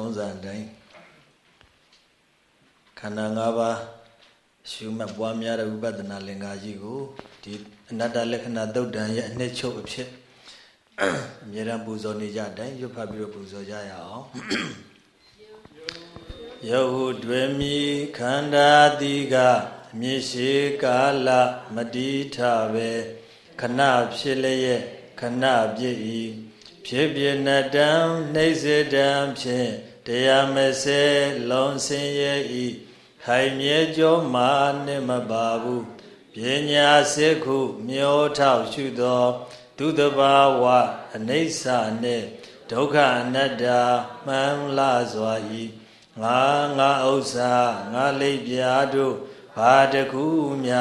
ထုံးစံတိုင်းခန္ဓာ၅ပါးရှုမှတ်ပွားများတဲ့ဝိပဿနာလင်္ကာကြီးကိုဒီအနတ္တလက္ခဏာသုတ်တံရဲ့အနှစ်ချုပ်အဖြစ်အမြဲတမ်းပူဇော်နေကြတိုင်းရွတ်ဖတ်ပြီးတော့ပူဇော်ကြရအောင်ယဟုတွင်မီခန္ဓာတိကမြေရှိကာလမတိထပဲခဏဖြစ်လျက်ခဏပြည့်ဤဖြစ်ပြနတံနှိစေတံဖြင့် တရားမစဲလုံးစင်ရဲ့ဤခိုင်မြဲကြောမာနှင့်မပါဘူးပညာစေခုမျောထောက်ရှုသောဒုသဘာဝအနိစ္စနှင့်ဒုက္ခအနတ္တမှန်လာစွာဤငါငါဥစ္စာငါလိပ်ပြာတို့ဘာတခုမြ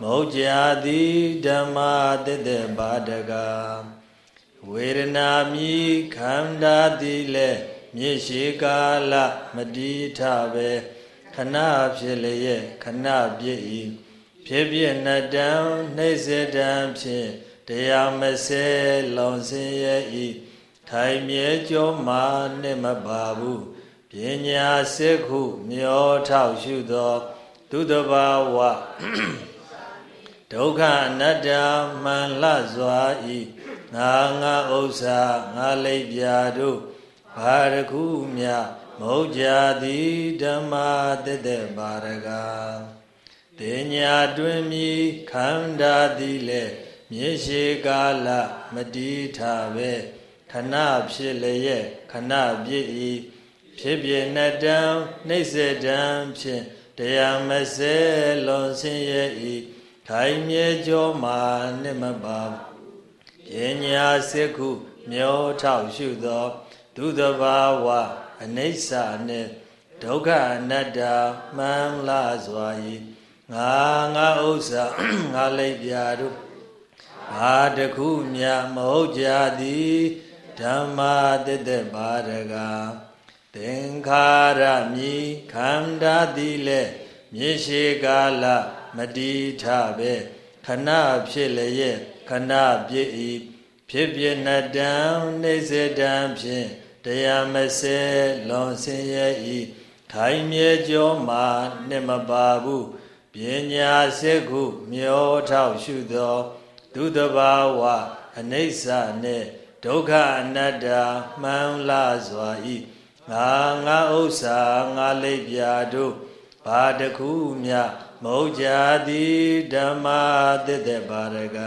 မဟုတ်ကြသည်ဓမ္မတတ္တဘာတကာဝေဒနာမိခန္ဓာသည်လဲ မြေရှိကာလမတိထပဲခဏဖြစ်လျက်ခဏပြည့်ဤဖြစ်ပြနတံနှိစေတံဖြင့်တရားမစဲလောင်စင်ရဲ့ဤထိုင်မြဲကြောမာနှင့်မပါဘူးပညာစိတ်ခုမျောထောက်ရှုသောသူတဘာဝဒုက္ခအနတ္တမှန်လစွာဤငါငါဥစ္စာငါလိပ်ပြာတို့ ဘာရခုမြမဟုတ်ကြသည်ဓမ္မတသက်ပါရကတေညာတွင်မြီခန္ဓာသည်လေမြေရှိကာလမတိထပဲခဏဖြစ်လျက်ခဏပြည့်ဤဖြစ်ပြနတံနှိစ္စတံဖြင့်တရားမစဲလွန်ဆင်းရဲ့ဤထိုင်မြဲကြောမှာနှင့်မပါပညာစိတ်ခုမျောထောက်ရှုသော ဒုသဘာဝအနိစ္စနှင့်ဒုက္ခအနတ္တမှန်လာစွာ၏ငါငါဥစ္စာငါလိပ်ပြာတို့ဘာတခုမြမဟုတ်ကြသည်ဓမ္မတတ္တဘာရကသင်္ခါရမြည်ခန္ဓာသည်လေမြေရှိကာလမတိထပဲခဏဖြစ်လျက်ခဏပြည့်ဤဖြစ်ပြနတံနေစေတံဖြင့် တရားမစဲလွန်ဆင်းရဲဤခိုင်မြဲကြောမှာနှစ်မပါဘူးပညာစိတ်ခုမျောထောက်ရှုသောဒုသဘာဝအနိစ္စနှင့်ဒုက္ခအနတ္တမှန်လာစွာဤငါငါဥစ္စာငါလိပ်ပြာတို့ဘာတခုမြမဟုတ်ကြသည်ဓမ္မသစ္စေပါရက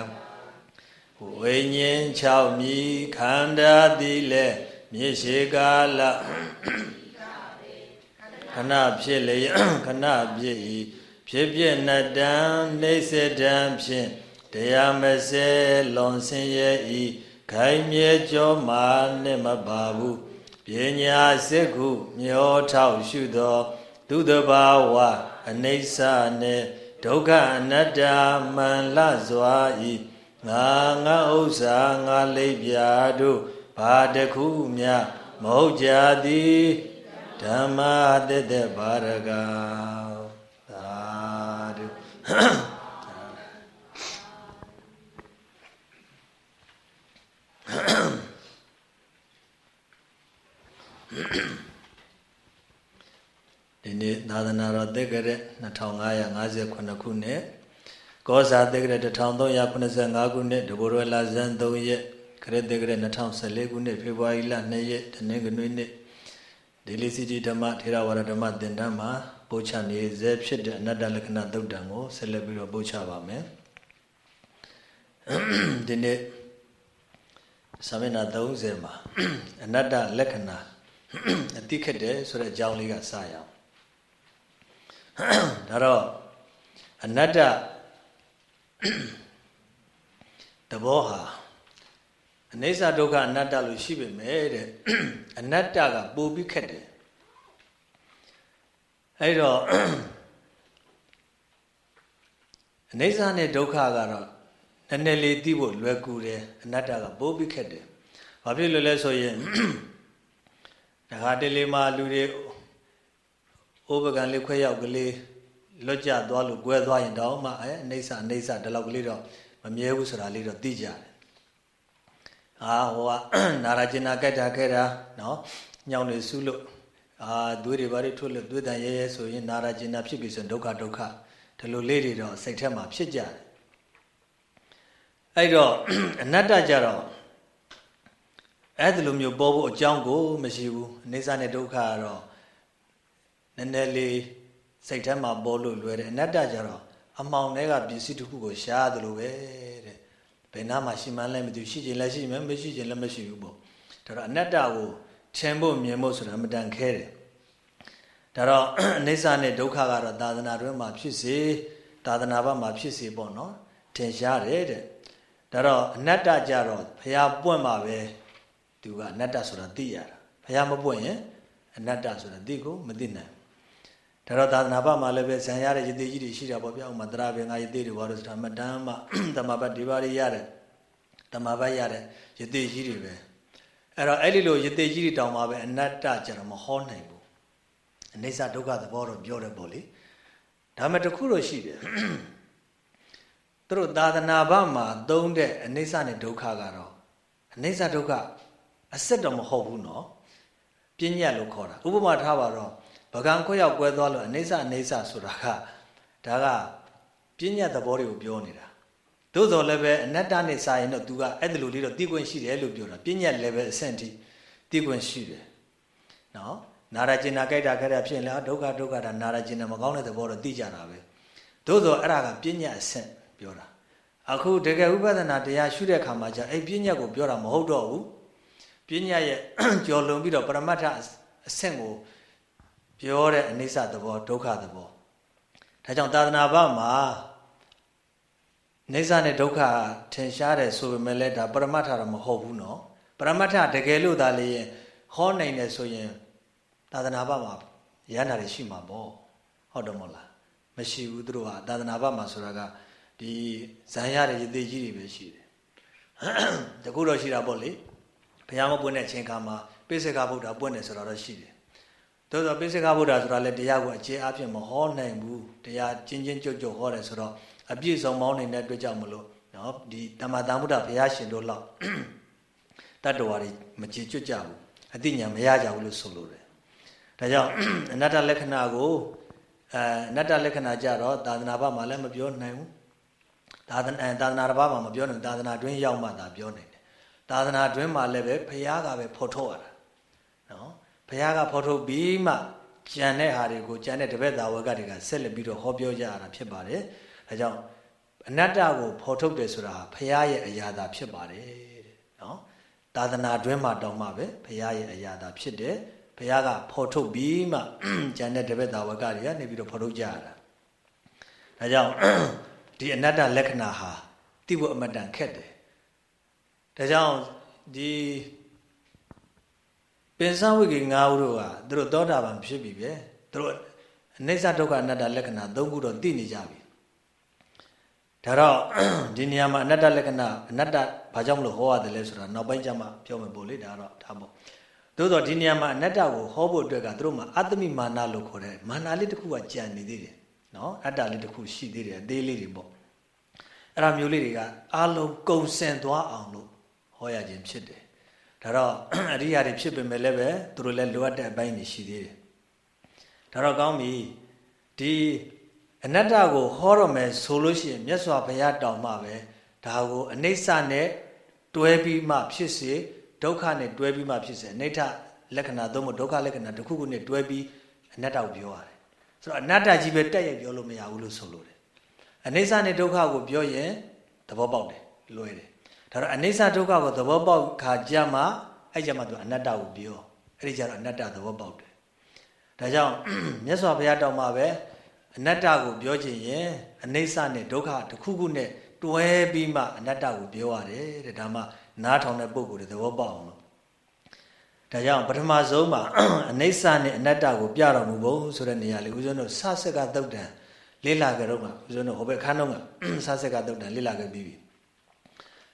ဝိညာဉ်6မြည်ခန္ဓာသည်လည်း မြေရှိကာလခဏဖြစ်လေခဏပြည့်ဤဖြစ်ပြနတံနေစေတံဖြင့်တရားမစဲလွန်ဆင်းရဲဤခိုင်မြဲကြောမာနှင့်မပါဘူးပညာစိတ်ခုမျောထောက်ရှုသောဒုသဘာဝအနိစ္စနှင့်ဒုက္ခအနတ္တမှန်လစွာဤငါငါဥစ္စာငါလိပ်ပြာတို့ ဘာတခုမြမဟုတ်ကြသည်ဓမ္မတသက်ဘာရကသာဓုဒီနေ့သာသနာတော်တက္ကရာ2558ခုနှစ်ကောဇာတက္ကရာ1385ခုနှစ်တဘောရလာဇန်3ရက် ခရစ်တက္ကရာ2014ခုနှစ်ဖေဖော်ဝါရီလ2ရက်တနင်္ဂနွေနေ့ဒေလီစီတီဓမ္မထေရဝါဒဓမ္မသင်တန်းမှာပို့ချနေဆဲဖြစ်တဲ့အနတ္တလက္ခဏာသုတ်တံကိုဆက်လက်ပြီးတော့ပို့ချပါမယ်ဒီနေ့စာမျက်နှာ30မှာအနတ္တလက္ခဏာအတိခက်တယ်ဆိုတဲ့အကြောင်းလေးကစရအောင်ဒါတော့အနတ္တသဘောဟာ အနိစ္စဒုက္ခအနတ္တလို့ရှိပေမဲ့တဲ့အနတ္တကပိုပြီးခက်တယ်အဲ့တော့အနိစ္စနဲ့ဒုက္ခကတော့နည်းနည်းလေးသိဖို့လွယ်ကူတယ်အနတ္တကပိုပြီးခက်တယ်ဘာဖြစ်လို့လဲဆိုရင်ဒါဟာတလေမှာလူတွေဩပကံလေးခွဲရောက်ကလေးလွတ်ကြသွားလို့ကွဲသွားရင်တော့မှအဲအိဋ္ဌအိဋ္ဌဒီလောက်ကလေးတော့မမြဲဘူးဆိုတာလေးတော့သိကြတယ် အာဟိုကနာရာကျင်နာကြက်တာခဲ့တာနော်ညောင်နေစုလို့အာသွေးတွေဘာတွေထွက်လို့သွေးတန်ရဲရဲဆိုရင်နာရကျင်နာဖြစ်ပြီဆိုရင်ဒုက္ခဒုက္ခဒီလိုလေးတွေတော့စိတ်ထဲမှာဖြစ်ကြတယ်အဲ့တော့အနတ္တကြတော့အဲ့ဒီလိုမျိုးပေါ်ဖို့အကြောင်းကိုမရှိဘူးအိဋ္ဌနဲ့ဒုက္ခကတော့နည်းနည်းလေးစိတ်ထဲမှာပေါ်လို့လွယ်တယ်အနတ္တကြတော့အမှောင်တွေကပစ္စည်းတစ်ခုကိုရှားသလိုပဲတဲ့ ဘယ်နာမှရှိမှန်းလည်းမသိရှိချင်လည်းရှိမယ်မရှိချင်လည်းမရှိဘူးပေါ့ဒါတော့အနတ္တကိုထင်ဖို့မြင်ဖို့ဆိုတာအမတန်ခဲတယ်ဒါတော့အိဋ္ဌနဲ့ဒုက္ခကတော့သာသနာတွင်မှာဖြစ်စေသာသနာဘမှာဖြစ်စေပေါ့နော်ထင်ရှားတယ်တဲ့ဒါတော့အနတ္တကြတော့ဘုရားပွင့်မှာပဲသူကအနတ္တဆိုတာသိရတာဘုရားမပွင့်ရင်အနတ္တဆိုတာသိကိုမသိနိုင် ဒါတော့သာသနာ့ဘမှာလည်းပဲဇံရတဲ့ယတိကြီးတွေရှိတာပေါ့ဗျာဥမာတရာဘေငါယတိတွေဘာလို့ဆိုတာမတမ်းမှတမပတ်ဒီပါရီရတဲ့တမပတ်ရတဲ့ယတိကြီးတွေပဲအဲ့တော့အဲ့ဒီလိုယတိကြီးတွေတောင်မှပဲအနတ္တကြတော့မဟောနိုင်ဘူးအနိစ္စဒုက္ခသဘောတော့ပြောတယ်ပေါ့လေဒါမှတခုတော့ရှိတယ်သူတို့သာသနာ့ဘမှာသုံးတဲ့အနိစ္စနဲ့ဒုက္ခကတော့အနိစ္စဒုက္ခအစစ်တော့မဟုတ်ဘူးနော်ပြဉ္ညတ်လို့ခေါ်တာဥပမာထားပါတော့ ပကံခွက်ရောက်ကွဲသွားလို့အနေဆအနေဆဆိုတာကဒါကပြဉ္ညတ်သဘောတွေကိုပြောနေတာသို့တော်လည်းပဲအနတ္တနဲ့စာရင်တော့ तू ကအဲ့ဒါလိုလေးတော့သိခွင့်ရှိတယ်လို့ပြောတာပြဉ္ညတ်လည်းပဲအဆင့်ထိသိခွင့်ရှိတယ်နော်နာရကျင်နာကြိုက်တာခဲ့တာဖြစ်ရင်လည်းဒုက္ခဒုက္ခတာနာရကျင်နာမကောင်းတဲ့သဘောတော့သိကြတာပဲသို့တော်အဲ့ဒါကပြဉ္ညတ်အဆင့်ပြောတာအခုတကယ်ဥပဒနာတရားရှုတဲ့အခါမှာじゃအဲ့ပြဉ္ညတ်ကိုပြောတာမဟုတ်တော့ဘူးပညာရဲ့ကြော်လွန်ပြီးတော့ပရမတ္ထအဆင့်ကို ပြောတဲ့အနိစ္စသဘောဒုက္ခသဘောဒါကြောင့်သာသနာ့ဘမှာနိစ္စနဲ့ဒုက္ခထင်ရှားတယ်ဆိုပေမဲ့လည်းဒါပရမတ္ထတော့မဟုတ်ဘူးနော်ပရမတ္ထတကယ်လို့သာလေရင်ဟောနိုင်တယ်ဆိုရင်သာသနာ့ဘမှာရဟန္တာတွေရှိမှာပေါ့ဟုတ်တယ်မဟုတ်လားမရှိဘူးသူတို့ကသာသနာ့ဘမှာဆိုတာကဒီဇံရတဲ့ရသေးကြီးတွေပဲရှိတယ်တကူတော့ရှိတာပေါ့လေဘုရားမပွင့်တဲ့အချိန်ခါမှာပိစိကဗုဒ္ဓပွင့်တယ်ဆိုတာတော့ရှိတယ်။ သို့သောပိစိကဗုဒ္ဓဆိုတာလည်းတရားကိုအခြေအဖြစ်မဟောနိုင်ဘူး။တရားချင်းချင်းကြွကြွဟောတယ်ဆိုတော့အပြည့်စုံမောင်းနေတဲ့အတွက်ကြောင့်မလို့နော်ဒီတမ္မာတမ္ဗုဒ္ဓဘုရားရှင်တို့လောက်တတ္တဝါတွေမကြည်ကြွကြဘူး။အသိဉာဏ်မရကြဘူးလို့ဆိုလိုတယ်။ဒါကြောင့်အနတ္တလက္ခဏာကိုအဲအနတ္တလက္ခဏာကြတော့သာသနာ့ဘာမှလည်းမပြောနိုင်ဘူး။သာသနာသာသနာ့ဘာမှမပြောနိုင်သာသနာတွင်းရောက်မှသာပြောနိုင်သာသနာတွင်မှာလည်းပဲဘုရားကပဲဖော်ထုတ်ရတာနော် ဘုရားကဖော်ထုတ်ပြီးမှကြံတဲ့ဟာတွေကိုကြံတဲ့တပည့်သားဝကတွေကဆက်လက်ပြီးတော့ဟောပြောကြရတာဖြစ်ပါတယ်ဒါကြောင့်အနတ္တကိုဖော်ထုတ်တယ်ဆိုတာဘုရားရဲ့အရာသာဖြစ်ပါတယ်တဲ့နော်သာသနာတွင်မှာတောင်းမှပဲဘုရားရဲ့အရာသာဖြစ်တယ်ဘုရားကဖော်ထုတ်ပြီးမှကြံတဲ့တပည့်သားဝကတွေကနေပြီးတော့ဖော်ထုတ်ကြရတာဒါကြောင့်ဒီအနတ္တလက္ခဏာဟာတိဖို့အမတန်ခက်တယ်ဒါကြောင့်ဒီ ပင်စဝိကေ၅ဦးတို့ကသူတို့သောတာပန်ဖြစ်ပြီပဲသူတို့အနိစ္စဒုက္ခအနတ္တလက္ခဏာ၃ခုတော့သိနေကြပြီဒါတော့ဒီနေရာမှာအနတ္တလက္ခဏာအနတ္တဘာကြောင့်မလို့ဟောရတယ်လဲဆိုတာနောက်ပိုင်းကျမှပြောမယ်ပို့လေဒါတော့ဒါပေါ့သို့တော့ဒီနေရာမှာအနတ္တကိုဟောဖို့အတွက်ကသူတို့မှာအတ္တမိမာနလို့ခေါ်တယ်မာနလေးတစ်ခုကကြံနေသေးတယ်နော်အတ္တလေးတစ်ခုရှိသေးတယ်အသေးလေးတွေပေါ့အဲ့ဒါမျိုးလေးတွေကအာလုံးကုံစင်သွားအောင်လို့ဟောရခြင်းဖြစ်တယ် ဒါတော့အရိယာတွေဖြစ်ပေမဲ့လည်းပဲသူတို့လည်းလိုအပ်တဲ့အပိုင်းတွေရှိသေးတယ်ဒါတော့ကောင်းပြီဒီအနတ္တကိုဟောရမယ်ဆိုလို့ရှိရင်မြတ်စွာဘုရားတောင်းမှပဲဒါကိုအနိစ္စနဲ့တွဲပြီးမှဖြစ်စေဒုက္ခနဲ့တွဲပြီးမှဖြစ်စေအနိဋ္ဌလက္ခဏာသုံးဖို့ဒုက္ခလက္ခဏာတစ်ခုခုနဲ့တွဲပြီးအနတ္တကိုပြောရတယ်ဆိုတော့အနတ္တကြီးပဲတက်ရပြောလို့မရဘူးလို့ဆိုလို့တယ်အနိစ္စနဲ့ဒုက္ခကိုပြောရင်သဘောပေါက်တယ်လွယ်တယ် ဒါတော့အနိစ္စဒုက္ခကိုသဘောပေါက်ခါကြမှာအဲ့ကြမှာသူအနတ္တကိုပြောအဲ့ဒီကြတော့အနတ္တသဘောပေါက်တယ်ဒါကြောင့်မြတ်စွာဘုရားတောင်းမှာပဲအနတ္တကိုပြောချင်ရင်အနိစ္စနဲ့ဒုက္ခတစ်ခုခုနဲ့တွဲပြီးမှအနတ္တကိုပြောရတယ်တဲ့ဒါမှနားထောင်တဲ့ပုဂ္ဂိုလ်တွေသဘောပေါက်အောင်လို့ဒါကြောင့်ပထမဆုံးမှာအနိစ္စနဲ့အနတ္တကိုပြတော်မူဖို့ဆိုတဲ့နေရာလေးဦးဇင်းတို့ဆဆက်ကသုတ်တံလေ့လာကြတော့မှာဦးဇင်းတို့ဟိုဘက်ခန်းတော့ကဆဆက်ကသုတ်တံလေ့လာခဲ့ပြီးပြီ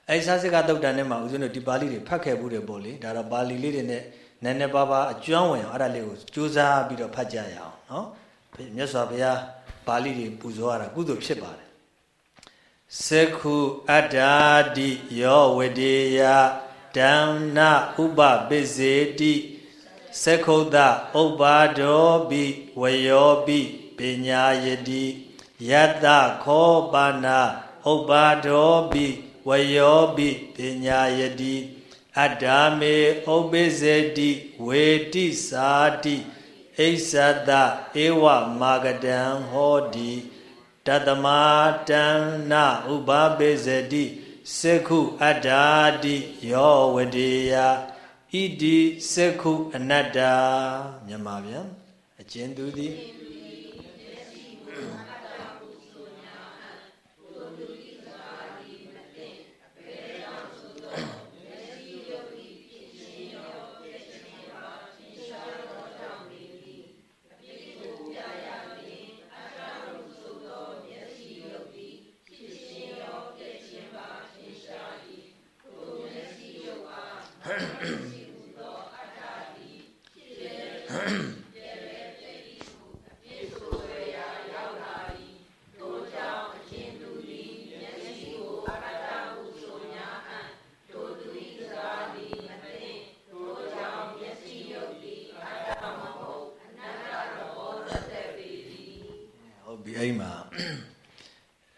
အဲစာစစ်ကသုတ်တန်ထဲမှာဦးဇင်းတို့ဒီပါဠိတွေဖတ်ခဲ့ဘူးတယ်ပေါ့လေဒါတော့ပါဠိလေးတွေနဲ့နည်းနည်းပါးပါးအကျွမ်းဝင်အောင်အဲ့ဒါလေးကိုကြိုးစားပြီးတော့ဖတ်ကြရအောင်နော်မြတ်စွာဘုရားပါဠိတွေပူဇော်ရတာကုသိုလ်ဖြစ်ပါတယ်သက္ခုအတ္တာတိယောဝတေယဒံနာဥပပိစေတိသက္ခုတ္တဥပ္ပါဒောပိဝယောပိပညာယတိယတ္တခောပါဏဥပ္ပါဒောပိ ဝယောပိပညာယတိအတ္တမေဥပ္ပဇ္ဇတိဝေတိစာတိအိသတဧဝမာဂတံဟောတိတတမတဏ္ဏဥပပိဇ္ဇတိစေခုအတ္တာတိယောဝတေယဣတိစေခုအနတ္တာမြန်မာပြန်အကျဉ်သူသည်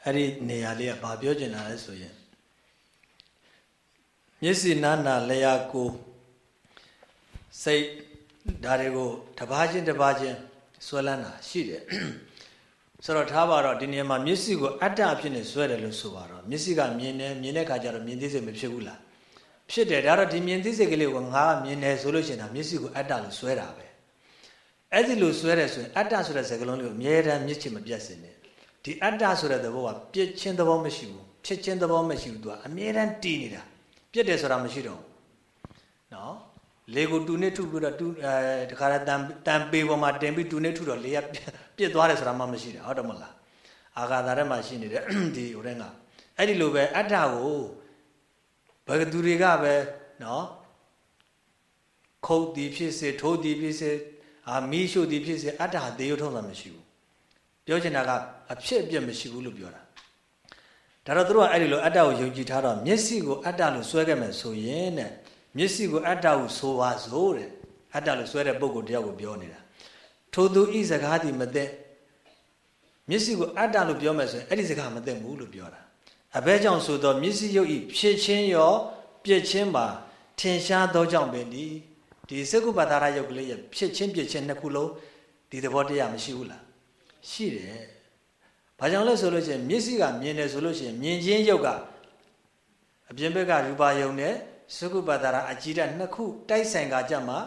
အဲ့ဒီနေရာလေးကဘာပြောချင်တာလဲဆိုရင်မျက်စိနာနာလျာကိုစိတ်ဒါတွေကိုတပါးချင်းတပါးချင်းဆွဲလန်းတာရှိတယ်ဆိုတော့ထားပါတော့ဒီနေရာမှာမျက်စိကိုအတ္တအဖြစ်နဲ့ဆွဲတယ်လို့ဆိုပါတော့မျက်စိကမြင်တယ်မြင်တဲ့ခါကျတော့မြင်သိစိတ်မဖြစ်ဘူးလားဖြစ်တယ်ဒါတော့ဒီမြင်သိစိတ်ကလေးကိုငါကမြင်တယ်ဆိုလို့ရှိရင်ဒါမျက်စိကိုအတ္တလို့ဆွဲတာပဲအဲ့ဒီလိုဆွဲတယ်ဆိုရင်အတ္တဆိုတဲ့စကားလုံးလေးကိုအမြဲတမ်းမျက်ချင်မပြတ်စင်နေ ဒီအတ္တဆိုတဲ့သဘောကပြစ်ချင်းသဘောမရှိဘူးဖြစ်ချင်းသဘောမရှိဘူးသူကအမြဲတမ်းတည်နေတာပြစ်တယ်ဆိုတာမရှိတော့ဘူးနော်လေကိုတူနဲ့ထုပြီးတော့တူအဲတခါတည်းတန်တန်ပေပေါ်မှာတင်ပြီးတူနဲ့ထုတော့လေကပြစ်သွားတယ်ဆိုတာမှမရှိတာဟုတ်တယ်မဟုတ်လားအာဃာတာထဲမှာရှိနေတဲ့ဒီဟိုတဲ့ကအဲ့ဒီလိုပဲအတ္တကိုဘယ်သူတွေကပဲနော်ခုတ်တီဖြစ်စေထိုးတီဖြစ်စေအာမီးရှို့တီဖြစ်စေအတ္တဟာသေရုံထုံးတာမရှိဘူး ပြောချင်တာကအဖြစ်အပျက်မရှိဘူးလို့ပြောတာဒါတော့သူတို့ကအဲ့ဒီလိုအတ္တကိုယုံကြည်ထားတော့မျက်စိကိုအတ္တလို့ဆွဲခဲ့မယ်ဆိုရင်တဲ့မျက်စိကိုအတ္တကိုဆိုပါစို့တဲ့အတ္တလို့ဆွဲတဲ့ပုံကိုတယောက်ကိုပြောနေတာထိုသူဤစကားဒီမသိမျက်စိကိုအတ္တလို့ပြောမယ်ဆိုရင်အဲ့ဒီစကားမသိဘူးလို့ပြောတာအဘဲကြောင့်ဆိုတော့မျက်စိရုပ်ဤဖြစ်ချင်းရောပြည့်ချင်းပါထင်ရှားသောကြောင့်ပဲဒီဒီစကုပ္ပတာရယုတ်ကလေးရဲ့ဖြစ်ချင်းပြည့်ချင်းနှစ်ခုလုံးဒီသဘောတရားမရှိဘူးလား ရှိတယ်။ဘာကြောင့်လဲဆိုလို့ရှိရင်မျက်စိကမြင်တယ်ဆိုလို့ရှိရင်မြင်ချင်းရုပ်ကအပြင်ဘက်ကရူပါယုံနဲ့သုကုပတ္တရာအကြည်ဓာတ်နှစ်ခုတိုက်ဆိုင်ကကြမှာ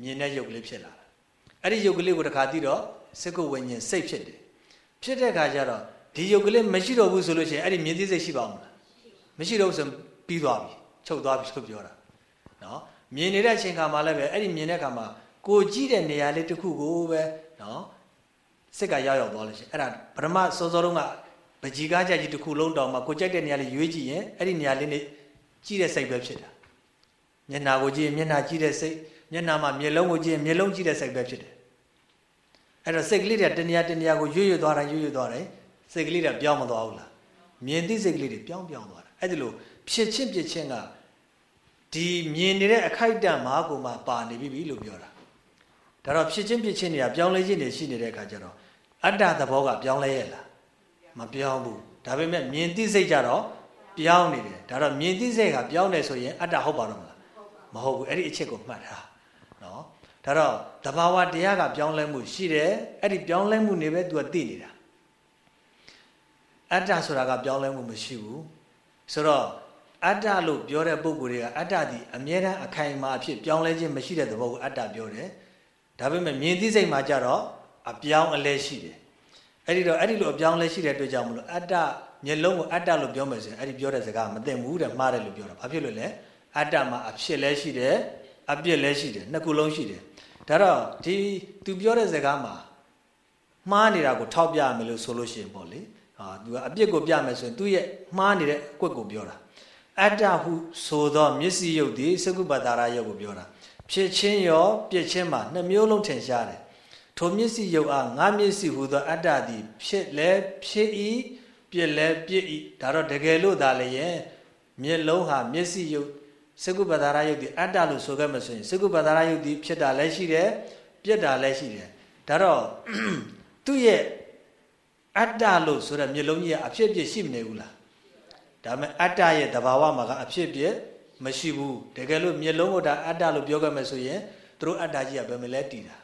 မြင်တဲ့ရုပ်ကလေးဖြစ်လာတာ။အဲ့ဒီရုပ်ကလေးကိုတစ်ခါသိတော့စကုဝိညာဉ်စိတ်ဖြစ်တယ်။ဖြစ်တဲ့အခါကျတော့ဒီရုပ်ကလေးမရှိတော့ဘူးဆိုလို့ရှိရင်အဲ့ဒီမြင်သိစိတ်ရှိပါဦးမလား။မရှိတော့ဘူးဆိုပြီးသွားပြီ။ချုပ်သွားပြီလို့ပြောတာ။နော်။မြင်နေတဲ့အချိန်ခါမှာလည်းပဲအဲ့ဒီမြင်တဲ့အခါမှာကိုကြည့်တဲ့နေရာလေးတစ်ခုကိုပဲနော် စိတ်ကရောက်ရောက်သွားလို့ရှိရင်အဲ့ဒါပထမစောစောတုန်းကပကြီးကားကြကြီးတစ်ခုလုံးတောင်မှကိုကြိုက်တဲ့နေရာလေးရွေးကြည့်ရင်အဲ့ဒီနေရာလေးနဲ့ကြည့်တဲ့စိတ်ပဲဖြစ်တာမျက်နာကိုကြည့်ရင်မျက်နာကြည့်တဲ့စိတ်မျက်နာမှာမျက်လုံးကိုကြည့်ရင်မျက်လုံးကြည့်တဲ့စိတ်ပဲဖြစ်တယ်အဲ့တော့စိတ်ကလေးတွေတနေရာတနေရာကိုရွေ့ရွေ့သွားတိုင်းရွေ့ရွေ့သွားတိုင်းစိတ်ကလေးတွေပြောင်းမသွားဘူးလားမြင်သိစိတ်ကလေးတွေပြောင်းပြောင်းသွားတာအဲ့ဒီလိုဖြစ်ချင်းဖြစ်ချင်းကဒီမြင်နေတဲ့အခိုက်အတန့်မှာကိုမှပါနေပြီလို့ပြောတာဒါတော့ဖြစ်ချင်းဖြစ်ချင်းတွေကပြောင်းလဲခြင်းတွေရှိနေတဲ့အခါကျတော့ အတ္တသဘောကပြောင်းလဲရဲ့လားမပြောင်းဘူးဒါပေမဲ့မြင်သိစိတ်ကြတော့ပြောင်းနေတယ်ဒါတော့မြင်သိစိတ်ကပြောင်းတယ်ဆိုရင်အတ္တဟုတ်ပါတော့မလားမဟုတ်ဘူးအဲ့ဒီအချက်ကိုမှတ်ထားနော်ဒါတော့တဘာဝတရားကပြောင်းလဲမှုရှိတယ်အဲ့ဒီပြောင်းလဲမှုနေပဲ तू ကသိနေတာအတ္တဆိုတာကပြောင်းလဲမှုမရှိဘူးဆိုတော့အတ္တလို့ပြောတဲ့ပုဂ္ဂိုလ်တွေကအတ္တဒီအမြဲတမ်းအခိုင်အမာအဖြစ်ပြောင်းလဲခြင်းမရှိတဲ့သဘောကိုအတ္တပြောတယ်ဒါပေမဲ့မြင်သိစိတ်မှာကြတော့ အပြောင်းအလဲရှိတယ်အဲ့ဒီတော့အဲ့ဒီလိုအပြောင်းလဲရှိတဲ့အတွက်ကြောင့်မလို့အတ္တမျက်လုံးကိုအတ္တလို့ပြောမယ်ဆိုရင်အဲ့ဒီပြောတဲ့စကားမသိဘူးတဲ့မှားတယ်လို့ပြောတာဘာဖြစ်လို့လဲအတ္တမှာအဖြစ်လဲရှိတယ်အပြစ်လဲရှိတယ်နှစ်ခုလုံးရှိတယ်ဒါတော့ဒီသူပြောတဲ့စကားမှာမှားနေတာကိုထောက်ပြရမယ်လို့ဆိုလို့ရှိရင်ပေါ့လေဟာသူကအပြစ်ကိုပြမယ်ဆိုရင်သူ့ရဲ့မှားနေတဲ့အကွက်ကိုပြောတာအတ္တဟုဆိုသောမျက်စိယုတ်ဒီသကုပ္ပတာရယုတ်ကိုပြောတာဖြစ်ချင်းရောပြစ်ချင်းမှာနှစ်မျိုးလုံးထင်ရှားတယ် ထိုမျက်စိယုတ်အားငါမျက်စိဟူသော အတ္တသည် ဖြစ်လဲဖြစ်ဤပြစ်လဲပြစ်ဤဒါတော့တကယ်လို့သာလည်းရဲ့မျက်လုံးဟာမျက်စိယုတ်စကုပ္ပဒါရယုတ်ဒီအတ္တလို့ဆိုခဲ့မှဆိုရင်စကုပ္ပဒါရယုတ်ဒီဖြစ်တာလည်းရှိတယ်ပြက်တာလည်းရှိတယ်ဒါတော့သူ့ရဲ့အတ္တလို့ဆိုတဲ့မျိုးလုံးကြီးကအဖြစ်ဖြစ်ရှိမနေဘူးလားဒါပေမဲ့အတ္တရဲ့သဘာဝမှာကအဖြစ်ဖြစ်မရှိဘူးတကယ်လို့မျိုးလုံးကိုဒါအတ္တလို့ပြောခဲ့မှဆိုရင်သူတို့အတ္တကြီးကဘယ်မလဲတည်တာကဲ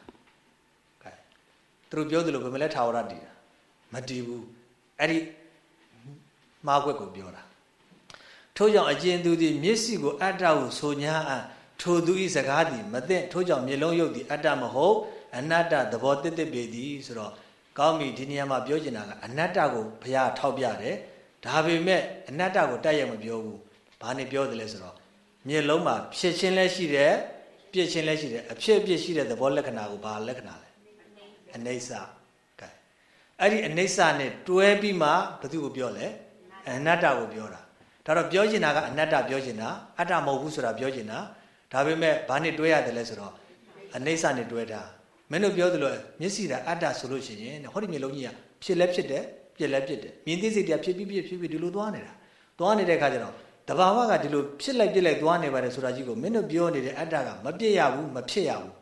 သူတို့ပြောသလိုဘယ်မလဲထာဝရတည်တာမတည်ဘူးအဲ့ဒီမှားကွက်ကိုပြောတာထို့ကြောင့်အကျဉ်သူသည်မျက်စိကိုအတ္တဟုဆိုညာအပ်ထိုသူဤစကားသည်မသိထို့ကြောင့်မျက်လုံးရုပ်သည်အတ္တမဟုတ်အနတ္တသဘောတစ်တစ်ပေသည်ဆိုတော့ကောင်းပြီဒီနေရာမှာပြောချင်တာကအနတ္တကိုဘုရားထောက်ပြတယ်ဒါပေမဲ့အနတ္တကိုတိုက်ရိုက်မပြောဘူးဘာနဲ့ပြောတယ်လဲဆိုတော့မျက်လုံးမှာဖြစ်ချင်းလည်းရှိတယ်ပြစ်ချင်းလည်းရှိတယ်အဖြစ်အပြစ်ရှိတဲ့သဘောလက္ခဏာကိုဘာလက္ခဏာလဲ အနိစ္စကဲအဲ့ဒီအနိစ္စနဲ့တွဲပြီးမှဘသူကိုပြောလဲအနတ္တကိုပြောတာဒါတော့ပြောချင်တာကအနတ္တပြောချင်တာအတ္တမဟုတ်ဘူးဆိုတာပြောချင်တာဒါပေမဲ့ဘာနဲ့တွဲရတယ်လဲဆိုတော့အနိစ္စနဲ့တွဲတာမင်းတို့ပြောသလိုမျက်စိတာအတ္တဆိုလို့ရှိရင်ဟောဒီမျိုးလုံးကြီးကဖြစ်လဲဖြစ်တယ်ပြက်လဲပြက်တယ်မြင်သိစိတ်တရားဖြစ်ပြီးပြက်ဖြစ်ပြီးဒီလိုသွားနေတာသွားနေတဲ့ခါကျတော့တဘာဝကဒီလိုဖြစ်လိုက်ပြက်လိုက်သွားနေပါတယ်ဆိုတာကြီးကိုမင်းတို့ပြောနေတဲ့အတ္တကမပြက်ရဘူးမဖြစ်ရဘူး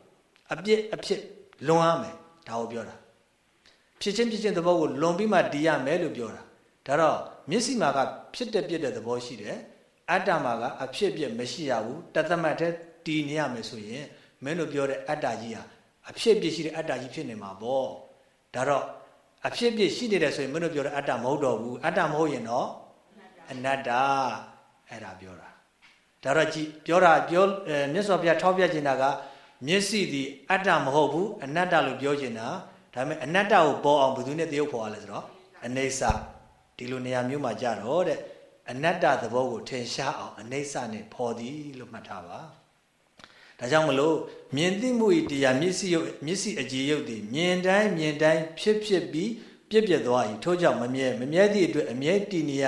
အပြစ်အဖြစ်လွန်ရမယ် ဒါကိုပြောတာဖြစ်ချင်းဖြစ်ချင်းသဘောကိုလွန်ပြီးမှတည်ရမယ်လို့ပြောတာဒါတော့မျက်စိမှာကဖြစ်တဲ့ပြက်တဲ့သဘောရှိတယ်အတ္တမှာကအဖြစ်ပြက်မရှိရဘူးတသမတ်တဲ့တည်နေရမယ်ဆိုရင်မင်းတို့ပြောတဲ့အတ္တကြီးဟာအဖြစ်ပြစ်ရှိတဲ့အတ္တကြီးဖြစ်နေမှာပေါ့ဒါတော့အဖြစ်ပြစ်ရှိနေတယ်ဆိုရင်မင်းတို့ပြောတဲ့အတ္တမဟုတ်တော့ဘူးအတ္တမဟုတ်ရင်တော့အနတ္တအဲ့ဒါပြောတာဒါတော့ကြည်ပြောတာပြောမြတ်စွာဘုရားထောက်ပြခြင်းတာက မျက်စိသည်အတ္တမဟုတ်ဘူးအနတ္တလို့ပြောခြင်းတာဒါပေမဲ့အနတ္တကိုပေါ်အောင်ဘယ်သူနဲ့တရုပ်ဖော်ရလဲဆိုတော့အနေဆာဒီလိုနေရာမျိုးမှာကြတော့တဲ့အနတ္တသဘောကိုထင်ရှားအောင်အနေဆာနဲ့ဖော်သည်လို့မှတ်ထားပါဒါကြောင့်မလို့မြင်သိမှုဤတရားမျက်စိရုပ်မျက်စိအကြည်ရုပ်သည်မြင်တိုင်းမြင်တိုင်းဖြစ်ဖြစ်ပြီးပြည့်ပြည့်သွား၏ထို့ကြောင့်မမြဲမမြဲသည့်အတွက်အမြဲတည်နေရ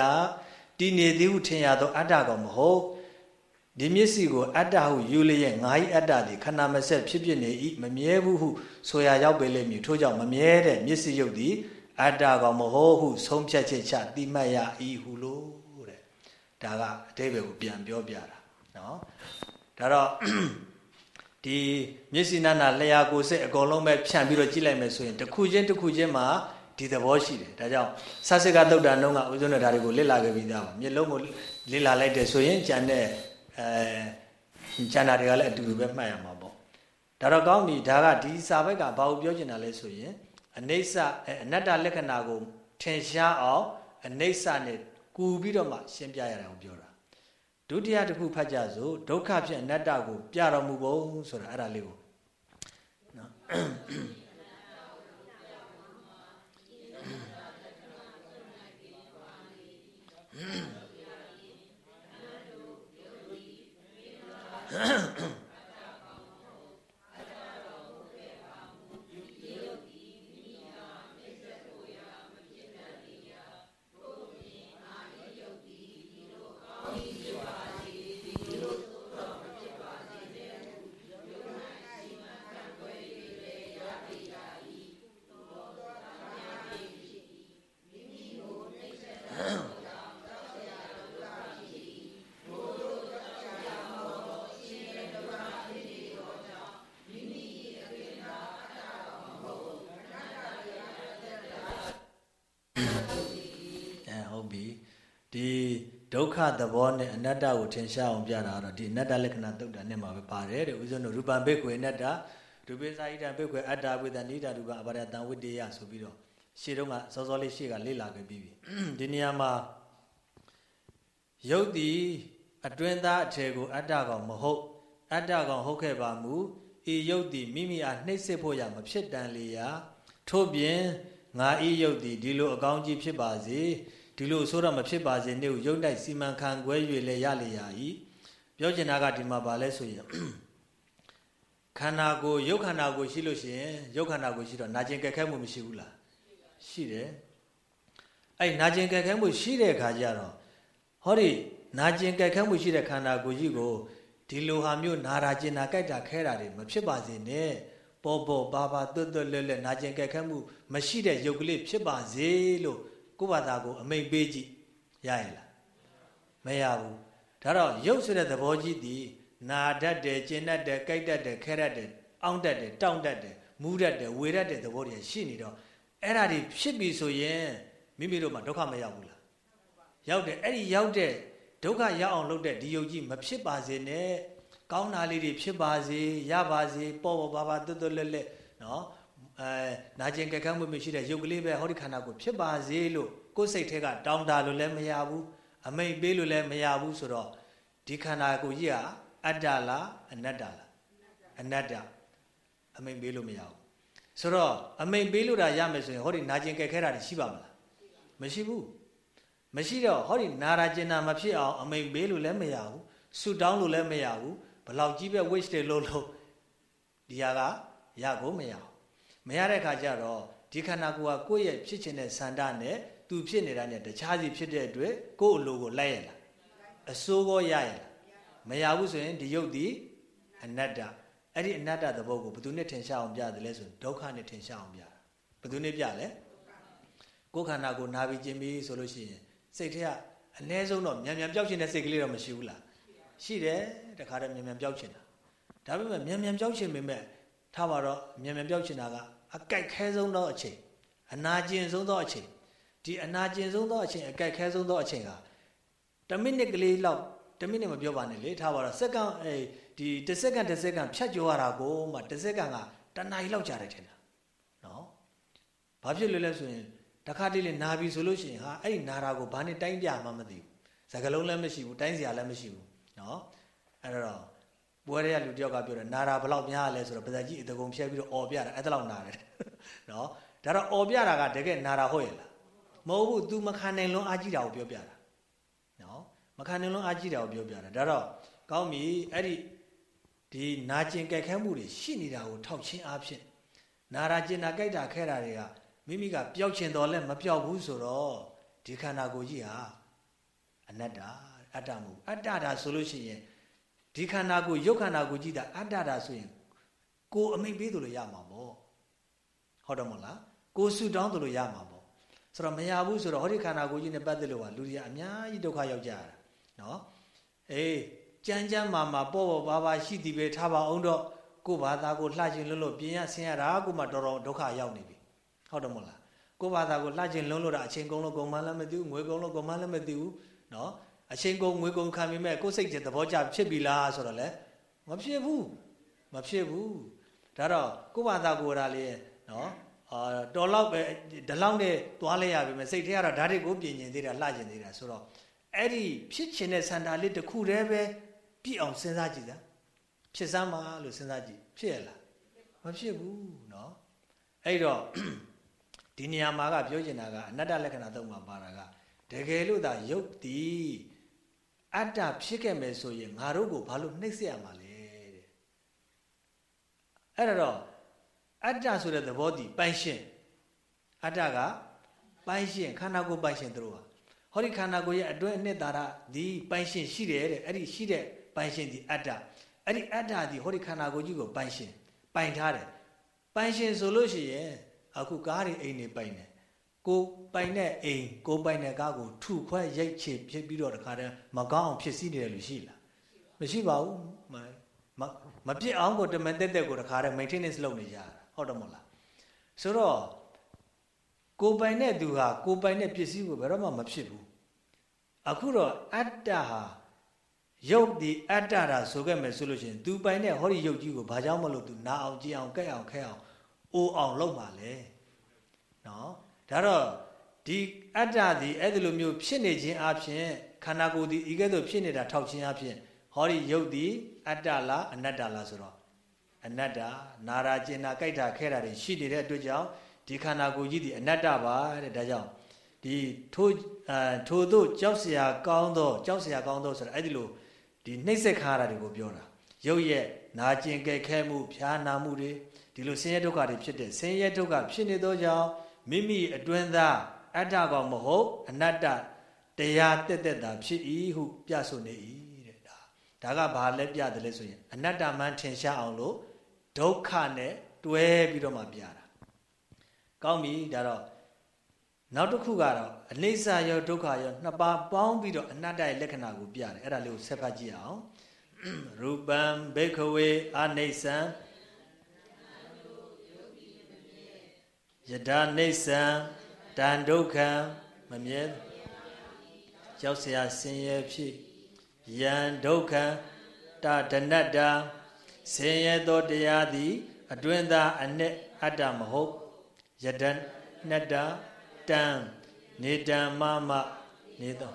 တည်နေသည်ဟုထင်ရသောအတ္တကောင်မဟုတ် ဒီမျက်စိကိုအတ္တဟုယူလျက်ငါ၏အတ္တသည်ခန္ဓာမဆက်ဖြစ်ဖြစ်နေ၏မမြဲဘူးဟုဆိုရရောက်ပေလိမ့်မည်ထို့ကြောင့်မမြဲတဲ့မျက်စိရုပ်သည်အတ္တကောင်မဟုတ်ဟုဆုံးဖြတ်ချက်ချတိမှတ်ရ၏ဟုလို့တဲ့ဒါကအတိပ္ပယ်ကိုပြန်ပြောပြတာနော်ဒါတော့ဒီမျက်စိနာနာလျှာကိုယ်စိတ်အကုန်လုံးပဲဖြန့်ပြီးတော့ကြည့်လိုက်မယ်ဆိုရင်တစ်ခုချင်းတစ်ခုချင်းမှာဒီသဘောရှိတယ်ဒါကြောင့်ဆတ်စစ်ကတုတ်တန်လုံးကဥဆုံးတဲ့ဓာတ်တွေကိုလစ်လာခဲ့ပြီးသားပါမျက်လုံးကိုလစ်လာလိုက်တယ်ဆိုရင်ကြံတဲ့ အဲကျန်တာတွေကလည်းအတူတူပဲမှတ်ရမှာပေါ့ဒါတော့ကောင်းပြီဒါကဒီစာဘက်ကဘာကိုပြောချင်တာလဲဆိုရင်အနိစ္စအနတ္တလက္ခဏာကိုထင်ရှားအောင်အနိစ္စနဲ့ကူပြီးတော့မှရှင်းပြရတာကိုပြောတာဒုတိယတစ်ခုဖတ်ကြစို့ဒုက္ခဖြင့်အနတ္တကိုပြတော်မူပုံဆိုတာအဲ့ဒါလေးကိုနော် 咳 咳 ဒုက္ခသဘောနဲ့အနတ္တကိုထင်ရှားအောင်ပြတာတော့ဒီအနတ္တလက္ခဏာသုတ်တာနဲ့မှာပဲပါတယ်တဲ့ဥစ္စံတို့ရူပံဘိက္ခွေအနတ္တရူပိစာဟိတံဘိက္ခွေအတ္တဝိတံနိဒာရူပံအဘာရတံဝိတ္တေယဆိုပြီးတော့ရှေ့တုန်းကစောစောလေးရှေ့ကလေ့လာခဲ့ပြီးပြီဒီနေရာမှာယုတ်တိအတွင်းသားအထေကိုအတ္တကောင်မဟုတ် အတ္တကောင်ဟုတ်ခဲ့ပါမူဤယုတ်တိမိမိအားနှိမ့်စစ်ဖို့ရမဖြစ်တန်လေရာထို့ပြင် ငါဤယုတ်တိဒီလိုအကောင်းကြီးဖြစ်ပါစေဒီလိုဆိုတော့မဖြစ်ပါစေနှင့်ရုပ်တိုက်စီမံခံခွဲ၍လည်းရလေရာ၏ပြောချင်တာကဒီမှာပါလဲဆိုရင်ခန္ဓာကိုယ်ရုပ်ခန္ဓာကိုယ်ရှိလို့ရှိရင်ရုပ်ခန္ဓာကိုယ်ရှိတော့နာကျင်ကြက်ခဲမှုမရှိဘူးလားရှိတယ်အဲ့နာကျင်ကြက်ခဲမှုရှိတဲ့အခါကျတော့ဟောဒီနာကျင်ကြက်ခဲမှုရှိတဲ့ခန္ဓာကိုယ်ကြီးကိုဒီလိုဟာမျိုးနာရာကျင်နာကြိုက်တာခဲတာတွေမဖြစ်ပါစေနဲ့ ပေါ်ပေါ်ပါပါတွတ်တွတ်လဲလဲနာကျင်ကြက်ခဲမှုမရှိတဲ့ရုပ်ကလေးဖြစ်ပါစေလို့ကိုယ့်ဘာသာကိုအမိန်ပေးကြည့်ရရင်လားမရဘူးဒါတော့ရုပ်ဆိုတဲ့သဘောကြီးဒီနာတတ်တယ်ကျင်တတ်တယ်ကြိုက်တတ်တယ်ခဲတတ်တယ်အောင့်တတ်တယ်တောင့်တတ်တယ်မူးတတ်တယ်ဝေတတ်တယ်သဘောတွေရှိနေတော့အဲ့ဒါတွေဖြစ်ပြီဆိုရင်မိမိတို့မှာဒုက္ခမရောက်ဘူးလားရောက်တယ်အဲ့ဒီရောက်တဲ့ဒုက္ခရောက်အောင်လုပ်တဲ့ဒီယုတ်ကြီးမဖြစ်ပါစေနဲ့ ကောင်းတာလေးတွေဖြစ်ပါစေရပါစေပေါ့ပေါ့ပါပါတွတ်တွတ်လက်လက်နော်အဲနာကျင်ကြက်ခတ်မှုမရှိတဲ့ရုပ်ကလေးပဲဟောဒီခန္ဓာကိုဖြစ်ပါစေလို့ကိုယ်စိတ်ထဲကတောင်းတလို့လည်းမရဘူးအမိတ်ပေးလို့လည်းမရဘူးဆိုတော့ဒီခန္ဓာကိုကြီးကအတ္တလားအနတ္တလားအနတ္တအမိတ်ပေးလို့မရဘူးဆိုတော့အမိန်ပေးလို့တာရမယ်ဆိုရင်ဟောဒီနာကျင်ကြက်ခဲတာရှိပါမလားမရှိဘူးမရှိတော့ဟောဒီနာရာကျင်နာမဖြစ်အောင်အမိန်ပေးလို့လည်းမရဘူးဆူတောင်းလို့လည်းမရဘူးဘ လောက်ကြီးပဲ wish တွေလို့လို့ဒီဟာကရကိုမရဘူးမရတဲ့ခါကျတော့ဒီခန္ဓာကိုယ်ကကိုယ့်ရဲ့ဖြစ်ခြင်းတဲ့ဆန္ဒနဲ့သူဖြစ်နေတာနဲ့တခြားစီဖြစ်တဲ့အတွက်ကိုယ့်အလိုကိုလိုက်ရလားအစိုးကောရရလားမရဘူးဆိုရင်ဒီယုတ်ဒီအနတ္တအဲ့ဒီအနတ္တသဘောကိုဘယ်သူနဲ့ထင်ရှားအောင်ပြတယ်လဲဆိုဒုက္ခနဲ့ထင်ရှားအောင်ပြတာဘယ်သူနဲ့ပြလဲကိုယ်ခန္ဓာကိုနာပြီးကျင်ပြီးဆိုလို့ရှိရင်စိတ်ထဲကအ ਨੇ ဆုံးတော့မြန်မြန်ပျောက်ချင်တဲ့စိတ်ကလေးတော့မရှိဘူးလား ရှိတယ်တခါတည်းမြန်မြန်ပျောက်ချင်တာဒါပေမဲ့မြန်မြန်ပျောက်ချင်ပေမဲ့ထားပါတော့မြန်မြန်ပျောက်ချင်တာကအကြိုက်ခဲဆုံးသောအချိန်အနာကျင်ဆုံးသောအချိန်ဒီအနာကျင်ဆုံးသောအချိန်အကြိုက်ခဲဆုံးသောအချိန်က10မိနစ်ကလေးလောက်10မိနစ်မပြောပါနဲ့လေထားပါတော့စက္ကန့်အဲဒီတစ်စက္ကန့်တစ်စက္ကန့်ဖြတ်ကျော်ရတာကိုမှတစ်စက္ကန့်ကတနားရီလောက်ကြာတယ်ထင်တာနော်ဘာဖြစ်လို့လဲဆိုရင်တခါတလေနာပြီဆိုလို့ရှိရင်ဟာအဲ့ဒီနာတာကိုဘာနဲ့တိုင်းပြမှမသိဘူးစကလုံးလည်းမရှိဘူးတိုင်းစရာလည်းမရှိဘူး နော်အဲ့တော့ပွဲရဲလူတယောက်ကပြောတယ်နာတာဘလောက်များလဲဆိုတော့ပါဇက်ကြီးအတကုံဖြဲပြီးတော့អော်ပြတာအဲ့ဒါလောက်နာတယ်နော်ဒါတော့អော်ပြတာကတကယ်နာတာဟုတ်ရဲ့လားမဟုတ်ဘူး तू မခံနိုင်လွန်းအားကြီးတာကိုပြောပြတာနော်မခံနိုင်လွန်းအားကြီးတာကိုပြောပြတာဒါတော့ကောင်းပြီအဲ့ဒီဒီနာကျင်ကြိုက်ခဲမှုတွေရှိနေတာကိုထောက်ချင်းအားဖြင့်နာရာကျင်နာကြိုက်တာခဲတာတွေကမိမိကပျောက်ချင်တော်လဲမပျောက်ဘူးဆိုတော့ဒီခန္ဓာကိုယ်ကြီးဟာအနတ္တ အတ္တမဟုတ်အတ္တဒါဆိုလို့ရှိရင်ဒီခန္ဓာကိုယ်ရုပ်ခန္ဓာကိုယ်ကြီးတာအတ္တဒါဆိုရင်ကိုယ်အမိတ်ပေးသလိုရမှာပေါ့ဟုတ်တယ်မဟုတ်လားကိုယ်ဆူတောင်းသလိုရမှာပေါ့ဆိုတော့မရဘူးဆိုတော့ဟောဒီခန္ဓာကိုယ်ကြီးနဲ့ပတ်သက်လို့ကလူတွေကအများကြီးဒုက္ခရောက်ကြရတာနော်အေးကြမ်းကြမ်းမာမာပေါ့ပေါ့ပါပါရှိသည်ပဲထားပါအောင်တော့ကိုဘာသာကိုလှခြင်းလို့လို့ပြင်ရဆင်းရတာကိုမှတော်တော်ဒုက္ခရောက်နေပြီဟုတ်တယ်မဟုတ်လားကိုဘာသာကိုလှခြင်းလုံးလို့တာအချိန်ကုန်လို့ကုန်မှလည်းမသိဘူးငွေကုန်လို့ကုန်မှလည်းမသိဘူးနော် အချိန်ကုန်ငွေကုန်ခံပြီးမဲ့ကိုစိတ်တဲ့သဘောကျဖြစ်ပြီလားဆိုတော့လေမဖြစ်ဘူးမဖြစ်ဘူးဒါတော့ကိုဘာသာကိုရာလေးနော်အာတော်လောက်ပဲဒီလောက်နဲ့သွားလဲရပြီမဲ့စိတ်ထဲကတော့ဓာတ်တွေကိုပြင်ကျင်သေးတာလှကျင်သေးတာဆိုတော့အဲ့ဒီဖြစ်ချင်တဲ့စန္ဒာလေးတစ်ခုတည်းပဲပြည့်အောင်စဉ်းစားကြည့်စမ်းဖြစ်စမ်းပါလို့စဉ်းစားကြည့်ဖြစ်ရလားမဖြစ်ဘူးเนาะအဲ့တော့ဒီနေရာမှာကပြောချင်တာကအနတ္တလက္ခဏာသုံးပါပါတာကတကယ်လို့သာယုတ်တီ အတ္တဖြစ်ခဲ့မယ်ဆိုရင်ငါတို့ကိုဘာလို့နှိမ့်ဆက်ရမှာလဲတဲ့အဲ့ဒါတော့အတ္တဆိုတဲ့သဘောတည်ပိုင်ရှင်အတ္တကပိုင်ရှင်ခန္ဓာကိုယ်ပိုင်ရှင်တို့ဟာဟောဒီခန္ဓာကိုယ်ရဲ့အတွင်းအနှစ်သာရဒီပိုင်ရှင်ရှိတယ်တဲ့အဲ့ဒီရှိတဲ့ပိုင်ရှင်ဒီအတ္တအဲ့ဒီအတ္တဒီဟောဒီခန္ဓာကိုယ်ကြီးကိုပိုင်ရှင်ပိုင်ထားတယ်ပိုင်ရှင်ဆိုလို့ရှိရင်အခုကားတွေအိမ်တွေပိုင်တယ် ကိုပိုင်တဲ့အိမ်ကိုပိုင်တဲ့ကားကိုထုခွဲရိုက်ချေဖြစ်ပြီးတော့တခါတည်းမကောင်းအောင်ဖြစ်စည်းနေတယ်လို့ရှိလားမရှိပါဘူးမမပြစ်အောင်ကိုတမန်တက်တက်ကိုတခါတည်း maintenance လုပ်နေကြတာဟုတ်တယ်မဟုတ်လားဆိုတော့ကိုပိုင်တဲ့သူဟာကိုပိုင်တဲ့ပစ္စည်းကိုဘယ်တော့မှမဖြစ်ဘူးအခုတော့အတ္တဟာယုတ်ဒီအတ္တတာဆိုခဲ့မယ်ဆိုလို့ရှိရင် तू ပိုင်တဲ့ဟောဒီယုတ်ကြီးကိုဘာကြောင့်မလို့ तू နာအောင်ကြည်အောင်ကြက်အောင်ခဲအောင်အိုးအောင်လုပ်ပါလေနော် ဒါတော့ဒီအတ္တဒီအဲ့ဒီလိုမျိုးဖြစ်နေခြင်းအပြင်ခန္ဓာကိုယ်ဒီဤကဲ့သို့ဖြစ်နေတာထောက်ခြင်းအပြင်ဟောဒီယုတ်ဒီအတ္တလားအနတ္တလားဆိုတော့အနတ္တနာရာကျင်နာကြိုက်တာခဲတာတွေရှိနေတဲ့အတွက်ကြောင့်ဒီခန္ဓာကိုယ်ကြီးဒီအနတ္တပါတဲ့ဒါကြောင့်ဒီထိုးအဲထိုတို့ကြောက်เสียကောင်းသောကြောက်เสียကောင်းသောဆိုတာအဲ့ဒီလိုဒီနှိမ့်ဆက်ခါတာတွေကိုပြောတာရုပ်ရဲ့နာကျင်ကြဲခဲမှုဖြာနာမှုတွေဒီလိုဆင်းရဲဒုက္ခတွေဖြစ်တဲ့ဆင်းရဲဒုက္ခဖြစ်နေသောကြောင့် မိမိအတွင်းသားအတ္တကောင်မဟုတ်အနတ္တတရားတက်တက်တာဖြစ်၏ဟုပြဆိုနေ၏တဲ့ဒါဒါကဘာလဲပြတယ်လဲဆိုရင်အနတ္တမှန်ထင်ရှားအောင်လို့ဒုက္ခနဲ့တွဲပြီးတော့မှပြတာကောင်းပြီဒါတော့နောက်တစ်ခုကတော့အနိစ္စရောဒုက္ခရောနှစ်ပါးပေါင်းပြီးတော့အနတ္တရဲ့လက္ခဏာကိုပြတယ်အဲ့ဒါလေးကိုဆက်ဖတ်ကြည့်အောင်ရူပံဘေခဝေအနိစ္စံ ယဒနိစ္စံတန်ဒုက္ခံမမြဲကြောက်เสียဆင်းရဲဖြစ်ယံဒုက္ခံတဒနတ္တာဆင်းရဲသောတရားသည် အတွင်းသားအ내အတ္တမဟုတ်ယဒနတ္တာတံနေတံမမနေသော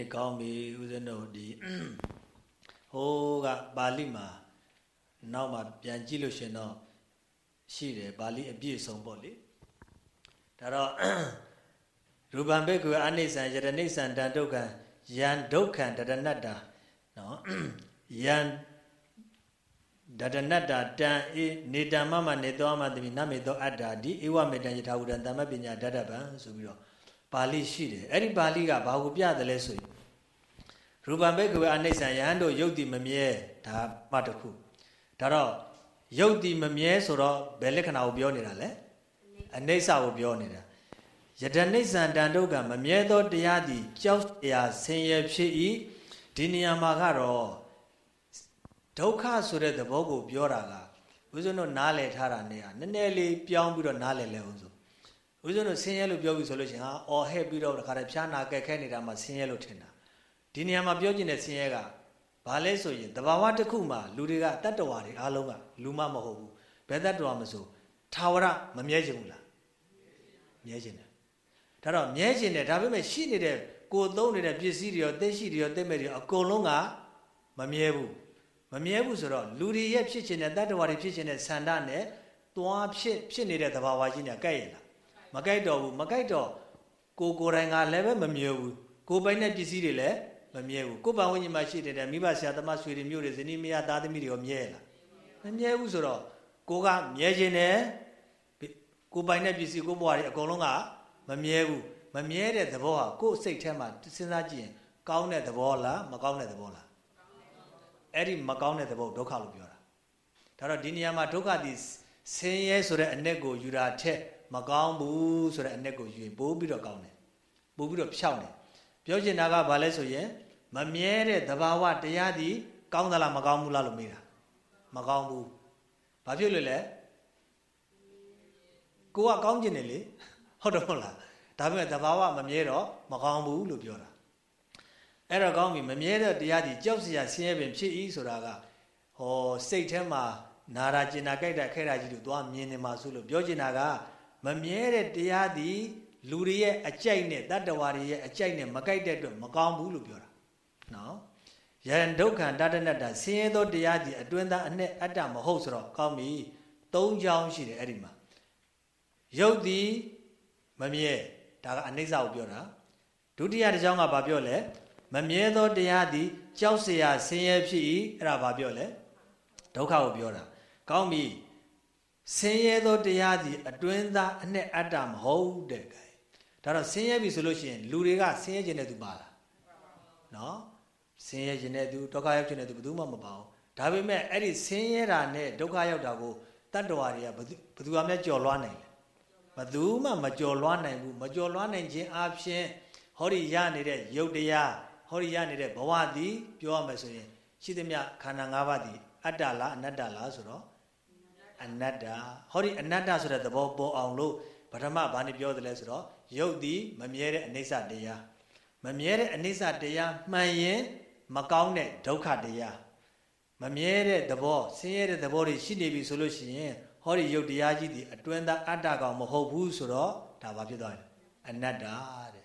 အေးကောင်းပြီဦးဇင်းတို့ဒီဟိုးကပါဠိမှာနောက်မှာပြန်ကြည့်လို့ရှင်တော့ရှိတယ်ပါဠိအပြည့်စုံပေါ့လေဒါတော့ရူပံဘိက္ခုအနိစ္စံယတနိစ္စံတန်ဒုက္ခံယံဒုက္ခံတရဏတ္တာနော်ယံဒတနတ္တာတံအေနေတံမမနေသောမတိနမေသောအတ္တာဒီဧဝမေတံယထာဝရံတမ္မပညာဓာတ္တပံဆိုပြီးတော့ပါဠိရှိတယ်အဲ့ဒီပါဠိကဘာကိုပြတယ်လဲဆို ရင်ရူပံဘိက္ခဝေအနိစ္စယဟန်တို့ယုတ်တိမမြဲဒါမှတခုဒါတော့ယုတ်တိမမြဲဆိုတော့ဘယ်လက္ခဏာကိုပြောနေတာလဲအနိစ္စကိုပြောနေတာယတနိစ္စံတန်ဒုက္ခမမြဲသောတရားသည်ကြောက်ရာဆင်းရဲဖြစ်၏ဒီနေရာမှာကတော့ဒုက္ခဆိုတဲ့သဘောကိုပြောတာကဦးဇင်းတို့နားလည်ထားတာနဲ့နည်းနည်းလေးပြောင်းပြီးတော့နားလည်လဲအောင်ဆိုဦးဇင်းတို့ဆင်းရဲလို့ပြောပြီဆိုလို့ရှိရင်ဟာအော်ဟဲ့ပြီးတော့တခါတည်းဖျားနာကက်ခဲနေတာမှဆင်းရဲလို့ထင်တာ ဒီနေရာမှာပြောကျင်တဲ့ဆင်းရဲကဘာလဲဆိုရင်တဘာဝတစ်ခုမှာလူတွေကတတ္တဝါတွေအားလုံးကလူမမဟုတ်ဘူးဘယ်တတ္တဝါမဆိုထာဝရမမြဲခြင်းဘူးလားမြဲခြင်းတယ်ဒါတော့မြဲခြင်းတယ်ဒါပေမဲ့ရှိနေတဲ့ကိုသုံးနေတဲ့ပစ္စည်းတွေရောသိရှိတွေရောသိမဲ့တွေအကုန်လုံးကမမြဲဘူးမမြဲဘူးဆိုတော့လူတွေရဲ့ဖြစ်ခြင်းနဲ့တတ္တဝါတွေဖြစ်ခြင်းနဲ့ဆန္ဒနဲ့သွားဖြစ်ဖြစ်နေတဲ့သဘာဝကြီးနဲ့ကဲ့ရလားမကြိုက်တော့ဘူးမကြိုက်တော့ကိုကိုယ်တိုင်ကလည်းပဲမမြဲဘူးကိုပိုင်တဲ့ပစ္စည်းတွေလည်း မမြဲဘူးကိုပန်ဝိညာဉ်မှာရှိတဲ့မိဘဆရာသမားဆွေတွေမျိုးတွေဇနီးမယားသားသမီးတွေရောမြဲလားမမြဲဘူးဆိုတော့ကိုကမြဲခြင်းနဲ့ကိုပိုင်တဲ့ပစ္စည်းကိုဘွားတွေအကုန်လုံးကမမြဲဘူးမမြဲတဲ့သဘောဟာကိုယ်စိတ်ထဲမှာစဉ်းစားကြည့်ရင်ကောင်းတဲ့သဘောလားမကောင်းတဲ့သဘောလားအဲ့ဒီမကောင်းတဲ့သဘောဒုက္ခလို့ပြောတာဒါတော့ဒီနေရာမှာဒုက္ခသည်ဆင်းရဲဆိုတဲ့အ내ကိုယူတာထက်မကောင်းဘူးဆိုတဲ့အ내ကိုယူရင်ပိုးပြီးတော့ကောင်းတယ်ပိုးပြီးတော့ဖြောက်တယ် ပြောချင်တာကဘာလဲဆိုရင်မမြဲတဲ့သဘာဝတရားသည်ကောင်းသလားမကောင်းဘူးလားလို့မေးတာမကောင်းဘူးဘာဖြစ်လို့လဲကိုကကောင်းကျင်တယ်လေဟုတ်တယ်မဟုတ်လားဒါပေမဲ့သဘာဝမမြဲတော့မကောင်းဘူးလို့ပြောတာအဲ့တော့ကောင်းပြီမမြဲတဲ့တရားသည်ကြောက်စရာဆင်းရဲပင်ဖြစ်၏ဆိုတာကဟောစိတ်ထဲမှာနာရာကျင်နာကြိုက်တာခဲတာကြီးတို့သွားမြင်နေမှာဆိုလို့ပြောချင်တာကမမြဲတဲ့တရားသည် လူတွေရဲ့အကြိုက်နဲ့တတ္တဝါတွေရဲ့အကြိုက်နဲ့မကြိုက်တဲ့အတွက်မကောင်းဘူးလို့ပြောတာနော်ယံဒုက္ခံတတနတ္တဆင်းရဲသောတရားကြီးအတွင်းသားအနဲ့အတ္တမဟုတ်ဆိုတော့ကောင်းပြီသုံးချောင်းရှိတယ်အဲ့ဒီမှာယုတ်သည်မမြဲဒါကအနိစ္စကိုပြောတာဒုတိယတစ်ချောင်းကဘာပြောလဲမမြဲသောတရားသည်ကြောက်เสียဆင်းရဲဖြစ်၏အဲ့ဒါဘာပြောလဲဒုက္ခကိုပြောတာကောင်းပြီဆင်းရဲသောတရားသည်အတွင်းသားအနဲ့အတ္တမဟုတ်တဲ့ကဲ ဒါတော့ဆင်းရဲပြီဆိုလို့ရှိရင်လူတွေကဆင်းရဲခြင်းတဲ့သူပါလားနော်ဆင်းရဲခြင်းတဲ့သူဒုက္ခရောက်ခြင်းတဲ့သူဘယ်သူမှမပါဘူးဒါပေမဲ့အဲ့ဒီဆင်းရဲတာနဲ့ဒုက္ခရောက်တာကိုတတ္တဝါတွေကဘယ်သူဘယ်သူမှကြော်လွှားနိုင်လဲဘယ်သူမှမကြော်လွှားနိုင်ဘူးမကြော်လွှားနိုင်ခြင်းအပြင်ဟောဒီရနေတဲ့ယုတ်တရားဟောဒီရနေတဲ့ဘဝသည်ပြောရမယ်ဆိုရင်ရှိသမျှခန္ဓာ၅ပါးသည်အတ္တလားအနတ္တလားဆိုတော့အနတ္တဟောဒီအနတ္တဆိုတဲ့သဘောပေါ်အောင်လို့ပထမဘာနေပြောတယ်လဲဆိုတော့ ရုပ်သည်မမြဲတဲ့အနိစ္စတရားမမြဲတဲ့အနိစ္စတရားမှန်ရင်မကောင်းတဲ့ဒုက္ခတရားမမြဲတဲ့သဘောဆင်းရဲတဲ့သဘောတွေရှိနေပြီဆိုလို့ရှိရင်ဟောဒီရုပ်တရားကြီးဒီအတွင်းသားအတ္တကောင်မဟုတ်ဘူးဆိုတော့ဒါဘာဖြစ်သွားလဲအနတ္တတဲ့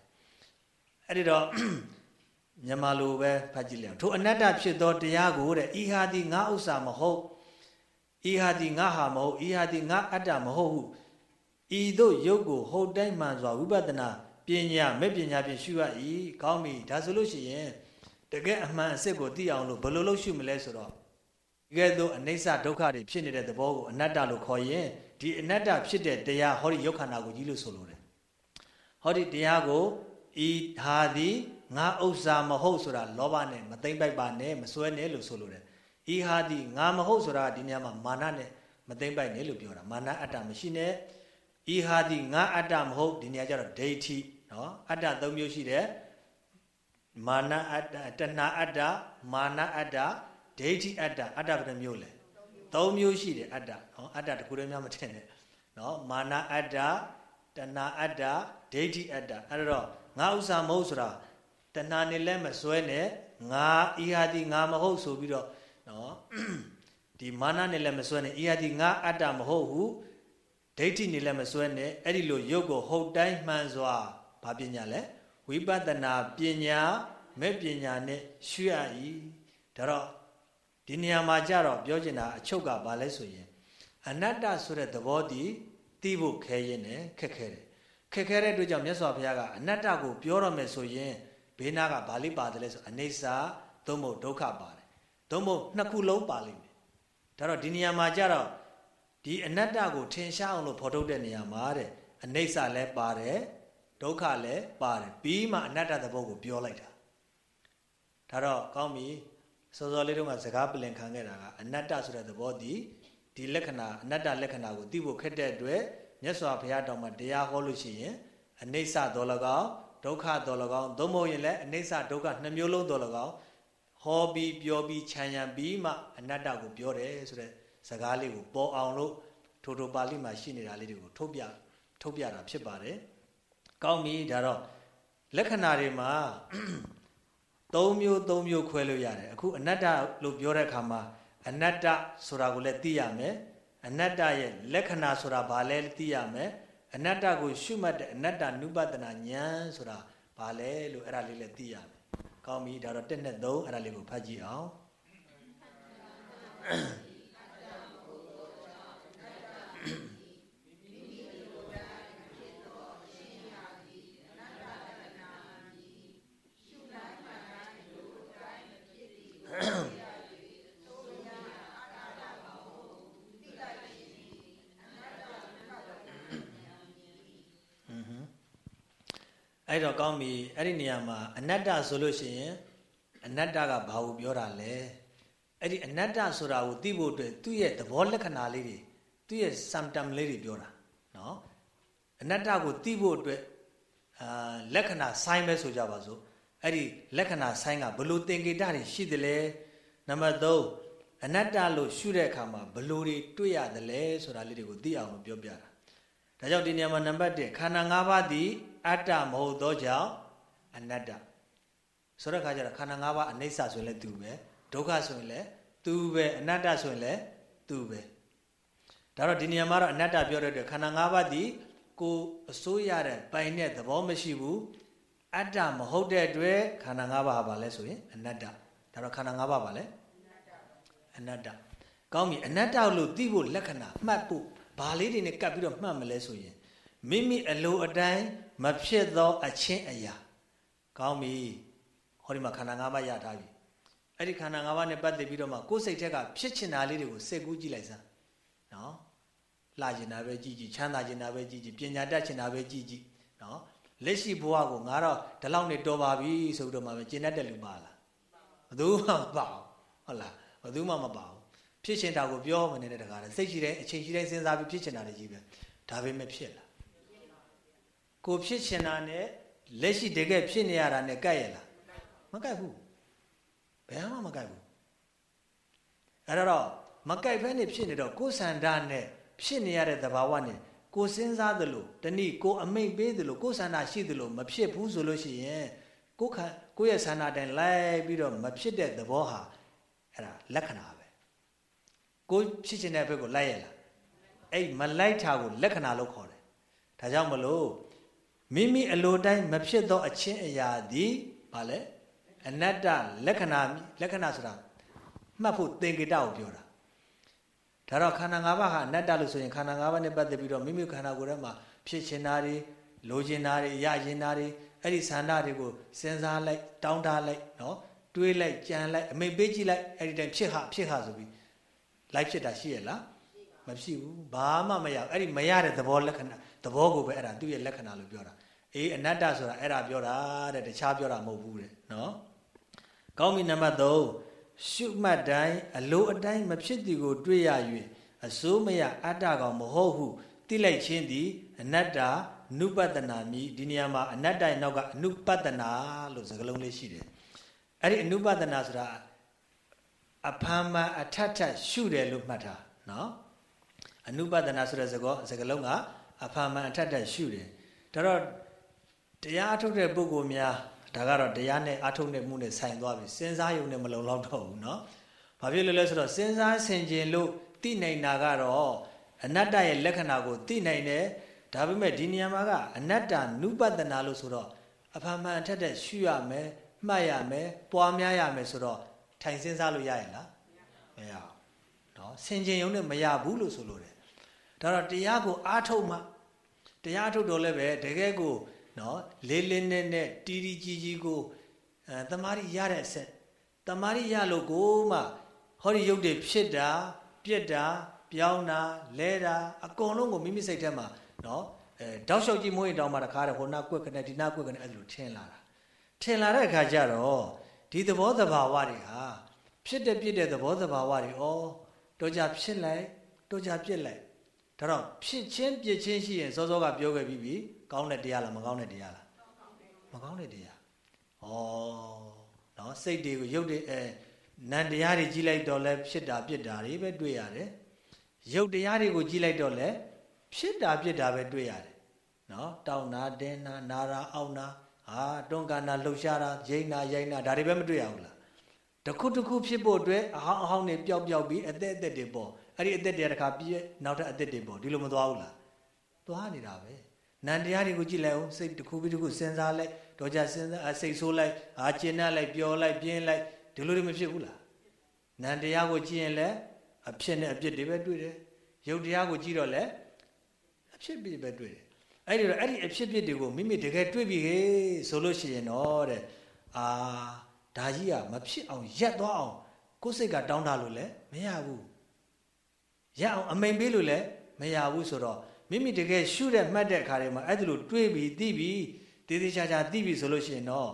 အဲ့ဒီတော့မြန်မာလိုပဲဖတ်ကြည့်လိုက်ထိုအနတ္တဖြစ်သောတရားကိုတဲ့ဤဟာဒီငါဥစ္စာမဟုတ်ဤဟာဒီငါဟာမဟုတ်ဤဟာဒီငါအတ္တမဟုတ်ဟု ဤသို့ယုတ်ကိုဟုတ်တိုင်းမှန်စွာဝိပဿနာပညာမဲ့ပညာဖြင့်ရှုရ၏ကောင်းပြီဒါဆိုလို့ရှိရင်တကယ်အမှန်အစစ်ကိုသိအောင်လို့ဘယ်လိုလုပ်ရှုမလဲဆိုတော့ဒီကဲ့သို့အနိစ္စဒုက္ခတွေဖြစ်နေတဲ့သဘောကိုအနတ္တလို့ခေါ်ရင်ဒီအနတ္တဖြစ်တဲ့တရားဟောဒီယုတ်ခန္ဓာကိုကြီးလို့ဆိုလိုတယ်ဟောဒီတရားကိုဤဟာသည်ငါဥစ္စာမဟုတ်ဆိုတာလောဘနဲ့မသိမ့်ပိုက်ပါနဲ့မစွဲနဲ့လို့ဆိုလိုတယ်ဤဟာသည်ငါမဟုတ်ဆိုတာဒီနေရာမှာမာနနဲ့မသိမ့်ပိုက်နဲ့လို့ပြောတာမာနအတ္တမရှိနဲ့ ဤဟာသည်ငါအတ္တမဟုတ်ဒီနေရာကျတော့ဒိဋ္ဌိနော်အတ္တ၃မျိုးရှိတယ်မာနအတ္တတဏှာအတ္တမာနအတ္တဒိဋ္ဌိအတ္တအတ္တဘယ်နှမျိုးလဲ၃မျိုးရှိတယ်အတ္တနော်အတ္တတခုတည်းများမထင်နဲ့နော်မာနအတ္တတဏှာအတ္တဒိဋ္ဌိအတ္တအဲ့တော့ငါဥစ္စာမဟုတ်ဆိုတာတဏှာနဲ့လည်းမစွဲနဲ့ငါဤဟာဒီငါမဟုတ်ဆိုပြီးတော့နော်ဒီမာနနဲ့လည်းမစွဲနဲ့ဤဟာဒီငါအတ္တမဟုတ်ဟု ဒိဋ္ဌိနဲ့လည်းမစွဲနဲ့အဲ့ဒီလိုရုပ်ကိုဟုတ်တိုင်းမှန်စွာဘာပညာလဲဝိပဿနာပညာမဲ့ပညာနဲ့ရှုရ၏ဒါတော့ဒီနေရာမှာကြတော့ပြောချင်တာအချုပ်ကဘာလဲဆိုရင်အနတ္တဆိုတဲ့သဘောတည်သိဖို့ခဲရင်နဲ့ခက်ခဲတယ်ခက်ခဲတဲ့အတွက်ကြောင့်မြတ်စွာဘုရားကအနတ္တကိုပြောရမယ်ဆိုရင်ဘေးနာကဘာလိပါတယ်လဲဆိုအနေစာသို့မဟုတ်ဒုက္ခပါတယ်သို့မဟုတ်နှစ်ခုလုံးပါလိမ့်မယ်ဒါတော့ဒီနေရာမှာကြတော့ ဒီအနတ္တကိုထင်ရှားအောင်လို့ဖော်ထုတ်တဲ့နေရာမှာတဲ့အနေစာလည်းပါတယ်ဒုက္ခလည်းပါတယ်ပြီးမှအနတ္တသဘောကိုပြောလိုက်တာဒါတော့ကောင်းပြီစောစောလေးတုန်းကစကားပလင်ခံခဲ့တာကအနတ္တဆိုတဲ့သဘောဒီဒီလက္ခဏာအနတ္တလက္ခဏာကိုသိဖို့ခက်တဲ့အတွက်မြတ်စွာဘုရားတော်မှာတရားဟောလို့ရှိရင်အနိစ္စတော်၎င်းဒုက္ခတော်၎င်းသို့မဟုတ်ရင်လည်းအနိစ္စဒုက္ခနှစ်မျိုးလုံးတော်၎င်းဟောပြီးပြောပြီးခြံရံပြီးမှအနတ္တကိုပြောတယ်ဆိုတဲ့ စကားလေးကိုပေါ်အောင်လို့ထိုထိုပါဠိမှာရှိနေတာလေးတွေကိုထုတ်ပြထုတ်ပြတာဖြစ်ပါတယ်။ကောင်းပြီဒါတော့လက္ခဏာတွေမှာ၃မျိုး၃မျိုးခွဲလို့ရတယ်အခုအနတ္တလို့ပြောတဲ့အခါမှာအနတ္တဆိုတာကိုလည်းသိရမယ်အနတ္တရဲ့လက္ခဏာဆိုတာဘာလဲသိရမယ်အနတ္တကိုရှုမှတ်တဲ့အနတ္တနုပဒနာဉာဏ်ဆိုတာဘာလဲလို့အဲ့ဒါလေးလည်းသိရမယ်။ကောင်းပြီဒါတော့1နဲ့3အဲ့ဒါလေးကိုဖတ်ကြည့်အောင်။ Mm-hmm. အဲ့ တော့ကောင်းပြီအဲ့ဒီနေရာမှာအနတ္တဆိုလို့ရှိရင်အနတ္တကဘာကိုပြောတာလဲအဲ့ဒီအနတ္တဆိုတာကိုသိဖို့အတွက်သူ့ရဲ့သဘောလက္ခဏာလေးတွေ သူ့ရဲ့ symptom လေးတွေပြောတာနော်အနတ္တကိုသိဖို့အတွက်အာလက္ခဏာဆိုင်းပဲဆိုကြပါစို့အဲ့ဒီလက္ခဏာဆိုင်းကဘလို့သင်္ကေတတွေရှိသလဲနံပါတ်3အနတ္တလို့ရှုတဲ့အခါမှာဘလို့တွေတွေ့ရတယ်လဲဆိုတာလေးတွေကိုသိအောင်ပြောပြတာဒါကြောင့်ဒီနေရာမှာနံပါတ်1ခန္ဓာ၅ပါးသည်အတ္တမဟုတ်သောကြောင့်အနတ္တဆိုတဲ့ခါကျတော့ခန္ဓာ၅ပါးအနိစ္စဆိုရင်လည်းသူပဲဒုက္ခဆိုရင်လည်းသူပဲအနတ္တဆိုရင်လည်းသူပဲ ဒါတော့ဒီနေရာမှာတော့အနတ္တပြောတဲ့အတွက်ခန္ဓာ၅ပါးသည်ကိုအစိုးရတဲ့ပိုင်တဲ့သဘောမရှိဘူးအတ္တမဟုတ်တဲ့အတွက်ခန္ဓာ၅ပါးပါလဲဆိုရင်အနတ္တဒါတော့ခန္ဓာ၅ပါးပါလဲအနတ္တကောင်းပြီအနတ္တလို့သိဖို့လက္ခဏာမှတ်ဖို့ဘာလေးတွေနဲ့ကပ်ပြီးတော့မှတ်မလဲဆိုရင်မိမိအလိုအတိုင်းမဖြစ်သောအချင်းအရာကောင်းပြီဟောဒီမှာခန္ဓာ၅ပါးရထားပြီအဲ့ဒီခန္ဓာ၅ပါးနဲ့ပတ်သက်ပြီးတော့မှကိုယ်စိတ်ထက်ကဖြစ်ချင်တာလေးတွေကိုစိတ်ကူးကြည့်လိုက်စမ်းနော် လှကျင်တာပဲကြည့်ကြည့်ချမ်းသာကျင်တာပဲကြည့်ကြည့်ပညာတတ်ချင်တာပဲကြည့်ကြည့်နော်လက်ရှိဘဝကိုငါတော့ဒီလောက်နဲ့တော်ပါပြီဆိုတော့မှပဲကျင်တတ်တဲ့လူပါလားဘယ်သူမှမပါဘူးဟုတ်လားဘယ်သူမှမပါဘူးဖြစ်ချင်တာကိုပြောမနေတဲ့တကားလေစိတ်ရှိတဲ့အချိန်ရှိတိုင်းစဉ်းစားပြီးဖြစ်ချင်တာတွေကြီးပဲဒါပဲမဖြစ်လားကိုဖြစ်ချင်တာနဲ့လက်ရှိတကယ်ဖြစ်နေရတာနဲ့ကပ်ရလားမကပ်ဘူးဘယ်မှမကပ်ဘူးအဲ့တော့မကပ်ဘဲနဲ့ဖြစ်နေတော့ကိုယ်စန္ဒနဲ့ ဖြစ်နေရတဲ့သဘာဝနဲ့ကိုစဉ်းစားသလိုတနည်းကိုအမိတ်ပေးသလိုကိုယ်ဆန္ဒရှိသလိုမဖြစ်ဘူးဆိုလို့ရှိရင်ကိုယ်ခကိုယ့်ရဲ့ဆန္ဒတိုင်းလိုက်ပြီးတော့မဖြစ်တဲ့သဘောဟာအဲ့ဒါလက္ခဏာပဲကိုဖြစ်ချင်တဲ့ဘက်ကိုလိုက်ရလားအဲ့မလိုက်တာကိုလက္ခဏာလို့ခေါ်တယ်ဒါကြောင့်မလို့မိမိအလိုတိုင်းမဖြစ်သောအချင်းအရာသည်ဘာလဲအနတ္တလက္ခဏာလက္ခဏာဆိုတာမှတ်ဖို့သင်္ကေတကိုပြောတာ ဒါတော့ခန္ဓာ၅ပါးဟာအနတ္တလို့ဆိုရင်ခန္ဓာ၅ပါးနဲ့ပတ်သက်ပြီးတော့မိမိခန္ဓာကိုယ်ထဲမှာဖြစ်ချင်တာတွေလိုချင်တာတွေရချင်တာတွေအဲ့ဒီဆန္ဒတွေကိုစဉ်းစားလိုက်တောင်းတလိုက်နော်တွေးလိုက်ကြံလိုက်အမိတ်ပေးကြည့်လိုက်အဲ့ဒီတိုင်းဖြစ်ဟာဖြစ်ဟာဆိုပြီးလိုက်ဖြစ်တာရှိရလားမဖြစ်ဘူးဘာမှမရဘူးအဲ့ဒီမရတဲ့သဘောလက္ခဏာသဘောကိုပဲအဲ့ဒါသူ့ရဲ့လက္ခဏာလို့ပြောတာအေးအနတ္တဆိုတာအဲ့ဒါပြောတာတဲ့တခြားပြောတာမဟုတ်ဘူးတဲ့နော်ကောင်းပြီနံပါတ်3 ရှုမှတ်တိုင်းအလိုအတိုင်းမဖြစ်သည်ကို တွေ့ရ၍အစိုးမရအတ္တကောင်မဟုတ်ဟုသိလိုက်ခြင်းသည်အနတ္တနုပတနာမြည်ဒီနေရာမှာအနတ္တရဲ့နောက်ကအနုပတနာလို့စကားလုံးလေးရှိတယ်အဲ့ဒီအနုပတနာဆိုတာအဖမ်းမအထက်ထက်ရှုတယ်လို့မှတ်ထားနော်အနုပဒနာဆိုတဲ့စကားစကားလုံးကအဖာမှန်အထက်ထက်ရှုတယ်ဒါတော့တရားအထုတ်တဲ့ပုဂ္ဂိုလ်များ ဒါကတော့တရားနဲ့အထုတ်တဲ့မှုနဲ့ဆိုင်သွားပြီစဉ်းစားရုံနဲ့မလုံလောက်တော့ဘူးเนาะဘာဖြစ်လို့လဲဆိုတော့စဉ်းစားဆင်ခြင်လို့သိနိုင်တာကတော့အနတ္တရဲ့လက္ခဏာကိုသိနိုင်တယ်ဒါပေမဲ့ဒီနေရာမှာကအနတ္တနုပဒနာလို့ဆိုတော့အဖာမှန်အထက်ထက်ရှုရမယ်မှတ်ရမယ်ပွားများရမယ်ဆိုတော့ထိုင်စဉ်းစားလို့ရရင်လားမရဘူးเนาะဆင်ခြင်ရုံနဲ့မရဘူးလို့ဆိုလို့တယ်ဒါတော့တရားကိုအားထုတ်မှတရားထုတ်တော့လည်းပဲတကယ်ကို နော်လေးလေးနဲ့နဲ့တီတီကြီးကြီးကိုအဲတမာရီရတဲ့အဆက်တမာရီရလို့ကိုမှဟောဒီရုပ်တွေဖြစ်တာပြက်တာပြောင်းတာလဲတာအကုန်လုံးကိုမိမိစိတ်ထဲမှာနော်အဲတောက်လျှောက်ကြည့်မွေးတောင်မှတခါတည်းဟိုနာကွက်ခနဲ့ဒီနာကွက်ခနဲ့အဲ့လိုထင်လာတာထင်လာတဲ့အခါကျတော့ဒီသဘောသဘာဝတွေဟာဖြစ်တဲ့ပြည့်တဲ့သဘောသဘာဝတွေဩတော့ကြဖြစ်လိုက်တော့ကြပြစ်လိုက်ဒါတော့ဖြစ်ချင်းပြစ်ချင်းရှိရင်စောစောကပြောခဲ့ပြီးပြီ ကောင်းတဲ့တရားလားမကောင်းတဲ့တရားလားမကောင်းတဲ့တရားဩနော်စိတ်တွေကိုရုပ်တွေအဲနံတရားတွေကြီးလိုက်တော့လဲဖြစ်တာပြစ်တာတွေပဲတွေ့ရတယ်ရုပ်တရားတွေကိုကြီးလိုက်တော့လဲဖြစ်တာပြစ်တာပဲတွေ့ရတယ်နော်တောင်းနာတင်းနာနာရာအောက်နာဟာတွန်းကန်နာလှုပ်ရှားတာရိမ့်နာရိုက်နာဒါတွေပဲမတွေ့ရဘူးလားတခုတခုဖြစ်ဖို့အတွက်အဟောင်းအဟောင်းတွေပျောက်ပျောက်ပြီးအသက်အသက်တွေပေါ်အဲ့ဒီအသက်တွေတခါပြည့်နောက်ထပ်အသက်တွေပေါ်ဒီလိုမသွားဘူးလားသွားနေတာပဲ နန္တရားတွေကိုကြည့်လိုက်အောင်စိတ်တစ်ခုပြီးတစ်ခုစဉ်းစားလိုက်တော့ကြစဉ်းစားစိတ်ဆိုးလိုက်အာကျင်납လိုက်ပျော်လိုက်ပြင်းလိုက်ဒီလိုတွေမဖြစ်ဘူးလားနန္တရားကိုကြည့်ရင်လည်းအဖြစ်နဲ့အပြစ်တွေပဲတွေ့တယ်ရုပ်တရားကိုကြည့်တော့လည်းအဖြစ်ပြပဲတွေ့တယ်အဲ့ဒီတော့အဲ့ဒီအဖြစ်ပြတွေကိုမိမိတကယ်တွေ့ပြီဟေးဆိုလို့ရှိရင်တော့တဲ့အာဒါကြီးကမဖြစ်အောင်ရက်သွားအောင်ကိုယ်စိတ်ကတောင်းတလို့လည်းမရဘူးရအောင်အမိန်ပေးလို့လည်းမရဘူးဆိုတော့ မိမိတကယ်ရှုတဲ့မှတ်တဲ့အခါတွေမှာအဲ့ဒါလိုတွေးပြီးသိပြီးတည်တည်ချာချာသိပြီဆိုလို့ရှိရင်တော့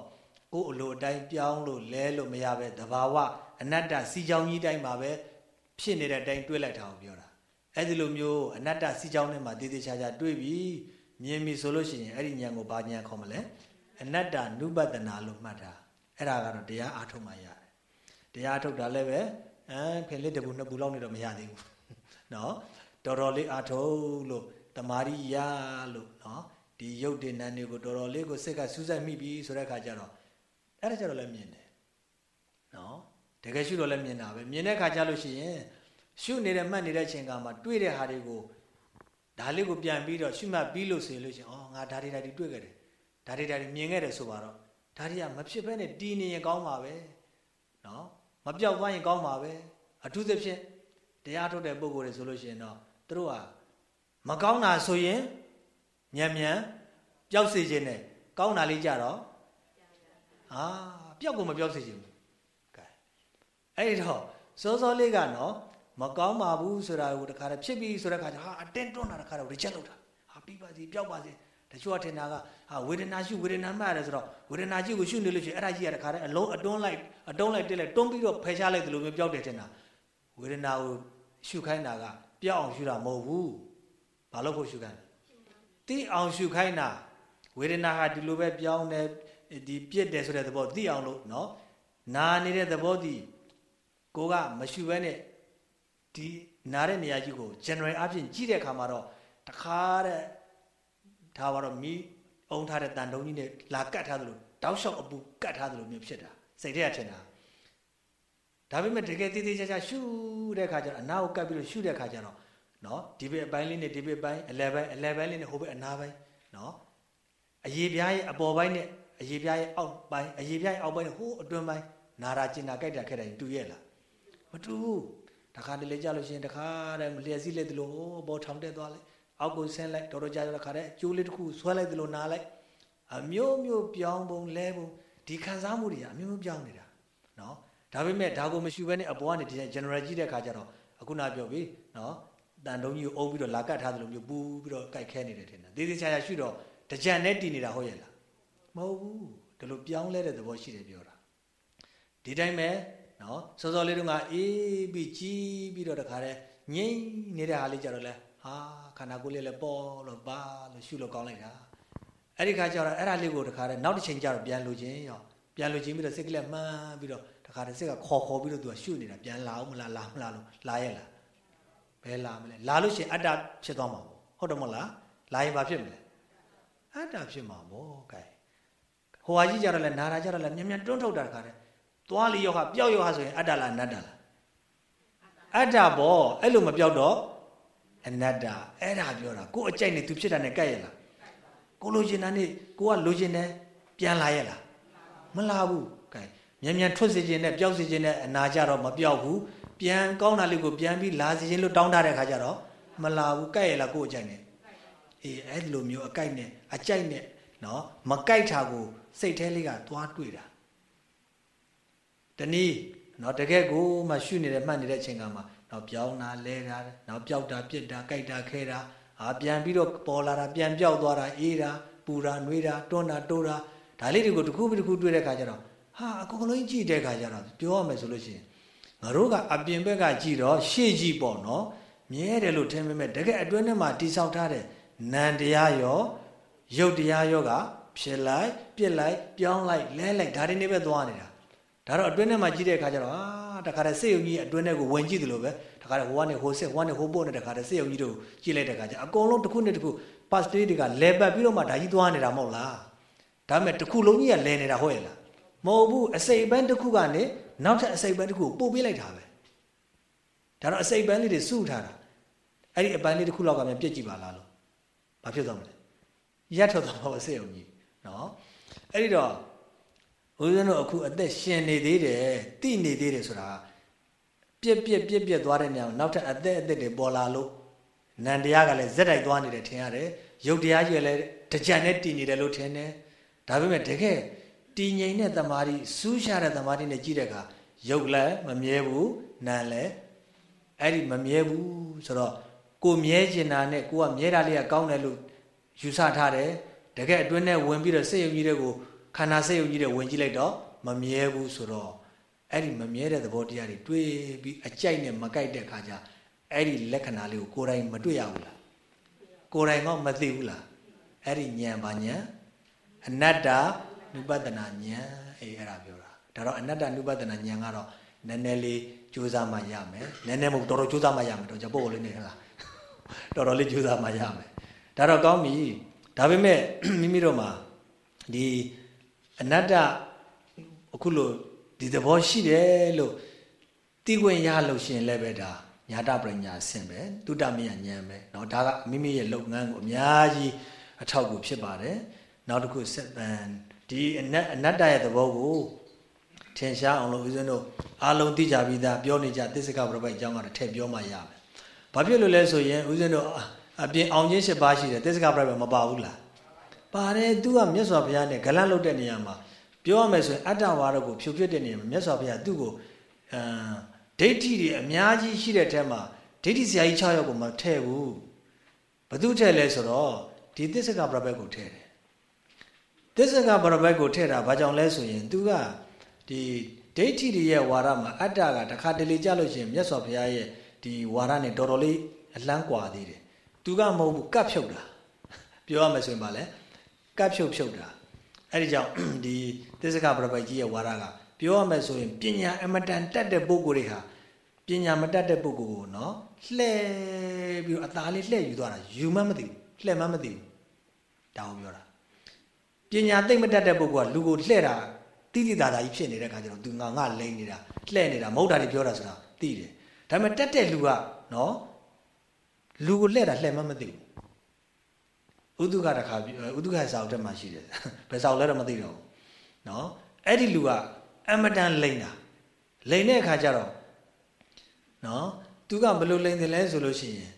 ကိုယ်အလိုအတိုင်းပြောင်းလို့လဲလို့မရပဲတဘာဝအနတ္တစီချောင်းကြီးတိုင်းမှာပဲဖြစ်နေတဲ့အတိုင်းတွေးလိုက်တာကိုပြောတာအဲ့ဒီလိုမျိုးအနတ္တစီချောင်းထဲမှာတည်တည်ချာချာတွေးပြီးမြင်ပြီဆိုလို့ရှိရင်အဲ့ဒီဉာဏ်ကိုဘာဉာဏ်ခေါ်မလဲအနတ္တနုပတနာလို့မှတ်တာအဲ့ဒါကတော့တရားအားထုတ်မှရတယ်တရားထုတ်တာလည်းပဲအဲဖင်လေးတပူနှစ်ပူလောက်နေတော့မရသေးဘူးเนาะတော်တော်လေးအားထုတ်လို့ တမာရိယလို့နော်ဒီရုပ်တည်နံတွေကိုတော်တော်လေးကိုစိတ်ကစူးစိုက်မိပြီဆိုတဲ့အခါကျတော့အဲ့ဒါကျတော့လည်းမြင်တယ်နော်တကယ်ရှုတော့လည်းမြင်တာပဲမြင်တဲ့အခါကျလို့ရှိရင်ရှုနေတဲ့မှတ်နေတဲ့အချိန်ကမှတွေ့တဲ့ဟာတွေကိုဒါလေးကိုပြန်ပြီးတော့ရှုမှတ်ပြီးလို့ဆိုရင်လို့ရှိရင်အော်ငါဒါတွေဒါတွေတွေ့ခဲ့တယ်ဒါတွေဒါတွေမြင်ခဲ့တယ်ဆိုပါတော့ဒါတွေကမဖြစ်ဘဲနဲ့တည်နေရင်ကောင်းပါပဲနော်မပြောက်သွားရင်ကောင်းပါပဲအထူးသဖြင့်တရားထုတ်တဲ့ပုံကိုယ်တွေဆိုလို့ရှိရင်တော့သူတို့ဟာ မကောင်းတာဆိုရင်ညံညံပျောက်စေခြင်းနဲ့ကောင်းတာလေးကြတော့အာပျောက်ကိုမပျောက်စေခြင်းဘူးကဲအဲ့တော့စောစောလေးကနော်မကောင်းပါဘူးဆိုတာကိုတခါတည်းဖြစ်ပြီးဆိုတဲ့ခါကျဟာအတင်းတွန်းတာတခါတော့ reject လုပ်တာဟာပြီးပါစီပျောက်ပါစီတချို့ကထင်တာကဟာဝေဒနာရှုဝေဒနာမှရတယ်ဆိုတော့ဝေဒနာရှုကိုရှုနေလို့ရှိရင်အဲ့ဒါကြီးကတခါတည်းအလုံးအတွန်းလိုက်အတွန်းလိုက်တက်လိုက်တွန်းပြီးတော့ဖယ်ရှားလိုက်တယ်လို့မျိုးပျောက်တယ်ထင်တာဝေဒနာကိုရှုခိုင်းတာကပျောက်အောင်ရှုတာမဟုတ်ဘူး ဘာလို့ဖို့ရှုခိုင်းတိအောင်ရှုခိုင်းတာဝေဒနာဟာဒီလိုပဲပြောင်းတယ်ဒီပြစ်တယ်ဆိုတဲ့သဘောသိအောင်လို့နော်နာနေတဲ့သဘောဒီကိုကမရှုဘဲနဲ့ဒီနားတဲ့နေရာကြီးကို general အဖြစ်ကြည့်တဲ့အခါမှာတော့တခါတဲ့ဒါပါတော့မီးအုံထားတဲ့တန်တုံးကြီးနဲ့လာကတ်ထားသလိုတောက်လျှောက်အပူကတ်ထားသလိုမျိုးဖြစ်တာစိတ်ထဲကထင်တာဒါပေမဲ့တကယ်တည်တည်ချာချာရှုတဲ့ခါကျတော့အနာကိုကပ်ပြီးတော့ရှုတဲ့ခါကျတော့ နော်ဒီဘက်အပိုင်းလေးနဲ့ဒီဘက်ပိုင်းအလဲပိုင်းအလဲပိုင်းလေးနဲ့ဟိုဘက်အနာပိုင်းနော်အရေပြားရဲ့အပေါ်ပိုင်းနဲ့အရေပြားရဲ့အောက်ပိုင်းအရေပြားရဲ့အောက်ပိုင်းနဲ့ဟိုးအတွင်းပိုင်းနာရာကျင်နာကြိုက်တာခဲ့တယ်တူရဲ့လားမတူဘူးတခါတလေကြလို့ရှိရင်တခါတည်းလျှက်စီးလက်တလို့ဘောထောင်တက်သွားလိုက်အောက်ကိုဆင်းလိုက်တော်တော်ကြာကြာခါတဲ့ကျိုးလေးတစ်ခုဆွဲလိုက်သလိုနားလိုက်အမျိုးမျိုးပြောင်းပုံလဲပုံဒီခံစားမှုတွေကအမျိုးမျိုးပြောင်းနေတာနော်ဒါပေမဲ့ဒါကိုမရှူဘဲနဲ့အပေါ်ကနေဒီ general ကြီးတဲ့ခါကျတော့အခုနပြောပြီနော် တန်တုံးကြီးကိုအုပ်ပြီးတော့လာကတ်ထားသလိုမျိုးပူပြီးတော့ကြိုက်ခဲနေတယ်ထင်တယ်သေးသေးချာချာရှုတော့တကြံနဲ့တည်နေတာဟုတ်ရဲ့လားမဟုတ်ဘူးဒီလိုပြောင်းလဲတဲ့သဘောရှိတယ်ပြောတာဒီတိုင်းပဲနော်စောစောလေးတုန်းကအေးပြီးကြီးပြီးတော့တခါတည်းငိမ့်နေတဲ့ဟာလေးကြတော့လဲဟာခန္ဓာကိုယ်လေးလည်းပေါ်လို့ပါလို့ရှုလို့ကောင်းလိုက်တာအဲ့ဒီခါကျတော့အဲ့ဒါလေးကိုတခါတည်းနောက်တစ်ချိန်ကျတော့ပြန်လိုခြင်းရောပြန်လိုခြင်းပြီးတော့စိတ်ကလေးမှန်းပြီးတော့တခါတည်းစိတ်ကခေါ်ခေါ်ပြီးတော့သူကရှုနေတာပြန်လာအောင်မလားလာမလားလို့လာရဲ့လား ဘယ်လာမလဲလာလို့ရှိရင်အတ္တဖြစ်သွားမှာပေါ့ဟုတ်တယ်မဟုတ်လားလာရင်ဘာဖြစ်မလဲအတ္တဖြစ်မှာပေါ့ကဲဟိုဟာကြီးကြတော့လဲနာတာကြတော့လဲမြန်မြန်တွန်းထုတ်တာတခါတည်းသွားလီယောဟာပျောက်ယောဟာဆိုရင်အတ္တလားအနတ္တလားအတ္တပေါ့အဲ့လိုမပျောက်တော့အနတ္တအဲ့ဒါပြောတာကိုယ်အကြိုက်နေသူဖြစ်တာနဲ့ကဲ့ရလားကိုလိုချင်တာနဲ့ကိုကလိုချင်တယ်ပြန်လာရဲ့လားမလာဘူးကဲမြန်မြန်ထွက်စေခြင်းနဲ့ပျောက်စေခြင်းနဲ့အနာကြတော့မပျောက်ဘူး ပြန်ကောင်းတာလေးကိုပြန်ပြီးလာစေခြင်းလို့တောင်းတတဲ့ခါကျတော့မလာဘူးကဲ့ရလားကိုယ်အကြိုက်နဲ့အေးအဲ့လိုမျိုးအကြိုက်နဲ့အကြိုက်နဲ့နော်မကြိုက်တာကိုစိတ်ထဲလေးကသွားတွေ့တာတနည်းနော်တကယ်ကိုမှရှုနေတယ်မှတ်နေတဲ့အချိန်ကမှနော်ပြောင်းတာလဲတာနော်ပျောက်တာပြစ်တာကြိုက်တာခဲတာဟာပြန်ပြီးတော့ပေါ်လာတာပြန်ပြောက်သွားတာအေးတာပူတာနှွေးတာတွန်းတာတိုးတာဒါလေးတွေကိုတစ်ခုပြီးတစ်ခုတွေ့တဲ့ခါကျတော့ဟာအကုန်လုံးကြည့်တဲ့ခါကျတော့ပြောရမယ်ဆိုလို့ရှိရင် ငါတို့ကအပြင်ဘက်ကကြည့်တော့ရှေ့ကြည့်ပေါ့နော်မြဲတယ်လို့ထင်ပေမဲ့တကယ်အတွင်းထဲမှာတိဆောက်ထားတဲ့နံတရားရောရုပ်တရားရောကဖြစ်လိုက်ပြစ်လိုက်ပြောင်းလိုက်လဲလိုက်ဒါတွေနေပဲသွားနေတာဒါတော့အတွင်းထဲမှာကြည့်တဲ့အခါကျတော့အာတခါတည်းစိတ်ယုံကြီးအတွင်းထဲကိုဝင်ကြည့်တယ်လို့ပဲတခါတည်းဟိုကနေဟိုစစ်ဟိုကနေဟိုပို့နေတခါတည်းစိတ်ယုံကြီးတို့ကြည့်လိုက်တဲ့အခါကျအကုန်လုံးတစ်ခုနဲ့တစ်ခု past day တွေကလဲပတ်ပြီးတော့မှဒါကြီးသွားနေတာမဟုတ်လားဒါပေမဲ့တစ်ခုလုံးကြီးကလဲနေတာဟုတ်ရဲ့လား မဟုတ်ဘူးအစိပ်ပန်းတစ်ခုကနေနောက်ထပ်အစိပ်ပန်းတစ်ခုကိုပို့ပေးလိုက်တာပဲဒါတော့အစိပ်ပန်းလေးတွေစုထားတာအဲ့ဒီအပန်းလေးတစ်ခုလောက်ကမြန်ပြစ်ကြည့်ပါလားလို့ဘာဖြစ်သွားမလဲရက်ထွက်သွားပါစိတ်ယုံကြီးနော်အဲ့ဒီတော့ဦးဇင်းတို့အခုအသက်ရှင်နေသေးတယ်တိနေသေးတယ်ဆိုတာပြက်ပြက်ပြက်ပြက်သွားတဲ့နေရာနောက်ထပ်အသက်အသက်တွေပေါ်လာလို့နန္တရားကလည်းဇက်တိုက်သွားနေတယ်ထင်ရတယ်ရုပ်တရားကြီးလည်းတကြံနဲ့တည်နေတယ်လို့ထင်တယ်ဒါပေမဲ့တကယ် တည်ငြိမ်တဲ့တမာတိစူးရှာတဲ့တမာတိနဲ့ကြည့်တဲ့အခါရုပ်လည်းမမြဲဘူးနာမ်လည်းအဲ့ဒီမမြဲဘူးဆိုတော့ကိုမြဲကျင်တာနဲ့ကိုကမြဲတာလေးကကောင်းတယ်လို့ယူဆထားတယ်တကယ်အတွင်းထဲဝင်ပြီးတော့စိတ်ယုံကြီးတွေကိုခန္ဓာစိတ်ယုံကြီးတွေဝင်ကြည့်လိုက်တော့မမြဲဘူးဆိုတော့အဲ့ဒီမမြဲတဲ့သဘောတရားတွေတွေးပြီးအကြိုက်နဲ့မကြိုက်တဲ့ခါကျအဲ့ဒီလက္ခဏာလေးကိုကိုယ်တိုင်မတွေ့ရဘူးလားကိုယ်တိုင်ကမသိဘူးလားအဲ့ဒီဉာဏ်ပါဉာဏ်အနတ္တ နုပဒနာဉာဏ်အေးအဲ့ဒါပြောတာဒါတော့အနတ္တနုပဒနာဉာဏ်ကတော့နည်းနည်းလေးကြိုးစားမှရမယ်နည်းနည်းမဟုတ်တော်တော်ကြိုးစားမှရမယ်တော့ကြပို့လေးနေဟလားတော်တော်လေးကြိုးစားမှရမယ်ဒါတော့ကောင်းပြီဒါပေမဲ့မိမိတို့မှာဒီအနတ္တအခုလို့ဒီသဘောရှိတယ်လို့သိခွင့်ရလို့ရှင်လည်းပဲဒါညာတပညာဆင်ပဲတုတ္တမယဉာဏ်ပဲเนาะဒါကမိမိရဲ့လုပ်ငန်းကိုအများကြီးအထောက်အကူဖြစ်ပါတယ်နောက်တစ်ခုဆက်တန် ဒီအနတ်အနတ္တရဲ့သဘောကိုထင်ရှားအောင်လို့ဦးဇင်းတို့အားလုံးသိကြပြီးသားပြောနေကြသစ္စကပရပိုက်အကြောင်းကတော့ထည့်ပြောမှရမယ်ဘာဖြစ်လို့လဲဆိုရင်ဦးဇင်းတို့အပြင်အောင်ချင်း၈ပါးရှိတယ်သစ္စကပရပိုက်မပါဘူးလားပါတယ်သူကမြတ်စွာဘုရားနဲ့ဂလန့်လုတ်တဲ့နေရာမှာပြောရမယ်ဆိုရင်အတ္တဝါဒကိုဖြိုပြတဲ့နေရာမှာမြတ်စွာဘုရားသူ့ကိုအမ်ဒိဋ္ဌိတွေအများကြီးရှိတဲ့ထဲမှာဒိဋ္ဌိဆရာကြီး6ယောက်ကိုမထည့်ဘူးဘသူထည့်လဲဆိုတော့ဒီသစ္စကပရပိုက်ကိုထည့်တယ် သစ္စကပရပိုက်ကိုထည့်တာဘာကြောင့်လဲဆိုရင်သူကဒီဒိဋ္ဌိတွေရဲ့ဝါဒမှာအတ္တကတခါတလေကြလို့ရှိရင်မြတ်စွာဘုရားရဲ့ဒီဝါဒနဲ့တော်တော်လေးအလန်းကွာသေးတယ်သူကမဟုတ်ဘူးကပ်ဖြုတ်တာပြောရမယ်ဆိုရင်ဗာလဲကပ်ဖြုတ်ဖြုတ်တာအဲ့ဒီကြောင့်ဒီသစ္စကပရပိုက်ကြီးရဲ့ဝါဒကပြောရမယ်ဆိုရင်ပညာအမတန်တတ်တဲ့ပုဂ္ဂိုလ်တွေဟာပညာမတတ်တဲ့ပုဂ္ဂိုလ်ကိုနော်လှဲပြီးတော့အသားလေးလှဲယူသွားတာယူမှမသိဘူးလှဲမှမသိဘူးဒါကိုပြောတာ ပညာသိမ့်မတတ်တဲ့ပုဂ္ဂိုလ်ကလူကိုလှဲ့တာတိတိတာတာကြီးဖြစ်နေတဲ့အခါကျတော့သူငါငါလိမ့်နေတာလှဲ့နေတာမဟုတ်တာတွေပြောတာဆိုတာသိတယ်ဒါပေမဲ့တက်တဲ့လူကနော်လူကိုလှဲ့တာလှဲ့မှမသိဘူးဥဒုကတခါဥဒုကစာအုပ်ထဲမှာရှိတယ်ဘယ်စာအုပ်လဲတော့မသိတော့ဘူးနော်အဲ့ဒီလူကအမတန်လိမ့်တာလိမ့်တဲ့အခါကျတော့နော်သူကဘယ်လိုလိမ့်တယ်လဲဆိုလို့ရှိရင်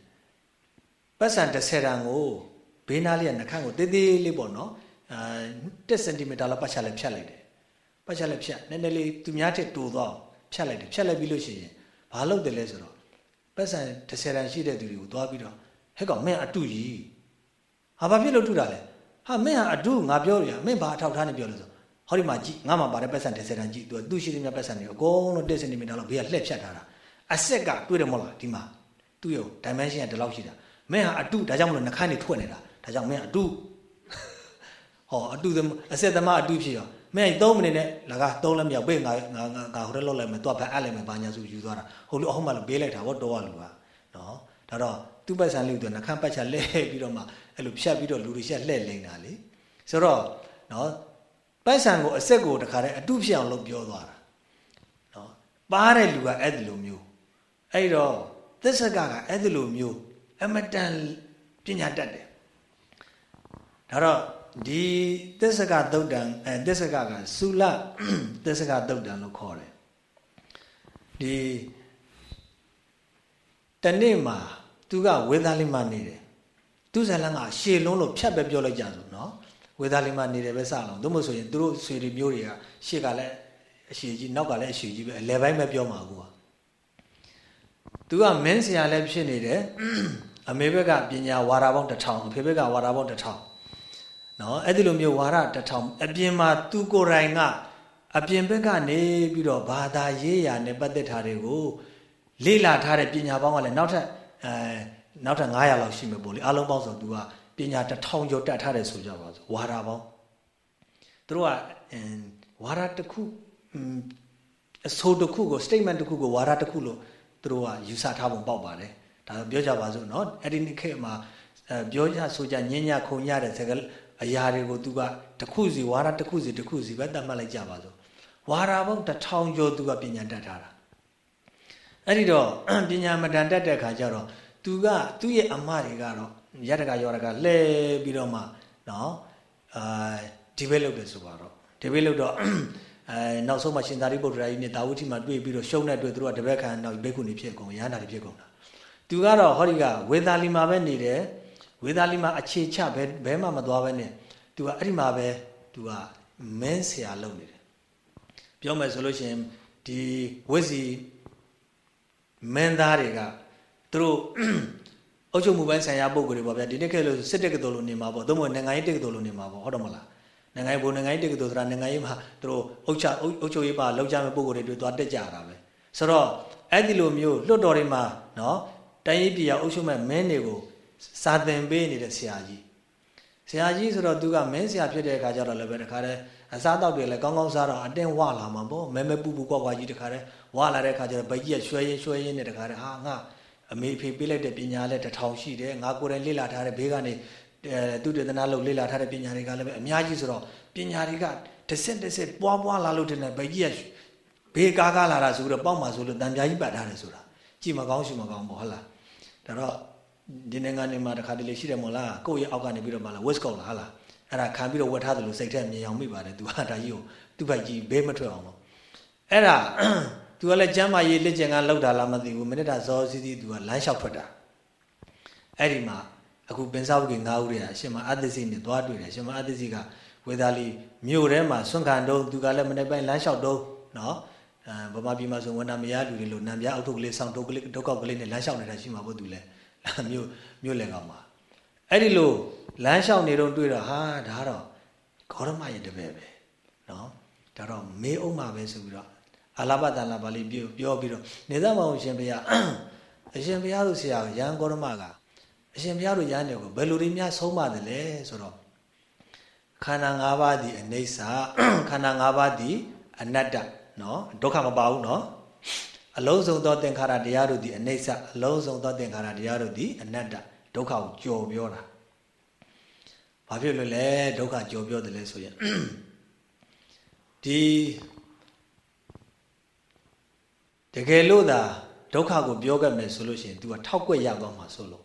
ပပတ်စံ30တန်ကိုဘေးနားလေးကနှခမ်းကိုတေးသေးလေးပေါ့နော် အာ1စင်တီမီတာလောက်ပတ်ချလက်ဖြတ်လိုက်တယ်ပတ်ချလက်ဖြတ်နည်းနည်းလေးသူများထက်တူသွားဖြတ်လိုက်တယ်ဖြတ်လိုက်ပြီးလို့ရှိရင်ဘာလုပ်တယ်လဲဆိုတော့ပတ်စံ30တန်ရှိတဲ့သူတွေကိုသွားပြီးတော့ဟဲ့ကောင်မင်းအတူကြီးဟာဘာဖြစ်လို့တူတာလဲဟာမင်းဟာအတူငါပြောရမင်းဘာအထောက်ထားနေပြောလို့ဆိုဟောဒီမှာကြည့်ငါမှပါတဲ့ပတ်စံ30တန်ကြည့်သူသူရှိတဲ့မြတ်ပတ်စံတွေအကုန်လုံး1စင်တီမီတာလောက်ဘေးကလှည့်ဖြတ်ထားတာအဆက်ကတွေ့တယ်မဟုတ်လားဒီမှာသူ့ရော dimension ကဒီလောက်ရှိတာမင်းဟာအတုဒါကြောင့်မလို့နှခမ်းနေထွက်နေတာဒါကြောင့်မင်းအတု ဟောအတုအဆက်သမားအတုဖြစ်ရောမင်း3မိနစ်နဲ့လကား3လက်မြောက်ပေးငါငါငါဟိုတက်လောက်လိုက်မယ်သွားဖတ်အပ်လိုက်မယ်ဘာညာဆိုယူသွားတာဟိုလိုအဟုတ်မှလည်းပေးလိုက်တာဗောတော့လူကနော်ဒါတော့သူ့ပတ်စံလေးကနှခမ်းပတ်ချလဲပြီးတော့မှအဲ့လိုဖြတ်ပြီးတော့လူတွေရှက်လှဲ့လိမ့်တာလေဆိုတော့နော်ပတ်စံကိုအဆက်ကိုတခါတည်းအတုဖြစ်အောင်လုပ်ပြောသွားတာနော်ပါတဲ့လူကအဲ့ဒီလိုမျိုးအဲ့တော့သစ္ဆကကအဲ့ဒီလိုမျိုးအမတန်ပညာတတ်တယ်ဒါတော့ ဒီသစ္ဆကသုတ်တံအဲသစ္ဆကကသုလသစ္ဆကသုတ်တံလို့ခေါ်တယ်ဒီတနေ့မှာသူကဝေသာလိမနေတယ်သူဇလန်းကရှေလုံးလို့ဖြတ်ပဲပြောလိုက်ကြဆိုနော်ဝေသာလိမနေတယ်ပဲစအောင်သို့မဟုတ်ဆိုရင်သူတို့ဆွေတွေမျိုးတွေကရှေ့ကလည်းအရှေကြီးနောက်ကလည်းအရှေကြီးပဲအလယ်ပိုင်းပဲပြောမှာကူကသူကမင်းဆရာလည်းဖြစ်နေတယ်အမေဘက်ကပညာဝါဒပေါင်းတစ်ထောင်အဖေဘက်ကဝါဒပေါင်းတစ်ထောင် နော်အဲ့ဒီလိုမျိုးဝါဒတစ်ထောင်အပြင်မှာသူကိုယ်တိုင်ကအပြင်ဘက်ကနေပြီးတော့ဘာသာရေးရာနဲ့ပတ်သက်တာတွေကိုလေ့လာထားတဲ့ပညာပေါင်းကလည်းနောက်ထပ်အဲနောက်ထပ်900လောက်ရှိမယ်ပေါ့လေအလုံးပေါင်းဆိုသူကပညာတစ်ထောင်ကျော်တတ်ထားတယ်ဆိုကြပါစို့ဝါဒပေါင်းသူတို့ကဝါဒတစ်ခုအဆိုတစ်ခုကို statement တစ်ခုကိုဝါဒတစ်ခုလို့သူတို့ကယူဆထားပုံပေါက်ပါတယ်ဒါပြောကြပါစို့เนาะအဲ့ဒီခေတ်မှာပြောကြဆိုကြညဉ့်ညခုံရတဲ့စကား အရာတွေကိုသူကတစ်ခုစီဝါဒတစ်ခုစီတစ်ခုစီပဲတတ်မှတ်လိုက်ကြပါစို့ဝါဒပေါင်းတစ်ထောင်ကျော်သူကပညာတတ်ထားတာအဲ့ဒီတော့ပညာမတန်တတ်တဲ့ခါကျတော့သူကသူ့ရဲ့အမတွေကတော့ရတကရောတကလှဲပြီးတော့မှနော်အာဒီဘဲလုပ်တယ်ဆိုပါတော့ဒီဘဲလုပ်တော့အဲနောက်ဆုံးမှရှင်သာရိပုတ္တရာကြီးနဲ့တာဝတိမှာတွေ့ပြီးတော့ရှုံးတဲ့တွေ့သူတို့ကတပည့်ခံနောက်ဘိက္ခုနီဖြစ်ကုန်ရဟန္တာတွေဖြစ်ကုန်တာသူကတော့ဟောဒီကဝေသာလီမှာပဲနေတယ် ဝေသာလီမှာအခြေချဘဲဘဲမှမသွားပဲနဲ့သူကအဲ့ဒီမှာပဲသူကမင်းဆရာလုပ်နေတယ်ပြောမယ်ဆိုလို့ရှိရင်ဒီဝစ်စီမင်းသားတွေကသူတို့အုပ်ချုပ်မှုပိုင်းဆိုင်ရာပုံကိုယ်တွေပေါ့ဗျာဒီနေ့ကဲလို့စစ်တက်ကတော်လို့နေမှာပေါ့သို့မဟုတ်နိုင်ငံရေးတက်ကတော်လို့နေမှာပေါ့ဟုတ်တော့မလားနိုင်ငံရေးဘုံနိုင်ငံရေးတက်ကတော်ဆိုတာနိုင်ငံရေးမှာသူတို့အုပ်ချအုပ်ချုပ်ရေးပါလောက်ကြမဲ့ပုံကိုယ်တွေတွေ့သွားတက်ကြတာပဲဆိုတော့အဲ့ဒီလိုမျိုးလွတ်တော်တွေမှာနော်တိုင်းရေးပြည်အုပ်ချုပ်မဲ့မင်းတွေကို စာသင်ပေးနေတဲ့ဆရာကြီးဆရာကြီးဆိုတော့သူကမင်းဆရာဖြစ်တဲ့အခါကျတော့လည်းပဲတခါတည်းအစားတောက်တွေလည်းကောင်းကောင်းစားတော့အတင်းဝလာမှာပေါ့မဲမဲပူပူကွာကွာကြီးတခါတည်းဝလာတဲ့အခါကျတော့ဗိတ်ကြီးကရွှဲရင်ရွှဲရင်နဲ့တခါတည်းဟာငါအမေဖေပေးလိုက်တဲ့ပညာလည်းတထောင်ရှိတယ်ငါကိုယ်တိုင်လေ့လာထားတဲ့ဘေးကနေသူတေသနာလို့လေ့လာထားတဲ့ပညာတွေကလည်းပဲအများကြီးဆိုတော့ပညာတွေကတစ်စက်တစ်စက်ပွားပွားလာလို့တဲ့ဗိတ်ကြီးကဘေးကားကားလာတာဆိုတော့ပေါက်မှာဆိုလို့တန်ပြားကြီးပတ်ထားတယ်ဆိုတာကြည့်မကောင်းရှိမကောင်းပေါ့ဟုတ်လားဒါတော့ ဒီနိုင်ငံနေမှာတခါတလေရှိတယ်မို့လားကိုယ့်ရဲ့အောက်ကနေပြီးတော့မှလား west coast လားဟာလားအဲ့ဒါခံပြီးတော့ဝတ်ထားတယ်လို့စိတ်ထဲမြင်အောင်မိပါတယ်သူဟာဒါကြီးကိုသူ့ဘက်ကြီးဘေးမထွက်အောင်လို့အဲ့ဒါသူကလည်းကျမ်းမာရေးလက်ကျင်ကလောက်တာလားမသိဘူးမိနစ်တာဇောစီစီသူကလမ်းလျှောက်ထွက်တာအဲ့ဒီမှာအခုပင်စားဝကိ၅ဦးတွေကအရှင်မအသစ္စည်းနဲ့သွားတွေ့တယ်ရှင်မအသစ္စည်းကဝေသာလီမြို့ထဲမှာဆွန့်ခံတော့သူကလည်းမနေ့ပိုင်းလမ်းလျှောက်တော့နော်အဲဗမာပြည်မှာဆိုဝန်နာမရလူတွေလို့နံပြအောက်ထုတ်ကလေးစောင့်တုတ်ကလေးဒုက္ခကလေးနဲ့လမ်းလျှောက်နေတာရှိမှာပေါ့သူလည်း မြို့မြို့လေကောင်မှာအဲ့ဒီလိုလမ်းလျှောက်နေတော့တွေ့တော့ဟာဒါတော့ဂေါရမရဲ့တပည့်ပဲနော်ဒါတော့မေးအောင်မှာပဲဆိုပြီးတော့အာလဘတန်လာပါဠိပြောပြောပြီးတော့နေသမအောင်ရှင်ဘုရားအရှင်ဘုရားတို့ဆရာရန်ဂေါရမကအရှင်ဘုရားတို့ရန်တယ်ကိုဘယ်လိုတွေများဆုံးပါတယ်လဲဆိုတော့ခန္ဓာ၅ပါးဒီအနိစ္စခန္ဓာ၅ပါးဒီအနတ္တနော်ဒုက္ခမပါဘူးနော် အလုံးစုံသောသင်္ခါရတရားတို့သည်အနိစ္စအလုံးစုံသောသင်္ခါရတရားတို့သည်အနတ္တဒုက္ခကိုကြော်ပြောတာဘာဖြစ်လို့လဲဒုက္ခကြော်ပြောတယ်လဲဆိုရင်ဒီတကယ်လို့သာဒုက္ခကိုပြောခဲ့မယ်ဆိုလို့ရှိရင် तू ကထောက်ကွက်ရသွားမှာဆိုလို့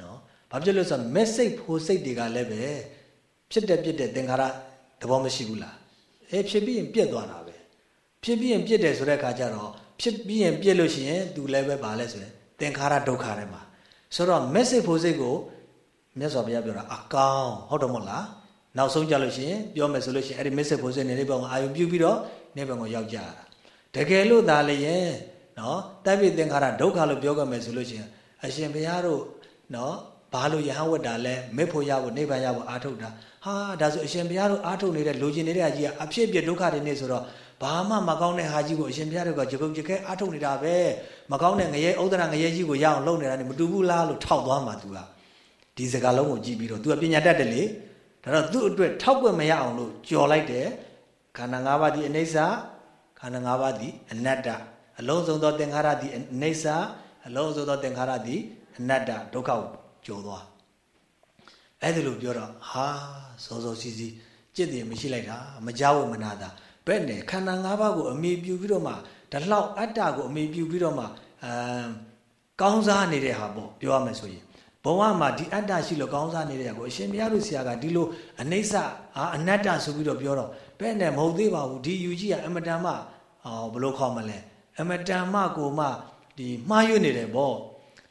နော်ဘာဖြစ်လို့ဆိုတော့မက်စိတ်ဖိုးစိတ်တွေကလည်းပဲဖြစ်တဲ့ပြစ်တဲ့သင်္ခါရသဘောမရှိဘူးလားအဲဖြစ်ပြီးရင်ပြက်သွားတာပဲဖြစ်ပြီးရင်ပြက်တယ်ဆိုတဲ့အခါကျတော့ ဖြစ်ပြီးရင်ပြက်လို့ရှိရင် तू လည်းပဲပါလဲဆိုရင်သင်္ခါရဒုက္ခထဲမှာဆိုတော့ message ဖို့စိတ်ကိုမြတ်စွာဘုရားပြောတာအကောင်းဟုတ်တယ်မဟုတ်လားနောက်ဆုံးကြလို့ရှိရင်ပြောမယ်ဆိုလို့ရှိရင်အဲ့ဒီ message ဖို့စိတ်နဲ့နိဗ္ဗာန်ကိုအာရုံပြုပြီးတော့နိဗ္ဗာန်ကိုရောက်ကြရတာတကယ်လို့သာလျင်နော်တပ်ပိသင်္ခါရဒုက္ခလို့ပြောကြမယ်ဆိုလို့ရှိရင်အရှင်ဘုရားတို့နော်ဘာလို့ယဟန်ဝတ်တာလဲမေဖို့ရဖို့နိဗ္ဗာန်ရဖို့အာထုတ်တာဟာဒါဆိုအရှင်ဘုရားတို့အာထုတ်နေတဲ့လူကျင်နေတဲ့အကြီးကအဖြစ်ပြဒုက္ခတွေနေဆိုတော့ ဘာမှမကောင်းတဲ့ဟာကြီးကိုအရှင်ဘုရားတို့ကကြပုတ်ကြခဲအာထုတ်နေတာပဲမကောင်းတဲ့ငရဲဥဒ္ဒရာငရဲကြီးကိုရအောင်လုပ်နေတာနေမတူဘူးလားလို့ထောက်သွားမှ तू ကဒီစကားလုံးကိုကြည့်ပြီးတော့ तू ကပညာတတ်တယ်လေဒါတော့သူ့အတွက်ထောက်ွက်မရအောင်လို့ကြော်လိုက်တယ်ခန္ဓာ၅ပါးဒီအနိစ္စခန္ဓာ၅ပါးဒီအနတ္တအလုံးစုံသောသင်္ခါရဒီအနိစ္စအလုံးစုံသောသင်္ခါရဒီအနတ္တဒုက္ခကိုကြော်သွားအဲ့ဒါလို့ပြောတော့ဟာစောစောစီစီจิตတည်မရှိလိုက်တာမကြောက်မနာတာ ဘယ်နဲ့ခန္ဓာ၅ပါးကိုအမိပြုပြီးတော့မှဒီလောက်အတ္တကိုအမိပြုပြီးတော့မှအမ်ကောင်းစားနေတဲ့ဟာပေါ့ပြောရမယ်ဆိုရင်ဘဝမှာဒီအတ္တရှိလို့ကောင်းစားနေတဲ့ဟာကိုအရှင်ဘုရားတို့ဆရာကဒီလိုအနိစ္စအာအနတ္တဆိုပြီးတော့ပြောတော့ဘယ်နဲ့မဟုတ်သေးပါဘူးဒီယူကြီးကအမတန်မှဟောဘယ်လိုခေါ်မလဲအမတန်မှကိုမှဒီမှားရွနေတယ်ပေါ့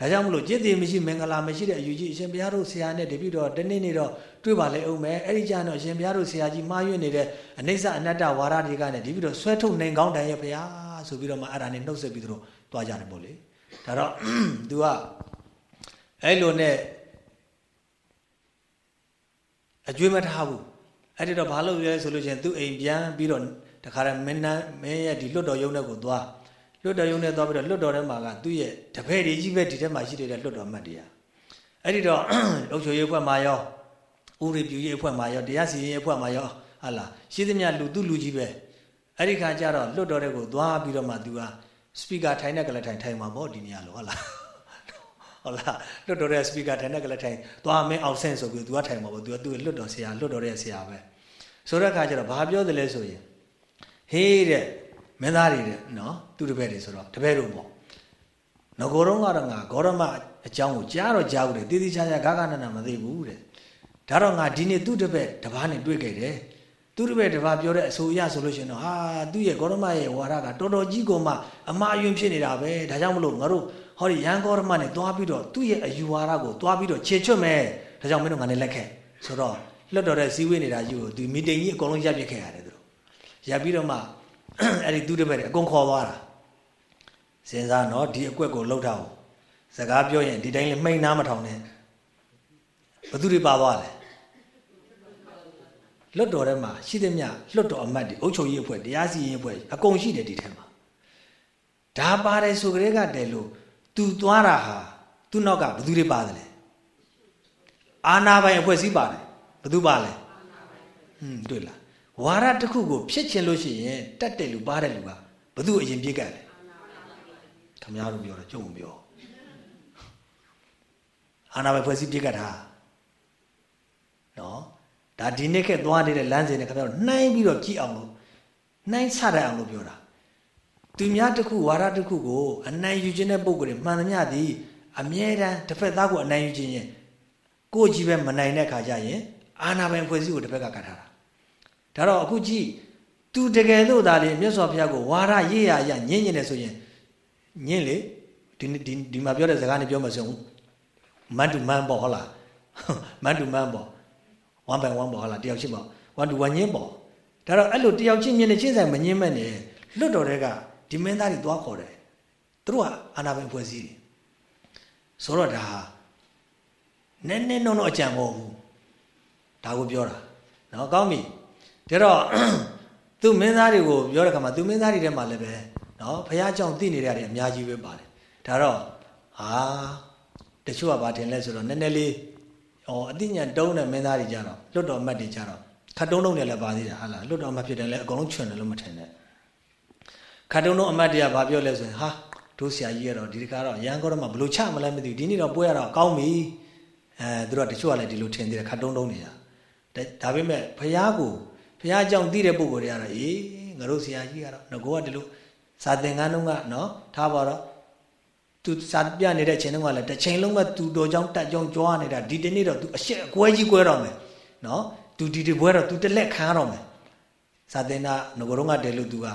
ဒါကြောင့်မလို့จิตတည်မရှိမင်္ဂလာမရှိတဲ့အယူကြီးအရှင်ဘုရားတို့ဆရာနဲ့တပိတော့တနေ့နေ့တော့တွေ့ပါလေအောင်မယ်အဲ့ဒီကြတော့အရှင်ဘုရားတို့ဆရာကြီးမှားရွနေတဲ့အနိစ္စအနတ္တဝါဒတွေကနဲ့ဒီပြီးတော့ဆွဲထုတ်နိုင်ကောင်းတယ်ရဲ့ဘုရားဆိုပြီးတော့မှအဲ့ဒါနဲ့နှုတ်ဆက်ပြီးတော့တွားကြတယ်ပေါ့လေဒါတော့ तू ကအဲ့လိုနဲ့အကျွေးမထားဘူးအဲ့ဒီတော့ဘာလို့လဲဆိုလို့ချင်းသူ့အိမ်ပြန်ပြီးတော့တခါတည်းမင်းမင်းရဲ့ဒီလွတ်တော်ရုံးတဲ့ကိုသွား လွတ်တော်ရုံးနဲ့သွားပြီးတော့လွတ်တော်ထဲမှာကသူ့ရဲ့တပည့်တွေကြီးပဲဒီထဲမှာရှိနေတဲ့လွတ်တော်မှတ်တွေကအဲ့ဒီတော့အုပ်ချုပ်ရေးအဖွဲ့မှာရောဥရိပြူရေးအဖွဲ့မှာရောတရားစီရင်ရေးအဖွဲ့မှာရောဟာလားရှိသမျှလူသူလူကြီးပဲအဲ့ဒီခါကျတော့လွတ်တော်တဲ့ကိုသွားပြီးတော့မှသူကစပီကာထိုင်တဲ့ကလေးထိုင်ထိုင်မှာပေါ့ဒီနေရာလို့ဟုတ်လားဟုတ်လားလွတ်တော်တဲ့စပီကာထိုင်တဲ့ကလေးထိုင်သွားမင်းအောင်ဆင့်ဆိုပြီးသူကထိုင်မှာပေါ့သူကသူ့လွတ်တော်ဆရာလွတ်တော်တဲ့ဆရာပဲဆိုတဲ့အခါကျတော့ဘာပြောတယ်လဲဆိုရင်ဟေးတဲ့ မင်းသားတွေတဲ့နော်သူတပည့်တွေဆိုတော့တပည့်တို့ပေါ့ငကိုတော့ကတော့ငါဂေါရမအကြောင်းကိုကြားတော့ကြားဘူးတယ်တည်တည်ချာချာဂဂနနာမသိဘူးတဲ့ဒါတော့ငါဒီနေ့သူတပည့်တပားနဲ့တွေ့ခဲ့တယ်သူတပည့်တပားပြောတဲ့အဆိုအရဆိုလို့ရှင်တော့ဟာသူ့ရဲ့ဂေါရမရဲ့ဝါဒကတော်တော်ကြီးကိုမှအမှားအယွင်းဖြစ်နေတာပဲဒါကြောင့်မလို့ငါတို့ဟောဒီရန်ဂေါရမနဲ့သွားပြီးတော့သူ့ရဲ့အယူဝါဒကိုသွားပြီးတော့ခြေချွတ်မယ်ဒါကြောင့်မင်းတို့ငါနဲ့လက်ခဲ့ဆိုတော့လွတ်တော်တဲ့စည်းဝေးနေတာကြီးကိုဒီမီတင်ကြီးအကုန်လုံးရပ်ပစ်ခဲ့ရတယ်သူတို့ရပ်ပြီးတော့မှ အဲ့ဒီသူတပည့်တွေအကုန်ခေါ်သွားတာစဉ်းစားနော်ဒီအကွက်ကိုလှုပ်ထားအောင်စကားပြောရင်ဒီတိုင်းလေးမှိန်နားမထောင်နဲ့ဘသူတွေပါသွားလဲလွတ်တော်ထဲမှာရှိသမျှလွတ်တော်အမတ်တွေအုပ်ချုပ်ရေးအဖွဲ့တရားစီရင်အဖွဲ့အကုန်ရှိတယ်ဒီထဲမှာဒါပါတယ်ဆိုကြတဲ့ကတည်းလို့ तू သွားတာဟာသူ့နောက်ကဘသူတွေပါတယ်လဲအာနာပိုင်အဖွဲ့စည်းပါတယ်ဘသူပါလဲဟွန်းတွေ့လား ဝါရတစ်ခုကိုဖြစ်ချင်လို့ရှိရင်တတ်တယ်လူပါတဲ့လူကဘသူအရင်ပြစ်ကတ်လဲခမများတို့ပြောတယ်ကြုံမပြောအာနာပဲဖွဲ့စည်းပြစ်ကတ်တာနော်ဒါဒီနေ့ကသွားနေတဲ့လမ်းစဉ်နဲ့ခမများတို့နှိုင်းပြီးတော့ကြည့်အောင်လို့နှိုင်းချတတ်အောင်လို့ပြောတာသူများတစ်ခုဝါရတစ်ခုကိုအနိုင်ယူခြင်းတဲ့ပုံကိုယ်တွေမှန်သမျှသည်အမြဲတမ်းတစ်ဖက်သားကိုအနိုင်ယူခြင်းရင်ကိုယ်ကြီးပဲမနိုင်တဲ့ခါကျရင်အာနာပိုင်ဖွဲ့စည်းကိုတစ်ဖက်ကကတ်ထားတာ ဒါတော့အခုကြည့်သူတကယ်လို့ဒါလေမြတ်စွာဘုရားကိုဝါရရေးရရညင်းညင်းတယ်ဆိုရင်ညင်းလေဒီဒီဒီမှာပြောတဲ့စကားနဲ့ပြောမှဆိုမန်တူမန်ပေါ့ဟုတ်လားမန်တူမန်ပေါ့1 by 1ပေါ့ဟုတ်လားတယောက်ချင်းပေါ့1 to 1ညင်းပေါ့ဒါတော့အဲ့လိုတယောက်ချင်းညင်းနေချင်းဆိုင်မညင်းမဲ့နေလွတ်တော်တဲ့ကဒီမင်းသားတွေသွားခေါ်တယ်သူတို့ကအာနာပိုင်ဖွဲ့စည်းတယ်ဆိုတော့ဒါနည်းနည်းနုံတော့အကြံမဟုတ်ဘူးဒါကိုပြောတာနော်ကောင်းပြီ ဒါတော့သူမင်းသားတွေကိုပြောတဲ့ခါမှာသူမင်းသားတွေထဲမှာလည်းပဲနော်ဘုရားကြောင့်သိနေရတယ်အများကြီးပဲပါတယ်ဒါတော့ဟာတချို့ကဘာထင်လဲဆိုတော့နည်းနည်းလေးဟောအသိဉာဏ်တုံးတဲ့မင်းသားတွေကြတော့လွတ်တော်မတ်တွေကြတော့ခတ်တုံးတုံးတယ်လည်းပါသေးတယ်ဟာလားလွတ်တော်မတ်ဖြစ်တယ်လည်းအကုန်လုံးချွန်တယ်လို့မထင်နဲ့ခတ်တုံးတုံးအမတ်တွေကဘာပြောလဲဆိုရင်ဟာတို့ဆရာကြီးကတော့ဒီတကားတော့ရန်ကောတော့မှဘလို့ချမလဲမသိဘူးဒီနေ့တော့ပွဲရတော့ကောင်းပြီအဲသူတို့ကတချို့ကလည်းဒီလိုထင်သေးတယ်ခတ်တုံးတုံးနေတာဒါပေမဲ့ဘုရားကို ဘုရားအကြောင်းသိတဲ့ပုဂ္ဂိုလ်တွေကတော့အေးငါတို့ဆရာကြီးကတော့ငကောကဒီလိုစာသင်ခန်းတုန်းကနော်ထားပါတော့သူစာပြနေတဲ့ချိန်တုန်းကလည်းတစ်ချိန်လုံးကသူတော်ကြောင့်တက်ကြောင့်ကြွားနေတာဒီတနေ့တော့သူအရှက်အကွဲကြီးကွဲတော့မယ်နော်သူဒီဒီဘွဲတော့သူတလက်ခံရတော့မယ်စာသင်တာငကောတုန်းကတည်းလို့သူက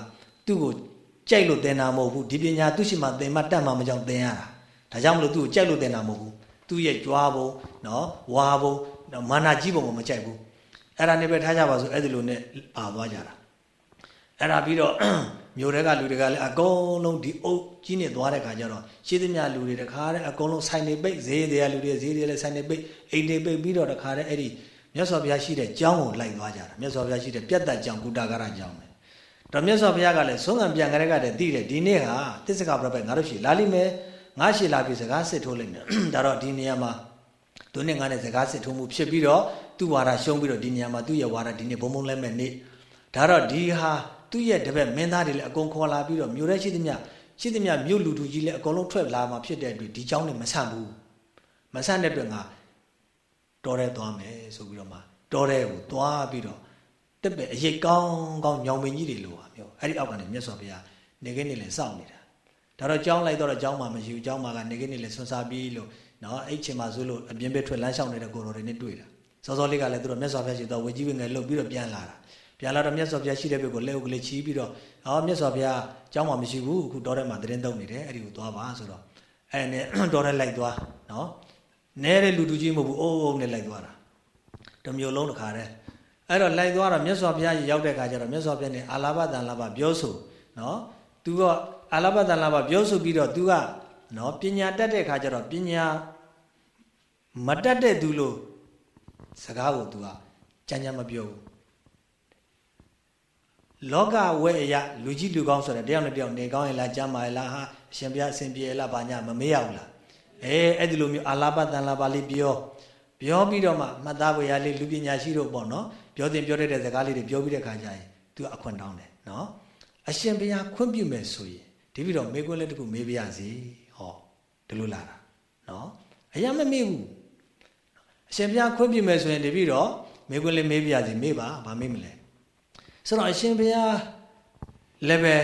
သူ့ကိုကြိုက်လို့သင်တာမဟုတ်ဘူးဒီပညာသူ့ရှိမှသင်မှတတ်မှမကြောင်သင်ရတာဒါကြောင့်မလို့သူ့ကိုကြိုက်လို့သင်တာမဟုတ်ဘူးသူ့ရဲ့ကြွားပုံနော်ဝါပုံမာနာကြီးပုံမကြိုက်ဘူး အဲ့ဒါနဲ့ပဲထားကြပါဆိုအဲ့ဒီလိုနဲ့အာသွားကြတာအဲ့ဒါပြီးတော့မြို့တွေကလူတွေကလည်းအကုန်လုံးဒီအုပ်ကြီးနဲ့သွားတဲ့ခါကျတော့ရှိသမျှလူတွေတခါတည်းအကုန်လုံးဆိုင်နေပိတ်ဈေးတွေကလူတွေဈေးတွေလည်းဆိုင်နေပိတ်အိမ်တွေပိတ်ပြီးတော့တခါတည်းအဲ့ဒီမြတ်စွာဘုရားရှိတဲ့ကျောင်းကိုလိုက်သွားကြတာမြတ်စွာဘုရားရှိတဲ့ပြတ်သက်ကျောင်းကုတာကရကျောင်းပဲတော့မြတ်စွာဘုရားကလည်းဆုံးကံပြန်ကြတဲ့ကတည်းကသိတယ်ဒီနေ့ဟာတစ္ဆကပြပတ်ငါတို့ရှိလာလိမ့်မယ်ငါရှိလာပြီစကားစစ်ထိုးလိုက်မယ်ဒါတော့ဒီနေရာမှာသူနဲ့ငါနဲ့စကားစစ်ထိုးမှုဖြစ်ပြီးတော့ သူ့ဝါဒရှုံးပြီးတော့ဒီနေရာမှာသူ့ရဲ့ဝါဒဒီနေ့ဘုံဘုံလဲမဲ့နေ့ဒါတော့ဒီဟာသူ့ရဲ့တပည့်မင်းသားတွေလည်းအကုန်ခေါ်လာပြီးတော့မြို့ထဲရှိသမျှရှိသမျှမြို့လူသူကြီးလည်းအကုန်လုံးထွက်လာမှာဖြစ်တဲ့အတွက်ဒီเจ้าနဲ့မဆန့်ဘူးမဆန့်တဲ့အတွက်ငါတော်ရဲသွားမယ်ဆိုပြီးတော့မှတော်ရဲကိုသွားပြီးတော့တက်ပဲအရေးကောင်းကောင်းညောင်ပင်ကြီးတွေလိုပါမျိုးအဲ့ဒီအောက်ကနေမြတ်စွာဘုရားနေခင်းနေလဲစောင့်နေတာဒါတော့ကြောင်းလိုက်တော့ကြောင်းမှမရှိဘူးကြောင်းမှကနေခင်းနေလဲဆွန်စားပြီးလို့နော်အဲ့ချိန်မှာဆိုလို့အပြင်ဘက်ထွက်လမ်းလျှောက်နေတဲ့ကိုတော်တွေနဲ့တွေ့တာ စောစောလေးကလည်းသူတို့မြတ်စွာဘုရားရှိတော့ဝေကြီးဝငယ်လှုပ်ပြီးတော့ပြန်လာတာပြန်လာတော့မြတ်စွာဘုရားရှိတဲ့ဘက်ကိုလက်ဥကလေးချီးပြီးတော့ဟောမြတ်စွာဘုရားကြောင်းမှမရှိဘူးအခုတော်ထဲမှာတရင်တုံနေတယ်အဲ့ဒီကိုသွားပါဆိုတော့အဲ့နဲ့တော်ထဲလိုက်သွားနော်နဲတဲ့လူတူကြီးမဟုတ်ဘူးအိုးအိုးနဲ့လိုက်သွားတာတမျိုးလုံးတစ်ခါတည်းအဲ့တော့လိုက်သွားတော့မြတ်စွာဘုရားကြီးရောက်တဲ့အခါကျတော့မြတ်စွာဘုရားနဲ့အာလာဘတန်လာဘပြောဆိုနော်သူကအာလာဘတန်လာဘပြောဆိုပြီးတော့သူကနော်ပညာတတ်တဲ့အခါကျတော့ပညာမတတ်တဲ့သူလို့ စကားကိုသူကကြမ်းကြမ်းမပြောဘူးလောကဝဲအရာလူကြီးလူကောင်းဆိုတဲ့တယောက်နဲ့တယောက်နေကောင်းရင်လားကြမ်းပါရဲ့လားဟာအရှင်ဘုရားအစဉ်ပြေလားဘာညာမမေ့ရဘူးလားအဲအဲ့ဒီလိုမျိုးအာလာဘတန်လာဘလေးပြောပြောပြီးတော့မှမှတ်သားဖို့ရလေးလူပညာရှိတို့ပေါ့နော်ပြောတင်ပြောတတ်တဲ့စကားလေးတွေပြောပြီးတဲ့ခါကျရင်သူအခွင့်တောင်းတယ်နော်အရှင်ဘုရားခွင့်ပြုမယ်ဆိုရင်ဒီပြီးတော့မေကွန်းလေးတခုမေးပြရစီဟောဒီလိုလာတာနော်အရာမမေ့ဘူး အရှင်ဘုရားခွင့်ပြုမယ်ဆိုရင်ဒီပြီးတော့မေကွန်းလေးမေးပြရစီမေးပါဘာမေးမလဲဆိုတော့အရှင်ဘုရားလည်းပဲ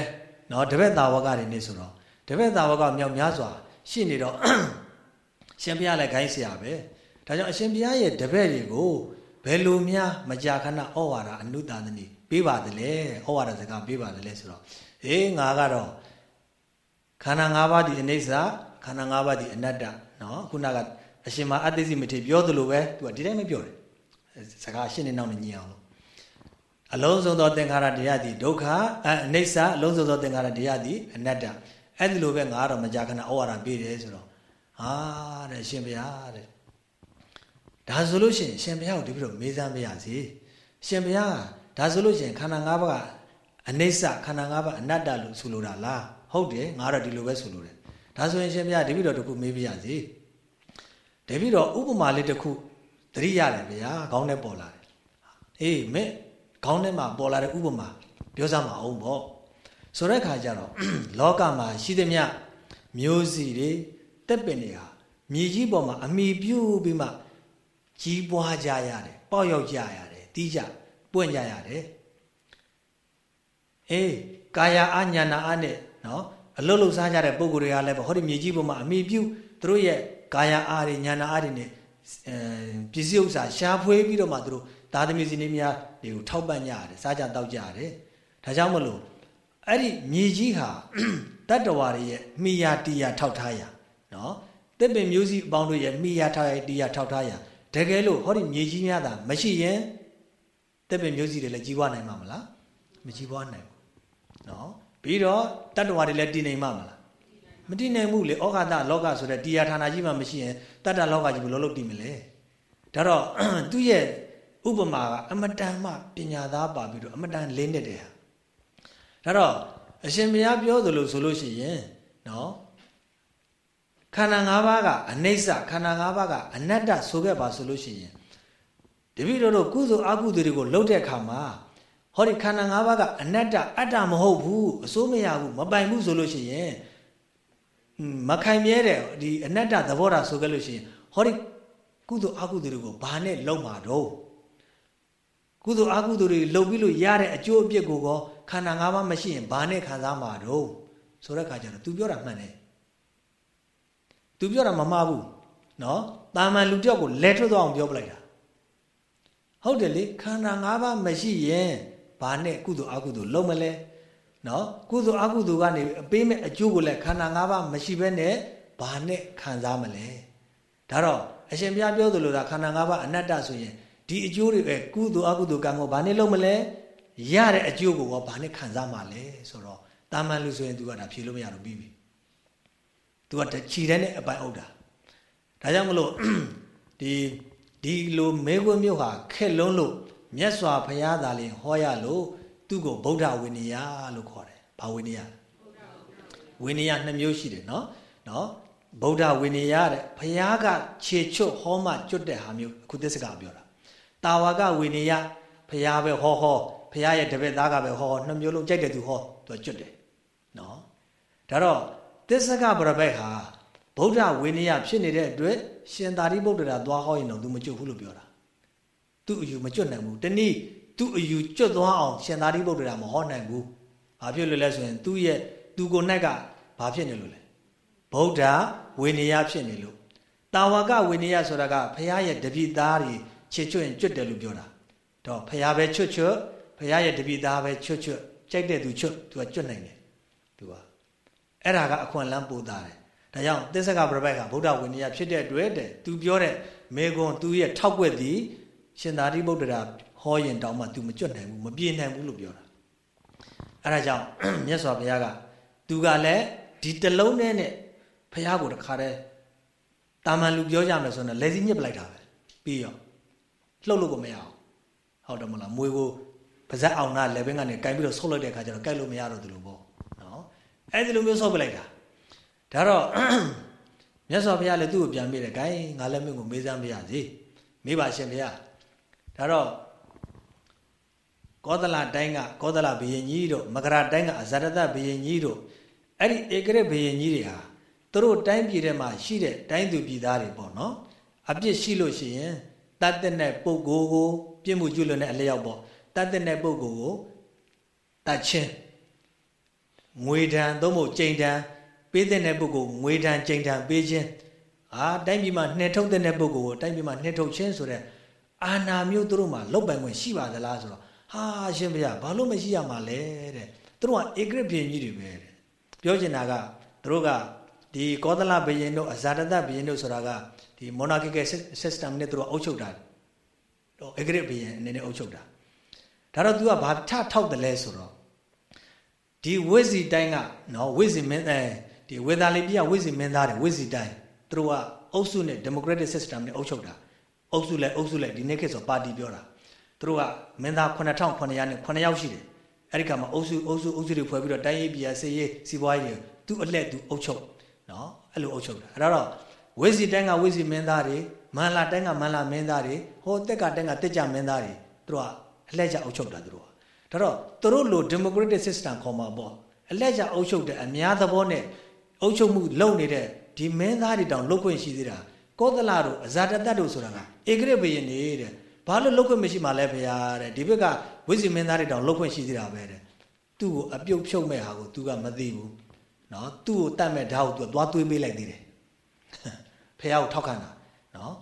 နော်တပည့်တာဝကတွေနေဆိုတော့တပည့်တာဝကမြောက်များစွာရှိနေတော့ရှင်ဘုရားလည်းခိုင်းเสียပဲဒါကြောင့်အရှင်ဘုရားရဲ့တပည့်တွေကိုဘယ်လိုများမကြာခဏဩဝါဒအနုတန်တနီပေးပါတယ်လေဩဝါဒစကားပေးပါတယ်လေဆိုတော့အေးငါကတော့ခန္ဓာ၅ပါးဒီအနိစ္စခန္ဓာ၅ပါးဒီအနတ္တနော်ခုနက အရှင်မအသိစိမထေပြောသလိုပဲသူကဒီတိုင်းမပြောတယ်စကားရှင်းနေနောက်နေညီအောင်လို့အလုံးစုံသောသင်္ခါရတရားသည်ဒုက္ခအနိစ္စအလုံးစုံသောသင်္ခါရတရားသည်အနတ္တအဲ့ဒီလိုပဲငါကတော့မကြာခဏဩဝါဒပေးတယ်ဆိုတော့ဟာတဲ့ရှင်ဘုရားတဲ့ဒါဆိုလို့ရှိရင်ရှင်ဘုရားကိုဒီပြတော့မေးစမ်းမရစေရှင်ဘုရားဒါဆိုလို့ရှိရင်ခန္ဓာ၅ပါးကအနိစ္စခန္ဓာ၅ပါးအနတ္တလို့ဆိုလိုတာလားဟုတ်တယ်ငါတော့ဒီလိုပဲဆိုလိုတယ်ဒါဆိုရင်ရှင်ဘုရားဒီပြတော့တခုမေးပြရစေ တပြတော့ဥပမာလေးတစ်ခုသတိရတယ်ဗျာခေါင်းထဲပေါ်လာတယ်အေးမဲ့ခေါင်းထဲမှာပေါ်လာတဲ့ဥပမာပြောစမ်းမအောင်ပေါ့ဆိုတဲ့ခါကျတော့လောကမှာရှိသမျှမျိုးစီတွေတက်ပင်တွေဟာမြေကြီးပေါ်မှာအမိပြုတ်ပြီးမှကြီးပွားကြရတယ်ပေါက်ရောက်ကြရတယ်တီးကြပွင့်ကြရတယ်အေးကာယအာညာနာအနဲ့နော်အလုတ်လုတ်စားကြတဲ့ပုံကိုယ်တွေကလည်းဟောဒီမြေကြီးပေါ်မှာအမိပြုသူတို့ရဲ့ ကာယအားတွေညာနာအားတွေနဲ့အဲပစ္စည်းဥစ္စာရှားဖွေးပြီးတော့မှသူတို့သားသမီးစီနေများတွေကိုထောက်ပံ့ကြရတယ်စားကြတောက်ကြရတယ်ဒါကြောင့်မလို့အဲ့ဒီမြေကြီးဟာတတ္တဝါတွေရဲ့မိယာတီယာထောက်ထားရနော်တစ်ပင်မျိုးစီအပေါင်းတို့ရဲ့မိယာထောက်ရတီယာထောက်ထားရတကယ်လို့ဟောဒီမြေကြီးများသာမရှိရင်တစ်ပင်မျိုးစီတွေလည်းကြီးပွားနိုင်မှာမလားမကြီးပွားနိုင်ဘူးနော်ပြီးတော့တတ္တဝါတွေလည်းတည်နိုင်မှာမလား မတည်နိုင်ဘူးလေဩဃာတလောကဆိုတဲ့တရားဌာနကြီးမှမရှိရင်တတ္တလောကကြီးဘယ်လိုလုပ်တည်မလဲဒါတော့သူ့ရဲ့ဥပမာကအမတန်မှပညာသားပါပြီးတော့အမတန်လင်းနေတဲ့ဟာဒါတော့အရှင်ဘုရားပြောသလိုဆိုလို့ရှိရင်နော်ခန္ဓာ၅ပါးကအနိစ္စခန္ဓာ၅ပါးကအနတ္တဆိုခဲ့ပါဆိုလို့ရှိရင်တပည့်တော်တို့ကုသိုလ်အကုသိုလ်တွေကိုလုပ်တဲ့အခါမှာဟောဒီခန္ဓာ၅ပါးကအနတ္တအတ္တမဟုတ်ဘူးအစိုးမရဘူးမပိုင်ဘူးဆိုလို့ရှိရင် မခိုင်မြဲတဲ့ဒီအနတ္တသဘောထားဆိုခဲ့လို့ရှိရင်ဟောဒီကုသိုလ်အကုသိုလ်တွေကိုဘာနဲ့လုံးမှာတော့ကုသိုလ်အကုသိုလ်တွေလုပ်ပြီးလို့ရတဲ့အကျိုးအပြစ်ကိုကောခန္ဓာ၅ပါးမရှိရင်ဘာနဲ့ခံစားမှာတော့ဆိုတဲ့ခါကျတော့ तू ပြောတာမှန်တယ် तू ပြောတာမမှားဘူးနော်တာမန်လူတယောက်ကိုလဲထွက်သွားအောင်ပြောပလိုက်တာဟုတ်တယ်လေခန္ဓာ၅ပါးမရှိရင်ဘာနဲ့ကုသိုလ်အကုသိုလ်လုံးမလဲ နော်ကုသိုလ်အကုသိုလ်ကနေအပေးမဲ့အကျိုးကိုလည်းခန္ဓာ၅ပါးမရှိဘဲနဲ့ဘာနဲ့ခံစားမလဲဒါတော့အရှင်ဘုရားပြောသလိုသာခန္ဓာ၅ပါးအနတ္တဆိုရင်ဒီအကျိုးတွေပဲကုသိုလ်အကုသိုလ်ကံကိုဘာနဲ့လုံးမလဲရတဲ့အကျိုးကိုဘာနဲ့ခံစားမှာလဲဆိုတော့တာမန်လူဆိုရင် तू ကဒါဖြေလို့မရတော့ပြီးပြီ तू ကခြီတဲ့နဲ့အပိုင်အုပ်တာဒါကြောင့်မလို့ဒီဒီလိုမေခွန်းမျိုးဟာခက်လုံးလို့မြတ်စွာဘုရားသာလင်ဟောရလို့ သူ့ကိုဗုဒ္ဓဝိနည်းလို့ခေါ်တယ်ဘာဝိနည်းဝိနည်းနှစ်မျိုးရှိတယ်နော်နော်ဗုဒ္ဓဝိနည်းတဲ့ဘုရားကခြေချွတ်ဟောမှကျွတ်တဲ့ဟာမျိုးအခုသစ္စကပြောတာတာဝကဝိနည်းဘုရားပဲဟောဟောဘုရားရဲ့တပည့်သားကပဲဟောဟောနှစ်မျိုးလုံးကြိုက်တယ်သူဟောသူကျွတ်တယ်နော်ဒါတော့သစ္စကပရပိုက်ဟာဗုဒ္ဓဝိနည်းဖြစ်နေတဲ့အတွက်ရှင်သာရိပုတ္တရာသွားဟောရင်တော့ तू မကျွတ်ဘူးလို့ပြောတာသူ့အယူမကျွတ်နိုင်ဘူးတနည်း သူ့အယူကျွတ်သွားအောင်ရှင်သာရိပုတ္တရာမဟောနိုင်ဘူးဘာဖြစ်လို့လဲဆိုရင်သူ့ရဲ့သူကို၌ကဘာဖြစ်နေလို့လဲဗုဒ္ဓဝိနည်းဖြစ်နေလို့တာဝကဝိနည်းဆိုတာကဘုရားရဲ့တပိသားတွေချစ်ချွတ်ရင်ကျွတ်တယ်လို့ပြောတာတော့ဘုရားပဲချွတ်ချွတ်ဘုရားရဲ့တပိသားပဲချွတ်ချွတ်ကြိုက်တဲ့သူချွတ်သူကကျွတ်နိုင်တယ်သူကအဲ့ဒါကအခွင့်အလမ်းပို့တာတယ်ဒါကြောင့်သစ္စကပရပိုက်ကဗုဒ္ဓဝိနည်းဖြစ်တဲ့အတွက်တဲ့သူပြောတဲ့မေကွန်သူရဲ့ထောက်ွက်သည်ရှင်သာရိပုတ္တရာ ဟောရင်တောင်မှ तू မကြွနိုင်ဘူးမပြေနိုင်ဘူးလို့ပြောတာအဲဒါကြောင့်မြတ်စွာဘုရားက तू ကလည်းဒီတလုံးနဲ့နဲ့ဘုရားကိုတခါတည်းတာမန်လူပြောကြမယ်ဆိုတော့လက်စည်းညစ်ပလိုက်တာပဲပြီးရောလှုပ်လို့ကိုမရအောင်ဟုတ်တယ်မလားမွေကိုပါဇက်အောင်နာလက်ဘင်းကနေကင်ပြီးတော့ဆုတ်လိုက်တဲ့အခါကျတော့ကြိုက်လို့မရတော့သူလိုပေါ့နော်အဲဒီလိုမျိုးဆုတ်ပလိုက်တာဒါတော့မြတ်စွာဘုရားလည်းသူ့ကိုပြန်ပြီးတယ်ဂိုင်းငါလည်းမင်းကိုမေးစမ်းပြရစီမေးပါရှင်ဘုရားဒါတော့ ကောသလတိုင်းကကောသလဘုရင်ကြီးတို့မကရာတိုင်းကအဇရတဘုရင်ကြီးတို့အဲ့ဒီဧကရဘုရင်ကြီးတွေဟာသူတို့တိုင်းပြည်ထဲမှာရှိတဲ့တိုင်းသူပြည်သားတွေပေါ့နော်အပြစ်ရှိလို့ရှိရင်တတ်တဲ့ပုဂ္ဂိုလ်ကိုပြစ်မှုကျူးလွန်တဲ့အလျောက်ပေါ့တတ်တဲ့ပုဂ္ဂိုလ်ကိုတတ်ချင်းငွေဒဏ်သို့မဟုတ်ကြိမ်ဒဏ်ပေးတဲ့ပုဂ္ဂိုလ်ငွေဒဏ်ကြိမ်ဒဏ်ပေးခြင်းအာတိုင်းပြည်မှာနှင်ထုတ်တဲ့ပုဂ္ဂိုလ်ကိုတိုင်းပြည်မှာနှင်ထုတ်ခြင်းဆိုတဲ့အာနာမျိုးသူတို့မှာလောက်ပိုင်ခွင့်ရှိပါသလားဆိုတော့ ဟာရှင်ဗျာဘာလို့မရှိရမှာလဲတဲ့သူတို့ကဧကရဘုရင်ကြီးတွေပဲတဲ့ပြောချင်တာကသူတို့ကဒီကောသလဘုရင်တို့အဇာတတဘုရင်တို့ဆိုတာကဒီ monarchical system နဲ့သူတို့အုပ်ချုပ်တာတော့ဧကရဘုရင်အနေနဲ့အုပ်ချုပ်တာဒါတော့ तू ကဘာထထောက်တယ်လဲဆိုတော့ဒီဝိဇီတိုင်းကနော်ဝိဇီမင်းအဲဒီဝေသာလီပြဝိဇီမင်းသားတွေဝိဇီတိုင်းသူတို့ကအုပ်စုနဲ့ democratic system နဲ့အုပ်ချုပ်တာအုပ်စုလဲအုပ်စုလဲဒီနေ့ခေတ်ဆိုပါတီပြောတာ သူတို့ကမင်းသား9900နဲ့9ယောက်ရှိတယ်အဲ့ဒီကမှာအုပ်စုအုပ်စုအုပ်စုတွေဖွဲ့ပြီးတော့တိုင်းရေးပြည်စေရေးစီးပွားရေးသူအလှည့်သူအုပ်ချုပ်နော်အဲ့လိုအုပ်ချုပ်တာအဲ့တော့ဝိစီတိုင်းကဝိစီမင်းသားတွေမန္လာတိုင်းကမန္လာမင်းသားတွေဟိုတက်ကတိုင်းကတက်ကြမင်းသားတွေသူတို့ကအလှည့်ကျအုပ်ချုပ်တာသူတို့ကဒါတော့သူတို့လို democratic system ခေါ်မှာပေါ့အလှည့်ကျအုပ်ချုပ်တဲ့အများသဘောနဲ့အုပ်ချုပ်မှုလုပ်နေတဲ့ဒီမင်းသားတွေတောင်လုတ်ခွင့်ရှိသေးတာကောသလတို့အဇာတတတို့ဆိုတာကဧကရဘယင်နေတဲ့ ဘာလို့လုတ်ခွင့်မရှိမှလဲဖေရတဲ့ဒီဘက်ကဝိဇိမင်းသားတွေတောင်လုတ်ခွင့်ရှိသေးတာပဲတဲ့သူ့ကိုအပြုတ်ဖြုတ်မဲ့ဟာကို तू ကမသိဘူးနော်သူ့ကိုတတ်မဲ့ဓာတ်ကို तू သွားသွေးပေးလိုက်သေးတယ်ဖေရကိုထောက်ခံတာနော်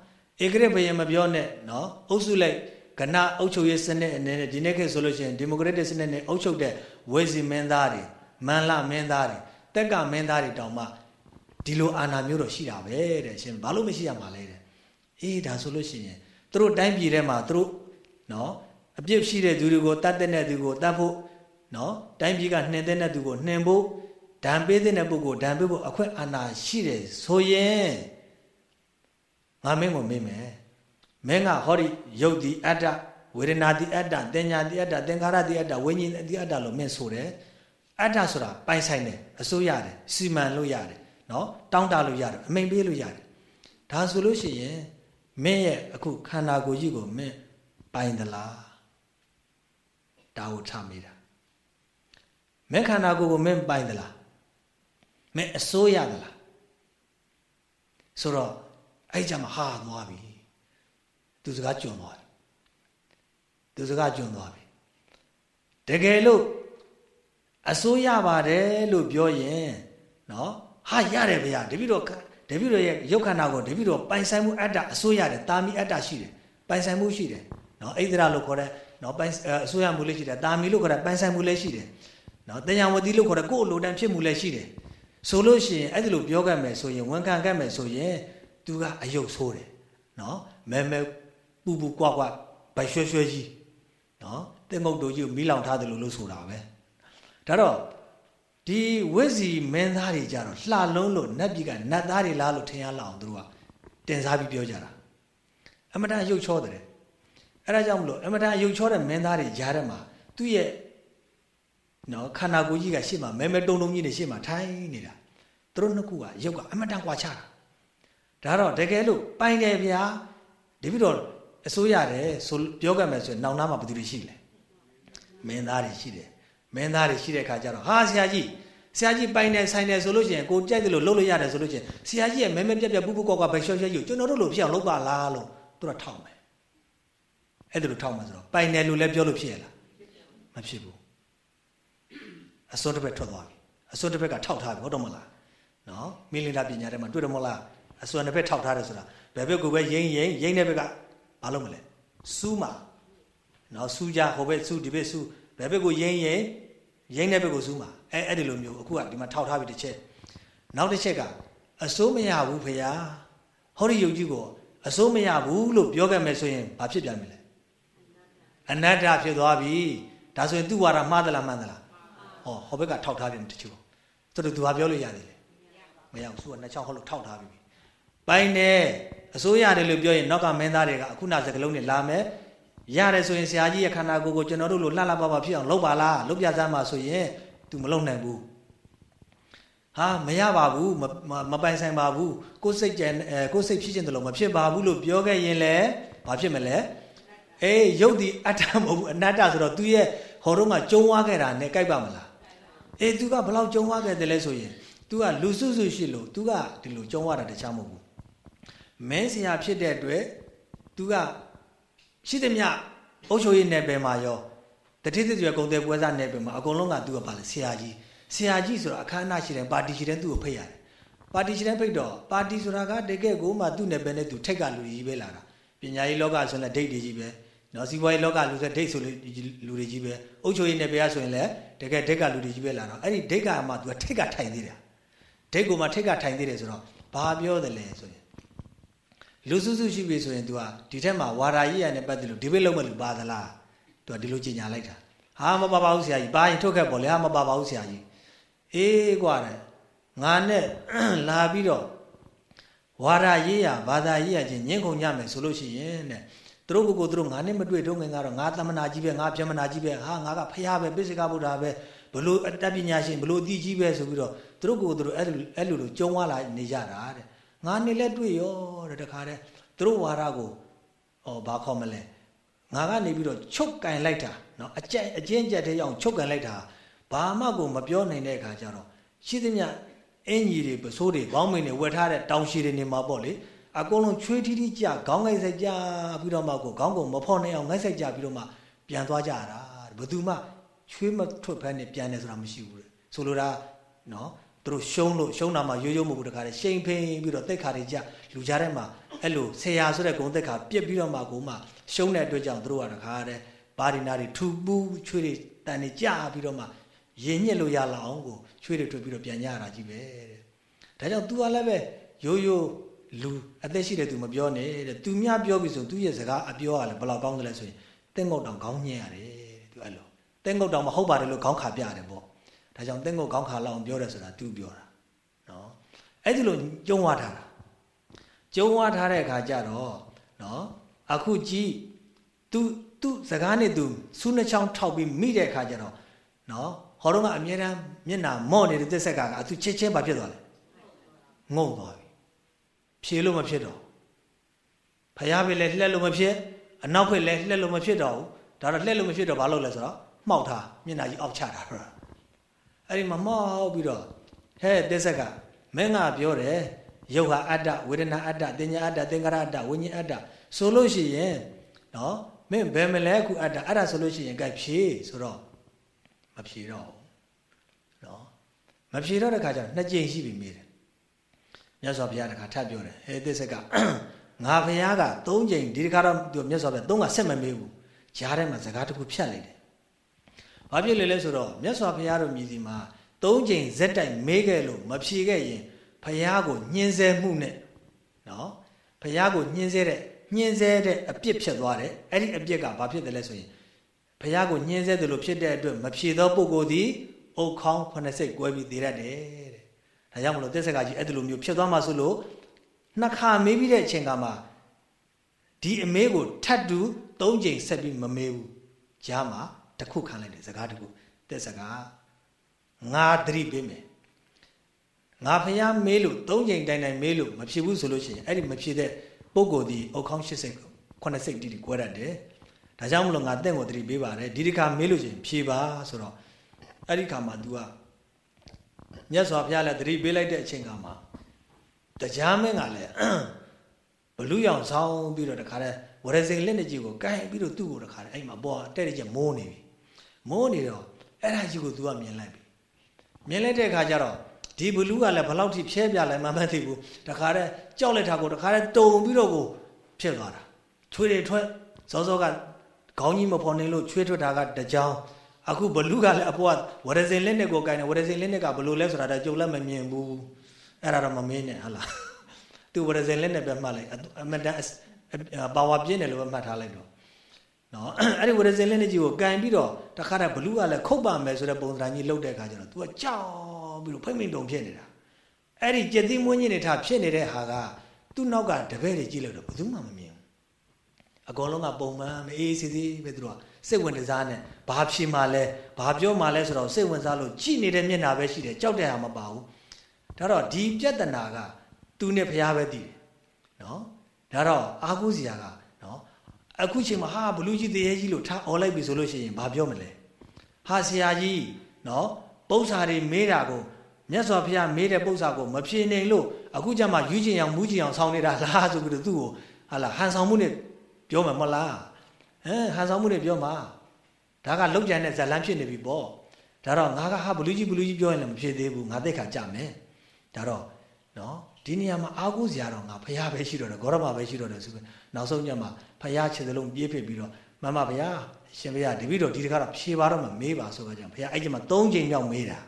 ဧကရဘယင်မပြောနဲ့နော်အုပ်စုလိုက်ကဏအုပ်ချုပ်ရေးစနစ်အနေနဲ့ဒီနေ့ခေတ်ဆိုလို့ရှိရင်ဒီမိုကရက်တစ်စနစ်နဲ့အုပ်ချုပ်တဲ့ဝေစီမင်းသားတွေမန်လမင်းသားတွေတက်ကမင်းသားတွေတောင်မှဒီလိုအာဏာမျိုးတော့ရှိတာပဲတဲ့ရှင်ဘာလို့မရှိရမှာလဲတဲ့အေးဒါဆိုလို့ရှိရင် သူတို့တိုင်းပြည်ထဲမှာသူတို့နော်အပြစ်ရှိတဲ့သူတွေကိုတတ်တဲ့သူကိုတတ်ဖို့နော်တိုင်းပြည်ကနှင်တဲ့သူကိုနှင်ဖို့ဒဏ်ပေးတဲ့ပုဂ္ဂိုလ်ဒဏ်ပေးဖို့အခွင့်အာဏာရှိတယ်ဆိုရင်ငါမင်းကိုမေးမယ်မင်းကဟောဒီယုတ်ဒီအတ္တဝေဒနာတိအတ္တတင်ညာတိအတ္တသင်္ခါရတိအတ္တဝိညာဉ်တိအတ္တလို့မင်းဆိုတယ်အတ္တဆိုတာပိုင်ဆိုင်တယ်အစိုးရတယ်စီမံလို့ရတယ်နော်တောင်းတလို့ရတယ်အမိန်ပေးလို့ရတယ်ဒါဆိုလို့ရှိရင် မင်းရဲ့အခုခန္ဓာကိုယ်ကြီးကိုမင်းပိုင်သလားဒါကိုထားမိတာမင်းခန္ဓာကိုယ်ကိုမင်းပိုင်သလားမင်းအစိုးရသလားဆိုတော့အဲ့ကြမှာဟာသွားပြီသူစကားကျွံသွားပြီသူစကားကျွံသွားပြီတကယ်လို့အစိုးရပါတယ်လို့ပြောရင်နော်ဟာရတယ်ဗျာတပည့်တော် တပည့်တော်ရဲ့ရုပ်ခန္ဓာကိုတပည့်တော်ပိုင်ဆိုင်မှုအတ္တအစိုးရတယ်တာမီအတ္တရှိတယ်ပိုင်ဆိုင်မှုရှိတယ်နော်ဣဒရာလို့ခေါ်တဲ့နော်ပိုင်အစိုးရမှုလည်းရှိတယ်တာမီလို့ခေါ်တဲ့ပိုင်ဆိုင်မှုလည်းရှိတယ်နော်တဏ္ဍဝတိလို့ခေါ်တဲ့ကိုယ်လိုတန်ဖြစ်မှုလည်းရှိတယ်ဆိုလို့ရှိရင်အဲ့ဒီလိုပြောခဲ့မယ်ဆိုရင်ဝန်ခံခဲ့မယ်ဆိုရင်သူကအယုတ်ဆိုးတယ်နော်မဲမဲပူပူကွာကွာဗရွှဲရွှဲကြီးနော်တင်ငုတ်တို့ကြီးကိုမီးလောင်ထားတယ်လို့လို့ဆိုတာပဲဒါတော့ ဒီဝိဇီမင်းသားတွေကြတော့လှလုံးလို့နတ်ပြည်ကနတ်သားတွေလားလို့ထင်ရလောက်အောင်သူတို့ကတင်စားပြီးပြောကြတာအမတန်ရုပ်ချောတယ်အဲ့ဒါကြောင့်မလို့အမတန်ရုပ်ချောတဲ့မင်းသားတွေကြားထဲမှာသူ့ရဲ့နော်ခန္ဓာကိုယ်ကြီးကရှေ့မှာမဲမဲတုံတုံကြီးနေရှေ့မှာထိုင်နေတာသူတို့နှစ်ခုကရုပ်ကအမတန်ကွာခြားတာဒါတော့တကယ်လို့ပိုင်တယ်ဗျာတပိတော့အစိုးရတယ်ဆိုပြောကြမယ်ဆိုရင်နောင်နာမှာဘယ်သူတွေရှိလဲမင်းသားတွေရှိတယ် မင်းသားတွေရှိတဲ့ခါကျတော့ဟာဆရာကြီးဆရာကြီးပိုင်တယ်ဆိုင်တယ်ဆိုလို့ရှိရင်ကိုကြိုက်တယ်လို့လုပ်လို့ရတယ်ဆိုလို့ရှိရင်ဆရာကြီးရဲ့မဲမဲပြက်ပြက်ပူပူကွာကွာဘယ်လျှော့လျှော့ယူကျွန်တော်တို့လိုဖြစ်အောင်လုပ်ပါလားလို့သူကထောက်မယ်အဲ့ဒါလိုထောက်မှာဆိုတော့ပိုင်တယ်လို့လည်းပြောလို့ဖြစ်ရလားမဖြစ်ဘူးအစွန်းတစ်ဘက်ထွက်သွားပြီအစွန်းတစ်ဘက်ကထောက်ထားပြီဟုတ်တော့မလားနော်မင်းလင်တာပညာထဲမှာတွေ့တယ်မလားအစွန်းတစ်ဘက်ထောက်ထားတယ်ဆိုတာဘယ်ဘက်ကိုပဲရိမ့်ရိမ့်ရိမ့်တဲ့ဘက်ကဘာလုပ်မလဲစူးမှာနော်စူးကြဟိုဘက်စူးဒီဘက်စူး ဘယ်ဘက်ကိုရိမ့်ရိမ့်ရိမ့်တဲ့ဘက်ကိုစူးမှာအဲအဲ့ဒီလိုမျိုးအခုကဒီမှာထောက်ထားပြီတစ်ချက်နောက်တစ်ချက်ကအစိုးမရဘူးဖေယားဟောဒီယုတ်ကြီးကိုအစိုးမရဘူးလို့ပြောခဲ့မယ်ဆိုရင်ဘာဖြစ်ပြန်မလဲအနတ္တဖြစ်သွားပြီဒါဆိုရင်သူ့ဝါဒမှားသလားမှန်သလားဟောဟောဘက်ကထောက်ထားပြီတချို့သူတို့သူဘာပြောလို့ရသေးလဲမရဘူးသူကနှစ်ချောင်းဟောလို့ထောက်ထားပြီပိုင်တယ်အစိုးရတယ်လို့ပြောရင်နောက်ကမင်းသားတွေကအခုနစကလုံးနဲ့လာမယ် ရတယ်ဆိုရင်ဆရာကြီးရဲ့ခန္ဓာကိုယ်ကိုကျွန်တော်တို့လိုလှလှပပဖြစ်အောင်လုပ်ပါလားလုပ်ပြစမ်းပါဆိုရင် तू မလုပ်နိုင်ဘူးဟာမရပါဘူးမပိုင်ဆိုင်ပါဘူးကိုယ်စိတ်ကြံကိုယ်စိတ်ဖြစ်ခြင်းတလို့မဖြစ်ပါဘူးလို့ပြောခဲ့ရင်လည်းဘာဖြစ်မလဲအေးရုပ်ဒီအတ္တမဟုတ်ဘူးအနတ္တဆိုတော့ तू ရဲ့ဟောတော့မှကျုံသွားခဲ့တာနဲ့ကြိုက်ပါမလားအေး तू ကဘလောက်ကျုံသွားခဲ့တယ်လဲဆိုရင် तू ကလူစုစုရှိလို့ तू ကဒီလိုကျုံသွားတာတခြားမဟုတ်ဘူးမင်းဆရာဖြစ်တဲ့အတွက် तू က ရှိသမျှအုပ်ချုပ်ရေးနယ်ပယ်မှာရောတတိသကျွယ်ဂုံတဲ့ပွဲစားနယ်ပယ်မှာအကုန်လုံးက तू ကပါလေဆရာကြီးဆရာကြီးဆိုတော့အခမ်းအနားရှိတယ်ပါတီရှိတယ်သူ့ကိုဖိတ်ရတယ်ပါတီရှိတယ်ဖိတ်တော့ပါတီဆိုတာကတကယ်ကိုမှသူ့နယ်ပယ်နဲ့သူထိတ်ကလူကြီးပဲလာတာပညာရေးလောကဆိုရင်လည်းဒိတ်တွေကြီးပဲနော်စီးပွားရေးလောကလူဆိုဒိတ်ဆိုလူတွေကြီးပဲအုပ်ချုပ်ရေးနယ်ပယ်ဆိုရင်လည်းတကယ်ဒိတ်ကလူတွေကြီးပဲလာတော့အဲ့ဒီဒိတ်ကမှ तू ကထိတ်ကထိုင်သေးတယ်ဒိတ်ကိုမှထိတ်ကထိုင်သေးတယ်ဆိုတော့ဘာပြောတယ်လဲဆိုရင် လူစုစုရှိပြီဆိုရင် तू ကဒီထက်မှာဝါရာကြီးရနဲ့ပတ်သက်လို့ဒီဘက်လုံးမလူပါသလား तू ကဒီလိုကြီးညာလိုက်တာဟာမပါပါဘူးဆရာကြီးပါရင်ထုတ်ခဲ့ပေါ့လေဟာမပါပါဘူးဆရာကြီးအေးกว่าတယ်ငါနဲ့လာပြီးတော့ဝါရာရေးရဘာသာရေးရချင်းညှင်းခုန်ကြမယ်ဆိုလို့ရှိရင်တဲ့သူတို့ကိုယ်ကိုသူတို့ငါနဲ့မတွေ့တော့ငင်ကတော့ငါသမနာကြီးပဲငါပြမနာကြီးပဲဟာငါကဖះပဲပိစိကဗုဒ္ဓပဲဘလို့အတတ်ပညာရှင်ဘလို့အတိကြီးပဲဆိုပြီးတော့သူတို့ကိုယ်သူတို့အဲ့လိုအဲ့လိုလိုကြုံသွားလာနေကြတာတဲ့ ငါနေလဲတွေ့ရောတဲ့တခါတဲ့သူတို့ဝါရကိုဩဘာခေါ်မလဲငါကနေပြီးတော့ချုပ်ကန်လိုက်တာနော်အကျဉ်အကျဉ်းကြက်တဲ့အောင်ချုပ်ကန်လိုက်တာဘာမှကိုမပြောနိုင်တဲ့အခါကျတော့ရှိသမျှအင်ကြီးတွေပစိုးတွေဘောင်းမင်းတွေဝယ်ထားတဲ့တောင်ရှိတွေနေမှာပေါ့လေအကုန်လုံးချွေးထီးထီးကြခေါင်းငိုက်ဆိုင်ကြပြီးတော့မှကိုခေါင်းကုန်မဖော်နိုင်အောင်ငိုက်ဆိုင်ကြပြီးတော့မှပြန်သွားကြတာဘယ်သူမှချွေးမထွက်ဖက်နဲ့ပြန်တယ်ဆိုတာမရှိဘူးလေဆိုလိုတာနော် သူတို့ရှုံးလို့ရှုံးတာမှရိုးရိုးမဟုတ်ဘူးတခါလေရှိန်ဖိန်ပြီးတော့တက်ခါတွေကြလူကြားထဲမှာအဲ့လိုဆရာဆိုတဲ့ဂုံတက်ခါပြက်ပြီးတော့မှကိုမှရှုံးတဲ့အတွက်ကြောင့်သူတို့ကတခါတဲ့ဘာဒီနာတွေထူပူးချွေးတွေတန်နေကြပြီးတော့မှရင်ညစ်လို့ရလာအောင်ကိုချွေးတွေထွက်ပြီးတော့ပြန်ရတာကြီးပဲတဲ့ဒါကြောင့် तू ကလည်းပဲရိုးရိုးလူအသက်ရှိတဲ့သူမပြောနဲ့တဲ့သူများပြောပြီဆိုသူရဲ့စကားအပြောကလည်းဘယ်လောက်ကောင်းသလဲဆိုရင်တင်းငုတ်တောင်ခေါင်းညက်ရတယ်တဲ့သူအဲ့လိုတင်းငုတ်တောင်မဟုတ်ပါတယ်လို့ခေါင်းခါပြရတယ်ပေါ့ ဒါကြောင့်တင်းငုတ်ခေါင်းခါလောက်အောင်ပြောတယ်ဆိုတာ तू ပြောတာနော်အဲ့ဒီလိုကျုံဝါထားတာကျုံဝါထားတဲ့အခါကျတော့နော်အခုကြည့် तू သူ့စကားနဲ့ तू စူးနှချောင်းထောက်ပြီးမိတဲ့အခါကျတော့နော်ဟောတော့ကအမြဲတမ်းမျက်နာမော့နေတဲ့သက်ဆက်ကကသူချစ်ချင်းဘာဖြစ်သွားလဲငုံသွားပြီဖြေလို့မဖြစ်တော့ဖယားပဲလည်းလှက်လို့မဖြစ်အနောက်ဖက်လည်းလှက်လို့မဖြစ်တော့ဘူးဒါတော့လှက်လို့မဖြစ်တော့ဘာလုပ်လဲဆိုတော့မှောက်ထားမျက်နာကြီးအောက်ချတာတော့ အဲ့ဒီမှာမှောက်ပြီးတော့ဟဲ့သက်ဆက်ကမင်းကပြောတယ်ယုတ်ဟာအတ္တဝေဒနာအတ္တတင်ညာအတ္တသင်္ခါရအတ္တဝိညာဉ်အတ္တဆိုလို့ရှိရင်နော်မင်းဘယ်မလဲအခုအတ္တအဲ့ဒါဆိုလို့ရှိရင်ကြိုက်ဖြေဆိုတော့မဖြေတော့ဘူးနော်မဖြေတော့တဲ့ခါကျတော့နှစ်ကြိမ်ရှိပြီမေးတယ်မြတ်စွာဘုရားတခါထပ်ပြောတယ်ဟဲ့သစ္ဆက်ကငါဘုရားက၃ကြိမ်ဒီတခါတော့မြတ်စွာဘုရား၃ကဆက်မမေးဘူးကြားထဲမှာစကားတစ်ခုဖြတ်လိုက်တယ် ဘာဖြစ်လဲလဲဆိုတော့မြတ်စွာဘုရားတို့မြည်စီမှာ၃ကြိမ်ဇက်တိုက်မေးခဲ့လို့မဖြေခဲ့ရင်ဘုရားကိုညှင်းဆဲမှုနဲ့နော်ဘုရားကိုညှင်းဆဲတဲ့ညှင်းဆဲတဲ့အပြစ်ဖြစ်သွားတယ်အဲ့ဒီအပြစ်ကဘာဖြစ်တယ်လဲဆိုရင်ဘုရားကိုညှင်းဆဲတယ်လို့ဖြစ်တဲ့အတွက်မဖြေသောပုဂ္ဂိုလ်သည်အုတ်ခေါင်းခုနှစ်စိတ်ကွဲပြီးသေရတယ်တဲ့ဒါကြောင့်မလို့သစ္စာကကြီးအဲ့ဒီလိုမျိုးဖြစ်သွားမှဆိုလို့နှစ်ခါမေးပြီးတဲ့အချိန်ကမှဒီအမေးကိုထပ်တူ၃ချိန်ဆက်ပြီးမမေးဘူးကြားမှာ တစ်ခုခံလိုက်တယ်စကားတစ်ခုသစ္စာကငါသတိပေးမယ်ငါဖះမေးလို့၃ချိန်တိုင်တိုင်မေးလို့မဖြစ်ဘူးဆိုလို့ရှိရင်အဲ့ဒီမဖြစ်တဲ့ပုံကိုယ်ဒီအုတ်ခေါင်း၈စိတ်9စိတ်တီတီကွဲတတ်တယ်ဒါကြောင့်မလို့ငါတင့်ကိုသတိပေးပါတယ်ဒီတစ်ခါမေးလို့ရှိရင်ဖြေပါဆိုတော့အဲ့ဒီခါမှာ तू ကမြတ်စွာဘုရားလည်းသတိပေးလိုက်တဲ့အချိန်ကမှတရားမင်းကလည်းဘလူရောင်ဆောင်ပြီးတော့တခါတည်းဝရစိန်လက်နဲ့ကြီးကိုကိုင်ပြီးတော့သူ့ကိုတခါတည်းအဲ့မှာပေါ်တဲ့တဲ့ချက်မိုးနေပြီ မိုးနေတော့အဲ့ဒါကြီးကို तू ကမြင်လိုက်ပြီမြင်လိုက်တဲ့အခါကျတော့ဒီဘလူးကလည်းဘလောက်ထိဖြဲပြလိုက်မှမသိဘူးတခါတည်းကြောက်လိုက်တာကိုတခါတည်းတုံပြီးတော့ကိုဖြစ်သွားတာချွေတွေထွက်စောစောကခေါင်းကြီးမဖော်နေလို့ချွေးထွက်တာကတကြောင်အခုဘလူးကလည်းအပေါ်ကဝရစင်လက်နဲ့ကိုကိုင်းတယ်ဝရစင်လက်နဲ့ကဘလို့လဲဆိုတာတော့ကြုံလည်းမမြင်ဘူးအဲ့ဒါတော့မမင်းနဲ့ဟာလားသူဝရစင်လက်နဲ့ပဲမှတ်လိုက်အမတန်ပါဝါပြင်းတယ်လို့ပဲမှတ်ထားလိုက်တော့ နော်အဲ့ဒီဝရစင်လက်နဲ့ကြီးကိုကန်ပြီးတော့တခါတည်းဘလူးကလည်းခုတ်ပါမယ်ဆိုတဲ့ပုံစံကြီးလှုပ်တဲ့အခါကျတော့ तू ကကြောက်ပြီးတော့ဖိမ့်မိန်တုံဖြစ်နေတာအဲ့ဒီကြက်သီးမွင်းကြီးနေထားဖြစ်နေတဲ့ဟာကသူ့နောက်ကတပည့်တွေကြည့်လို့တော့ဘယ်သူမှမမြင်ဘူးအကောင်လုံးကပုံမှန်မအေးစီစီပဲသူတို့ကစိတ်ဝင်စားနဲ့ဘာဖြေမှလဲဘာပြောမှလဲဆိုတော့စိတ်ဝင်စားလို့ကြည်နေတဲ့မျက်နှာပဲရှိတယ်ကြောက်တဲ့ဟာမပါဘူးဒါတော့ဒီပြဿနာကသူနဲ့ဖရားပဲတည်တယ်နော်ဒါတော့အာကုစီယာကနော် အခုချိန်မှာဟာဘလူးကြီးတရေကြီးလို့ထားអော်လိုက်ပြီဆိုလို့ရှိရင်ဘာပြောမလဲဟာဆရာကြီးနော်ပု္ပ္ပာတွေမေးတာကိုမြတ်စွာဘုရားမေးတဲ့ပု္ပ္ပာကိုမဖြေနိုင်လို့အခုကျမှယူကျင်အောင်မူးကျင်အောင်ဆောင်းနေတာလားဆိုပြီးတော့သူ့ကိုဟာလာဟန်ဆောင်မှုနဲ့ပြောမှာမဟုတ်လားဟမ်ဟန်ဆောင်မှုနဲ့ပြောမှာဒါကလောက်ကြံတဲ့ဇလန်းဖြစ်နေပြီပေါ့ဒါတော့ငါကဟာဘလူးကြီးဘလူးကြီးပြောရင်လည်းမဖြစ်သေးဘူးငါသိခါကြမယ်ဒါတော့နော် ဒီနေရာမှာအာကုစရာတော့ငါဖះပဲရှိတော့တယ်ဂေါရမပဲရှိတော့တယ်ဆိုပြီးနောက်ဆုံးညမှာဖះခြေစလုံးပြေးဖြစ်ပြီးတော့မမဗျာရှင်ဗျာတပည့်တော်ဒီတခါတော့ဖြေပါတော့မှမေးပါဆိုတော့ကြောင့်ဘုရားအဲ့ဒီမှာ၃ချိန်မြောက်မေးတာ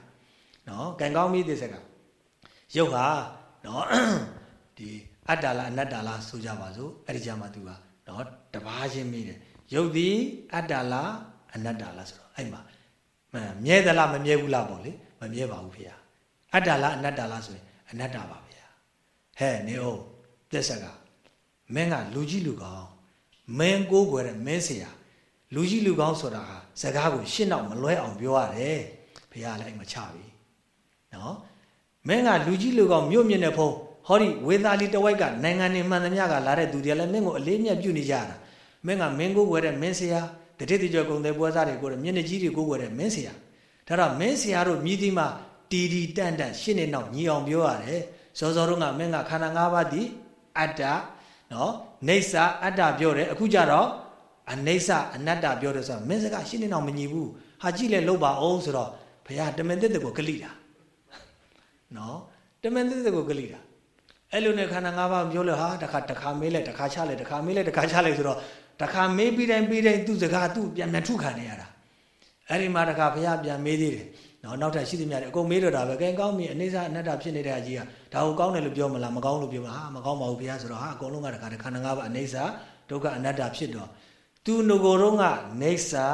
နော်ကံကောင်းပြီသစ္စကရုပ်ဟာနော်ဒီအတ္တလားအနတ္တလားဆိုကြပါစို့အဲ့ဒီကြမှာသူကနော်တပားချင်းမေးတယ်ရုပ်သည်အတ္တလားအနတ္တလားဆိုတော့အဲ့မှာမြဲသလားမမြဲဘူးလားပေါ့လေမမြဲပါဘူးဖေဟာအတ္တလားအနတ္တလားဆိုရင်အနတ္တပါဖေ ဟာဟဲ့နေအောင်သစ္စကမင်းကလူကြီးလူကောင်းမင်းကိုးကွယ်တဲ့မင်းဆရာလူကြီးလူကောင်းဆိုတာဟာစကားကိုရှင်းတော့မလွဲအောင်ပြောရတယ်ဘုရားလည်းအဲ့မှာချပြီနော်မင်းကလူကြီးလူကောင်းမြို့မြင့်တဲ့ဖုံးဟောဒီဝေသာလီတဝိုက်ကနိုင်ငံနေမှန်သမျှကလာတဲ့သူတွေလည်းမင်းကိုအလေးမြတ်ပြုနေကြတာမင်းကမင်းကိုွယ်တဲ့မင်းဆရာတတိတိကျော်ကုံတဲ့ပွဲစားတွေကိုမျက်နှာကြီးတွေကိုွယ်တဲ့မင်းဆရာဒါတော့မင်းဆရာတို့မြည်ဒီမှာတီတီတန့်တန့်ရှင်းနေတော့ညီအောင်ပြောရတယ် စောစောတော့ကမင်းကခန္ဓာ၅ပါးဒီအတ္တနော်နေဆာအတ္တပြောတယ်အခုကြတော့အနိစ္စအနတ္တပြောတယ်ဆိုတော့မင်းစကားရှင်းနေတော့မညီဘူးဟာကြည့်လဲလို့ပါအောင်ဆိုတော့ဘုရားတမန်တက်တဲ့ကိုဂလိတာနော်တမန်တက်တဲ့ကိုဂလိတာအဲ့လိုနဲ့ခန္ဓာ၅ပါးပြောလို့ဟာတခါတခါမေးလိုက်တခါချလိုက်တခါမေးလိုက်တခါချလိုက်ဆိုတော့တခါမေးပြီးတိုင်းပြီးတိုင်းသူ့စကားသူ့ပြန်ပြန်ထုခံနေရတာအဲ့ဒီမှာတခါဘုရားပြန်မေးသေးတယ် နော်နောက်ထပ်ရှိသမျှတွေအကုန်မေးတော့တာပဲကဲကောင်းပြီအနိစ္စအနတ္တဖြစ်နေတဲ့အာကြီးကဒါကိုကောင်းတယ်လို့ပြောမလားမကောင်းလို့ပြောမှာဟာမကောင်းပါဘူးဘုရားဆိုတော့ဟာအကုန်လုံးကတခါတခါငါးပါးအနိစ္စဒုက္ခအနတ္တဖြစ်တော့သူငကိုယ်တော့ကနေဆာ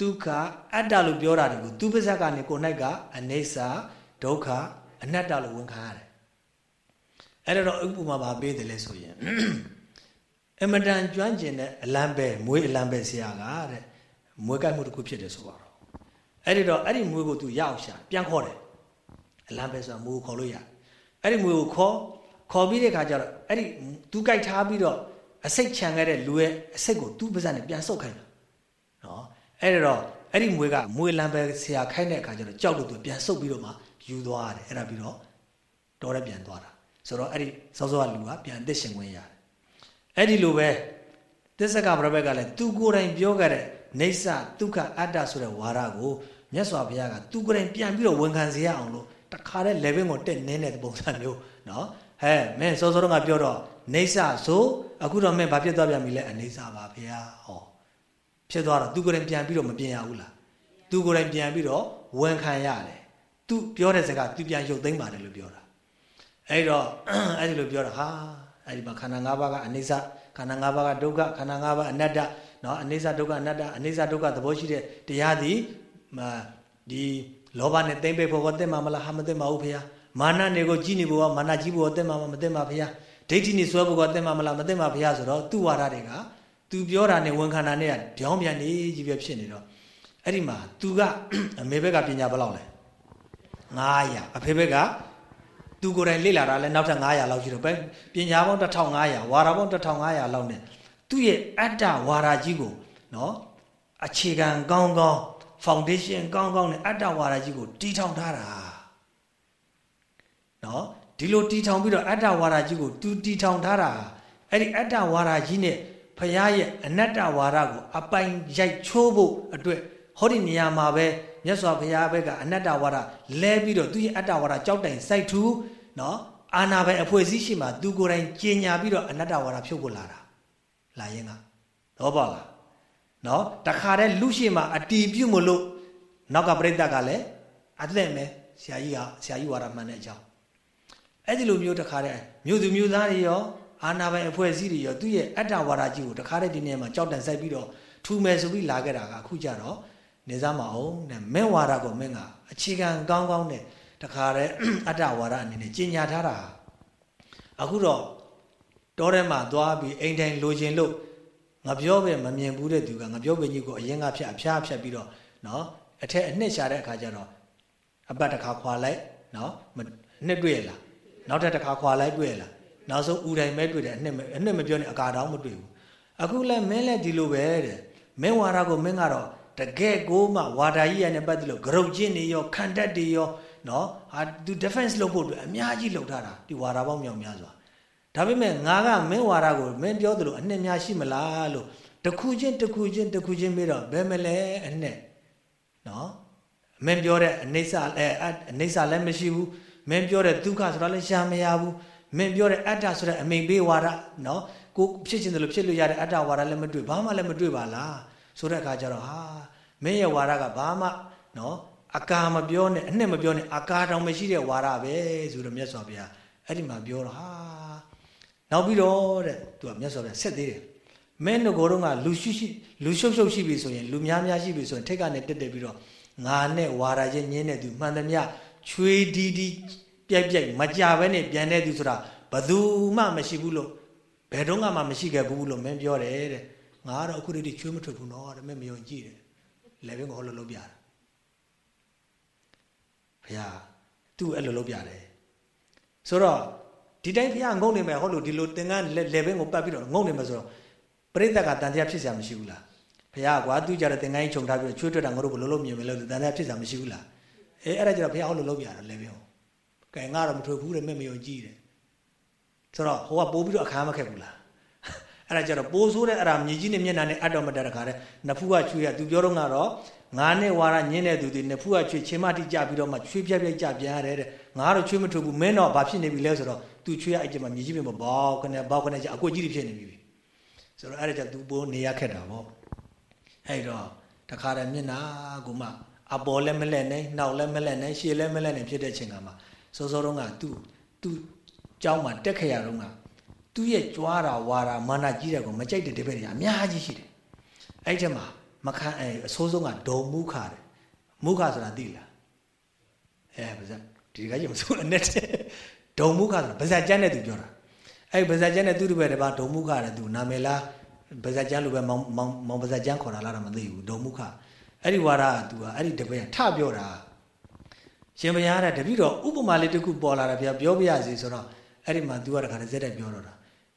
ဒုက္ခအတ္တလို့ပြောတာတွေကိုသူပါဇက်ကနေကိုနိုင်ကအနိစ္စဒုက္ခအနတ္တလို့ဝန်ခံရတယ်အဲ့တော့ဥပမာပါပေးတယ်လဲဆိုရင်အမတန်ကျွမ်းကျင်တဲ့အလံပဲမွေးအလံပဲဆရာကတဲ့မွေးကိုက်မှုတစ်ခုဖြစ်တယ်ဆိုပါတော့ အဲ့ဒီတော့အဲ့ဒီမွေးကိုသူရအောင်ရှာပြန်ခေါ်တယ်အလံပဲဆိုတာမွေးကိုခေါ်လို့ရအဲ့ဒီမွေးကိုခေါ်ခေါ်ပြီးတဲ့ခါကျတော့အဲ့ဒီသူကြိုက်ထားပြီးတော့အစိတ်ချံခဲ့တဲ့လူရဲ့အစိတ်ကိုသူ့ပါးစပ်နဲ့ပြန်ဆုပ်ခိုင်းတာနော်အဲ့တော့အဲ့ဒီမွေးကမွေးလံပဲဆရာခိုင်းတဲ့အခါကျတော့ကြောက်လို့သူပြန်ဆုပ်ပြီးတော့မှယူသွားရတယ်အဲ့ဒါပြီးတော့တော်ရဲပြန်သွားတာဆိုတော့အဲ့ဒီစောစောကလူကပြန်အသက်ရှင်ခွင့်ရတယ်အဲ့ဒီလိုပဲသစ္စကပြဘက်ကလည်းသူကိုယ်တိုင်ပြောခဲ့တဲ့နေဆဒုက္ခအတ္တဆိုတဲ့ဝါဒကို မြတ်စွာဘုရားကသူကိုယ်တိုင်ပြန်ပြီးတော့ဝန်ခံစေရအောင်လို့တခါတည်း level ကိုတက်နေတဲ့ပုံစံမျိုးနော်ဟဲ့မင်းစောစောတော့ငါပြောတော့နေဆဆိုအခုတော့မင်းဘာဖြစ်သွားပြန်ပြီလဲအနေဆပါဘုရားဟောဖြစ်သွားတော့သူကိုယ်တိုင်ပြန်ပြီးတော့မပြင်ရဘူးလားသူကိုယ်တိုင်ပြန်ပြီးတော့ဝန်ခံရတယ်သူပြောတဲ့စကားသူပြန်ရုပ်သိမ်းပါတယ်လို့ပြောတာအဲ့တော့အဲ့ဒီလိုပြောတာဟာအဲ့ဒီမှာခန္ဓာ၅ပါးကအနိစ္စခန္ဓာ၅ပါးကဒုက္ခခန္ဓာ၅ပါးအနတ္တနော်အနိစ္စဒုက္ခအနတ္တအနိစ္စဒုက္ခသဘောရှိတဲ့တရားသည် ဒီလောဘနဲ့တိမ့်ပိတ်ဖို့တက်မှာမလားဟာမတက်မှာဘူးဖေဟာမာနနေကိုကြီးနေဖို့မာနကြီးဖို့တက်မှာမတက်မှာဖေဟာဒိဋ္ဌိနေဆွဲဖို့ကတက်မှာမလားမတက်မှာဖေဟာဆိုတော့သူ့ဝါဒတွေကသူပြောတာနဲ့ဝန်ခံတာနဲ့ကပြောင်းပြန်နေကြီးပဲဖြစ်နေတော့အဲ့ဒီမှာသူကအမေဘက်ကပညာဘယ်လောက်လဲ900အဖေဘက်ကသူကိုယ်တိုင်လေ့လာတာလဲနောက်ထပ်900လောက်ရှိတော့ပဲပညာပေါင်း1500ဝါဒပေါင်း1500လောက်နဲ့သူ့ရဲ့အတ္တဝါဒကြီးကိုနော်အခြေခံကောင်းကောင်း foundation ကောင်းကောင်းနဲ့အတ္တဝါဒကြီးကိုတီထောင်ထားတာနော်ဒီလိုတီထောင်ပြီးတော့အတ္တဝါဒကြီးကိုသူတီထောင်ထားတာအဲ့ဒီအတ္တဝါဒကြီးနဲ့ဖရာရဲ့အနတ္တဝါဒကိုအပိုင်ရိုက်ချိုးဖို့အတွက်ဟောဒီနေရာမှာပဲမြတ်စွာဘုရားဘက်ကအနတ္တဝါဒလဲပြီးတော့သူရဲ့အတ္တဝါဒကြောက်တိုင်စိုက်ထူးနော်အာနာပဲအဖွဲ့အစည်းရှိမှသူကိုယ်တိုင်ကြင်ညာပြီးတော့အနတ္တဝါဒဖြုတ်ဖို့လာတာလာရင်ကသဘောပေါက်လား နော်တခါတည်းလူရှိမှအတီးပြုတ်မလို့နောက်ကပြိတ္တကလည်းအသက်မဲ့ဆရာကြီးကဆရာကြီးဝါဒမှန်တဲ့အကြောင်းအဲ့ဒီလိုမျိုးတခါတည်းမြို့သူမြို့သားတွေရောအာနာပိုင်အဖွဲ့အစည်းတွေရောသူ့ရဲ့အတ္တဝါဒကြီးကိုတခါတည်းဒီနေရာမှာကြောက်တန်ဆိုင်ပြီးတော့ထူမယ်ဆိုပြီးလာခဲ့တာကအခုကြတော့နေစားမအောင်တဲ့မင်းဝါဒကိုမင်းကအခြေခံကောင်းကောင်းနဲ့တခါတည်းအတ္တဝါဒအနေနဲ့ကြီးညာထားတာအခုတော့တောထဲမှာသွားပြီးအိမ်တိုင်းလိုချင်လို့ ငါပြောပဲမမြင်ဘူးတဲ့သူကငါပြောပဲကြီးကိုအရင်ကဖြတ်အဖျားဖြတ်ပြီးတော့နော်အထက်အနှစ်ရှာတဲ့အခါကျတော့အပတ်တစ်ခါခွာလိုက်နော်နှစ်တွေ့ရလားနောက်ထပ်တစ်ခါခွာလိုက်တွေ့ရလားနောက်ဆုံးဦးတိုင်းမဲတွေ့တယ်အနှစ်အနှစ်မပြောနဲ့အကာတောင်မတွေ့ဘူးအခုလဲမင်းလဲဒီလိုပဲတဲ့မင်းဝါဒကိုမင်းကတော့တကယ်ကိုမှဝါဒကြီးရနဲ့ပတ်သက်လို့ဂရုချင်းတွေရောခံတတ်တွေရောနော်ဟာသူ defense လုပ်ဖို့အတွက်အများကြီးလုပ်ထားတာဒီဝါဒပေါင်းမြောင်များစွာ ဒါပေမဲ့ငါကမင်းဝါဒကိုမင်းပြောသလိုအနှစ်များရှိမလားလို့တခုချင်းတခုချင်းတခုချင်းပြီးတော့ဘယ်မလဲအနှစ်နော်မင်းပြောတဲ့အနိစ္စအဲအနိစ္စလည်းမရှိဘူးမင်းပြောတဲ့ဒုက္ခဆိုတာလည်းရှားမရဘူးမင်းပြောတဲ့အတ္တဆိုတဲ့အမိန်ပေးဝါဒနော်ကိုဖြစ်ချင်တယ်လို့ဖြစ်လို့ရတဲ့အတ္တဝါဒလည်းမတွေ့ဘာမှလည်းမတွေ့ပါလားဆိုတဲ့အခါကျတော့ဟာမင်းရဲ့ဝါဒကဘာမှနော်အကာမပြောနဲ့အနှစ်မပြောနဲ့အကာတောင်မရှိတဲ့ဝါဒပဲဆိုတော့မြတ်စွာဘုရားအဲ့ဒီမှာပြောတော့ဟာ နောက်ပြီးတော့တဲ့သူကမြတ်စွာဘုရားဆက်သေးတယ်မင်းတို့ကတော့ကလူရှိရှိလူရှုပ်ရှုပ်ရှိပြီဆိုရင်လူများများရှိပြီဆိုရင်ထိတ်ကနေတက်တက်ပြီးတော့ငါနဲ့ဝါဒချင်းညင်းတဲ့သူမှန်သမျှချွေဒီဒီပြိုက်ပြိုက်မကြဘဲနဲ့ပြန်တဲ့သူဆိုတာဘယ်သူမှမရှိဘူးလို့ဘယ်တော့မှမရှိခဲ့ဘူးလို့မင်းပြောတယ်တဲ့ငါကတော့အခုတည်းချွေးမထွက်ဘူးနော်တဲ့မင်းမယုံကြည့်တယ်လေဘင်းကိုဟောလို့လုပ်ပြတာဘုရားသူ့အဲ့လိုလုပ်ပြတယ်ဆိုတော့ ဒီတိုင်းဘုရားငုံနေမယ်ဟုတ်လို့ဒီလိုသင်္ကန်းလေဘင်းကိုပတ်ပြီးတော့ငုံနေမယ်ဆိုတော့ပရိသတ်ကတန်တရားဖြစ်စရာမရှိဘူးလားဘုရားကွာသူကြတဲ့သင်္ကန်းကြီးခြုံထားပြီးချွေးထွက်တာငါတို့ဘလို့လို့မြင်မလို့တန်တရားဖြစ်စရာမရှိဘူးလားအေးအဲ့ဒါကြတော့ဘုရားဟုတ်လို့လုပ်ပြတာလေဘင်းကိုကဲငါတော့မထွက်ဘူးတဲ့မဲ့မယုံကြည်တယ်ဆိုတော့ဟိုကပိုးပြီးတော့အခါမခက်ဘူးလားအဲ့ဒါကြတော့ပိုးဆိုးတဲ့အဲ့ဒါမြေကြီးနဲ့မျက်နှာနဲ့အတော်မတက်တခါတဲ့နဖူးကချွေးရသူပြောတော့ငါတော့ငါနဲ့ဝါရညင်းတဲ့သူတွေနဖူးကချွေးချင်းမတိကြပြီးတော့မှချွေးပြက်ပြက်ကြပြန်ရတယ်တဲ့ ငါတော့ချွေးမထုတ်ဘူးမင်းတော့ဘာဖြစ်နေပြီလဲဆိုတော့သူချွေးရအဲ့ကျမှမြေကြီးပြင်မဘောက်ခနဲ့ဘောက်ခနဲ့ကြအကွက်ကြီးတွေဖြစ်နေပြီဆိုတော့အဲ့ဒါကြသူပိုးနေရခက်တာပေါ့အဲ့တော့တခါတည်းမျက်နှာကိုမှအပေါ်လည်းမလဲနိုင်နောက်လည်းမလဲနိုင်ရှေ့လည်းမလဲနိုင်ဖြစ်တဲ့ချိန်ကမှာစောစောတုန်းကသူသူเจ้าမှာတက်ခရတုန်းကသူ့ရဲ့ကြွားတာဝါတာမာနကြီးတဲ့ကိုမကြိုက်တဲ့ဒီဘက်တွေအများကြီးရှိတယ်အဲ့ဒီမှာမခံအဲအဆိုးဆုံးကဒုံမုခတယ်မုခဆိုတာသိလားအဲပါစ ဒီကကြီးမဆိုးအနဲ့ဒုံမုခဆိုတာပါစကျမ်းနဲ့သူပြောတာအဲ့ပါစကျမ်းနဲ့သူ့တပည့်တပါဒုံမုခတယ်သူနာမည်လားပါစကျမ်းလိုပဲမောင်မောင်မောင်ပါစကျမ်းခေါ်တာလားတော့မသိဘူးဒုံမုခအဲ့ဒီဝါဒကသူကအဲ့ဒီတပည့်ထပြောတာရှင်ဘုရားတဲ့တပည့်တော်ဥပမာလေးတစ်ခုပေါ်လာတာဘုရားပြောပြရစီဆိုတော့အဲ့ဒီမှာ तू ကတခါတည်းဇက်တိုက်ပြောတော့တာ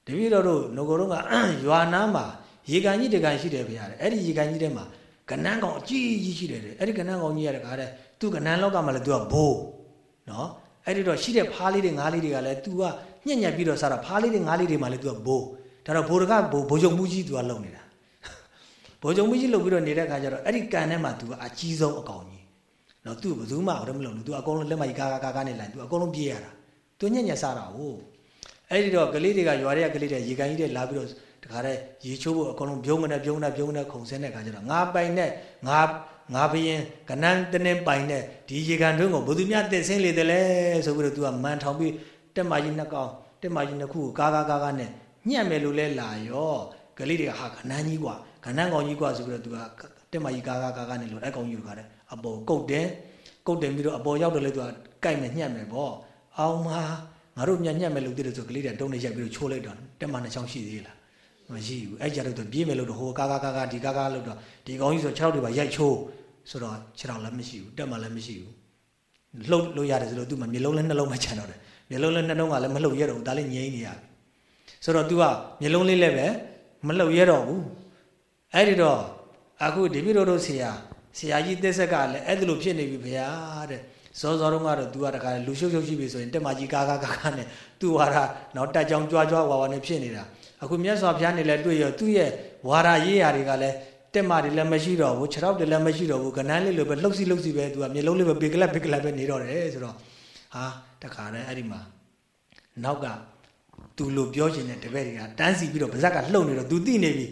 တပည့်တော်တို့ငကိုတော့ကရွာနားမှာရေကန်ကြီးတကန်ရှိတယ်ဘုရားတဲ့အဲ့ဒီရေကန်ကြီးထဲမှာကနန်းကောင်အကြီးကြီးရှိတယ်တဲ့အဲ့ဒီကနန်းကောင်ကြီးရတဲ့ခါတဲ့သူကနန်းလောက်ကမှလည်း तू ကဘိုး နော်အဲ့ဒီတော့ရှိတဲ့ဖားလေးတွေငါးလေးတွေကလည်း तू ကညက်ညက်ပြီးတော့စားတာဖားလေးတွေငါးလေးတွေမှလည်း तू ကဘိုးဒါတော့ဘိုးတကဘိုးဘိုးချုပ်မူကြီး तू ကလုံနေတာဘိုးချုပ်မူကြီးလုံပြီးတော့နေတဲ့ခါကျတော့အဲ့ဒီကန်ထဲမှာ तू ကအကြီးဆုံးအကောင်ကြီးနော် तू ဘယ်သူမှဟိုတည်းမလုံဘူး तू အကုန်လုံးလက်မကြီးကာကာကာကာနဲ့လိုက် तू အကုန်လုံးပြေးရတာ तू ညက်ညက်စားတာဟုတ်အဲ့ဒီတော့ကလေးတွေကရွာတွေကကလေးတွေရေကန်ကြီးတွေလာပြီးတော့တခါတည်းရေချိုးဖို့အကုန်လုံးပြုံးကနေပြုံးနေပြုံးနေခုံစင်းတဲ့ခါကျတော့ငါပိုင်နဲ့ငါ ငါဘရင်ကနန်းတနင်းပိုင်နဲ့ဒီရေကန်တွင်းကိုဘုသူမြတ်တက်ဆင်းလေတယ်လဲဆိုပြီးတော့ तू ကမန်ထောင်ပြီးတက်မကြီးနှစ်ကောင် တက်မကြီးနှစ်ခုကိုကားကားကားကားနဲ့ညှက်မယ်လို့လဲလာရောကလေးတွေကဟာခဏန်းကြီးกว่าခဏန်းကောင်ကြီးกว่าဆိုပြီးတော့သူကတက်မကြီးကားကားကားကားနဲ့လို့အဲ့ကောင်ကြီးတို့ခါတဲ့အပေါ်ကုတ်တယ်ကုတ်တယ်ပြီးတော့အပေါ်ရောက်တယ်လေသူကကြိုက်မယ်ညှက်မယ်ပေါ့အောင်မငါတို့ညညက်မယ်လို့သိတယ်ဆိုကလေးတွေတုံးနေရိုက်ပြီးတော့ချိုးလိုက်တော့တက်မနှစ်ချောင်းရှိသေးလား မရှိဘူးအဲ့ကြတော့သူပြေးမယ်လို့တော့ဟိုကားကားကားကားဒီကားကားလို့တော့ဒီကောင်ကြီးဆို6တွေပါရိုက်ချိုးဆိုတော့ခြေထောက်လည်းမရှိဘူးတက်မလည်းမရှိဘူးလှုပ်လို့ရတယ်ဆိုတော့သူ့မှာမျက်လုံးလည်းနှလုံးမချန်တော့တယ်မျက်လုံးလည်းနှလုံးကလည်းမလှုပ်ရတော့ဘူးဒါလည်းငြိမ်းနေရပြီဆိုတော့ तू ကမျက်လုံးလေးလည်းပဲမလှုပ်ရတော့ဘူးအဲ့ဒီတော့အခုဒီပြတော်တို့ဆရာဆရာကြီးသစ္ဆက်ကလည်းအဲ့ဒါလိုဖြစ်နေပြီဗျာတဲ့စောစောတုန်းကတော့ तू ကတခါလူရှုပ်ရှုပ်ရှိပြီဆိုရင်တက်မကြီးကားကားကားကားနဲ့ तू ဝါရတော့တက်ကြောင်ကြွားကြွားဝါဝါနဲ့ဖြစ်နေတာ အခုမြတ်စွာဘုရားနဲ့လည်းတွေ့ရသူ့ရဲ့ဝါဒရေးရာတွေကလည်းတက်မာတွေလည်းမရှိတော့ဘူးခြေထောက်တွေလည်းမရှိတော့ဘူးကနန်းလေးလိုပဲလှုပ်စီလှုပ်စီပဲသူကမျိုးလုံးလေးပဲပေကလပ်ပေကလပ်ပဲနေတော့တယ်ဆိုတော့ဟာတခါတည်းအဲ့ဒီမှာနောက်ကသူလိုပြောချင်တဲ့တပည့်တွေကတန်းစီပြီးတော့ပါဇက်ကလှုပ်နေတော့သူသိနေပြီ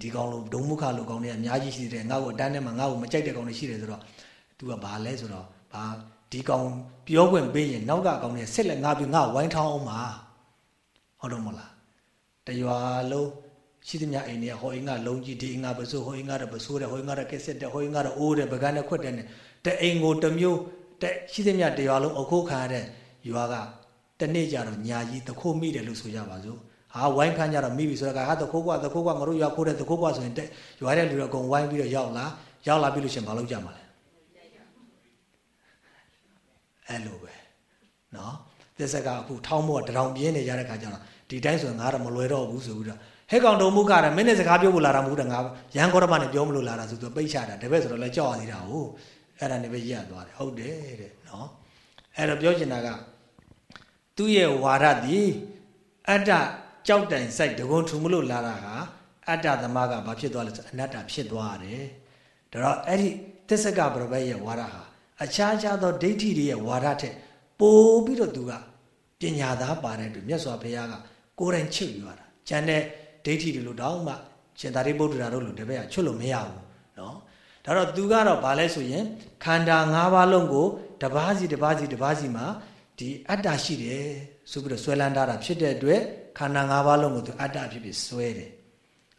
ဒီကောင်လိုဒုံမုခလိုကောင်တွေကအများကြီးရှိတယ်ငါ့ကိုအတန်းထဲမှာငါ့ကိုမကြိုက်တဲ့ကောင်တွေရှိတယ်ဆိုတော့သူကဘာလဲဆိုတော့ဘာဒီကောင်ပြောခွင့်ပေးရင်နောက်ကကောင်တွေဆက်လက်ငါပြီးငါဝိုင်းထောင်းအောင်ပါဟုတ်တော့မလား တရွာလုံးရှိသမျှအိမ်တွေကဟိုအိမ်ကလုံးကြီးဒီအိမ်ကပစိုးဟိုအိမ်ကတော့ပစိုးတယ်ဟိုအိမ်ကတော့ကက်ဆက်တယ်ဟိုအိမ်ကတော့အိုးတယ်ပကန်းနဲ့ခွက်တယ်နဲ့တအိမ်ကိုတစ်မျိုးတရှိသမျှတရွာလုံးအခိုးခံရတဲ့ရွာကတနေ့ကျတော့ညာကြီးတခိုးမိတယ်လို့ဆိုကြပါစို့ဟာဝိုင်းဖမ်းကြတော့မိပြီဆိုတော့ဟာတခိုးကွာတခိုးကွာငါတို့ရွာခိုးတဲ့တခိုးကွာဆိုရင်ရွာတဲ့လူတွေအကုန်ဝိုင်းပြီးတော့ရောက်လာရောက်လာပြီလို့ရှင်ဘာလုပ်ကြမှာလဲအဲ့လိုပဲနော်သစ္စာကအခုထောင်းမို့တရောင်ပြင်းနေကြတဲ့ခါကျတော့ ဒီတိုင်းဆိုရင်ငါတော့မလွယ်တော့ဘူးဆိုပြီးတော့ဟဲ့ကောင်တုံမှုကရမင်းနဲ့စကားပြောဖို့လာတာမဟုတ်တာငါရန်ကောရမနဲ့ပြောမလို့လာတာဆိုသူပိတ်ချတာတပည့်ဆိုတော့လည်းကြောက်ရသေးတာဟုတ်အဲ့ဒါနေပဲရက်သွားတယ်ဟုတ်တယ်တဲ့နော်အဲ့တော့ပြောချင်တာကသူ့ရဲ့ဝါရသည်အတ္တကြောက်တိုင်ဆိုင်တကုံထူမလို့လာတာဟာအတ္တသမားကဘာဖြစ်သွားလဲဆိုအနတ္တဖြစ်သွားတယ်ဒါတော့အဲ့ဒီသစ္စကပရပတ်ရဲ့ဝါရဟာအခြားခြားသောဒိဋ္ဌိတွေရဲ့ဝါဒထက်ပိုပြီးတော့သူကပညာသားပါတဲ့အတွက်မြတ်စွာဘုရားက ကိုယ်တိုင်ချစ်ယူရတာကျန်တဲ့ဒိဋ္ဌိတွေလို့တောင်းမှရှင်သာရိပုတ္တရာတို့လိုတပည့်ကချွတ်လို့မရဘူးเนาะဒါတော့သူကတော့ဘာလဲဆိုရင်ခန္ဓာ၅ပါးလုံးကိုတပါးစီတပါးစီတပါးစီမှာဒီအတ္တရှိတယ်ဆိုပြီးတော့ဆွဲလန်းထားတာဖြစ်တဲ့အတွက်ခန္ဓာ၅ပါးလုံးကိုသူအတ္တဖြစ်ဖြစ်ဆွဲတယ်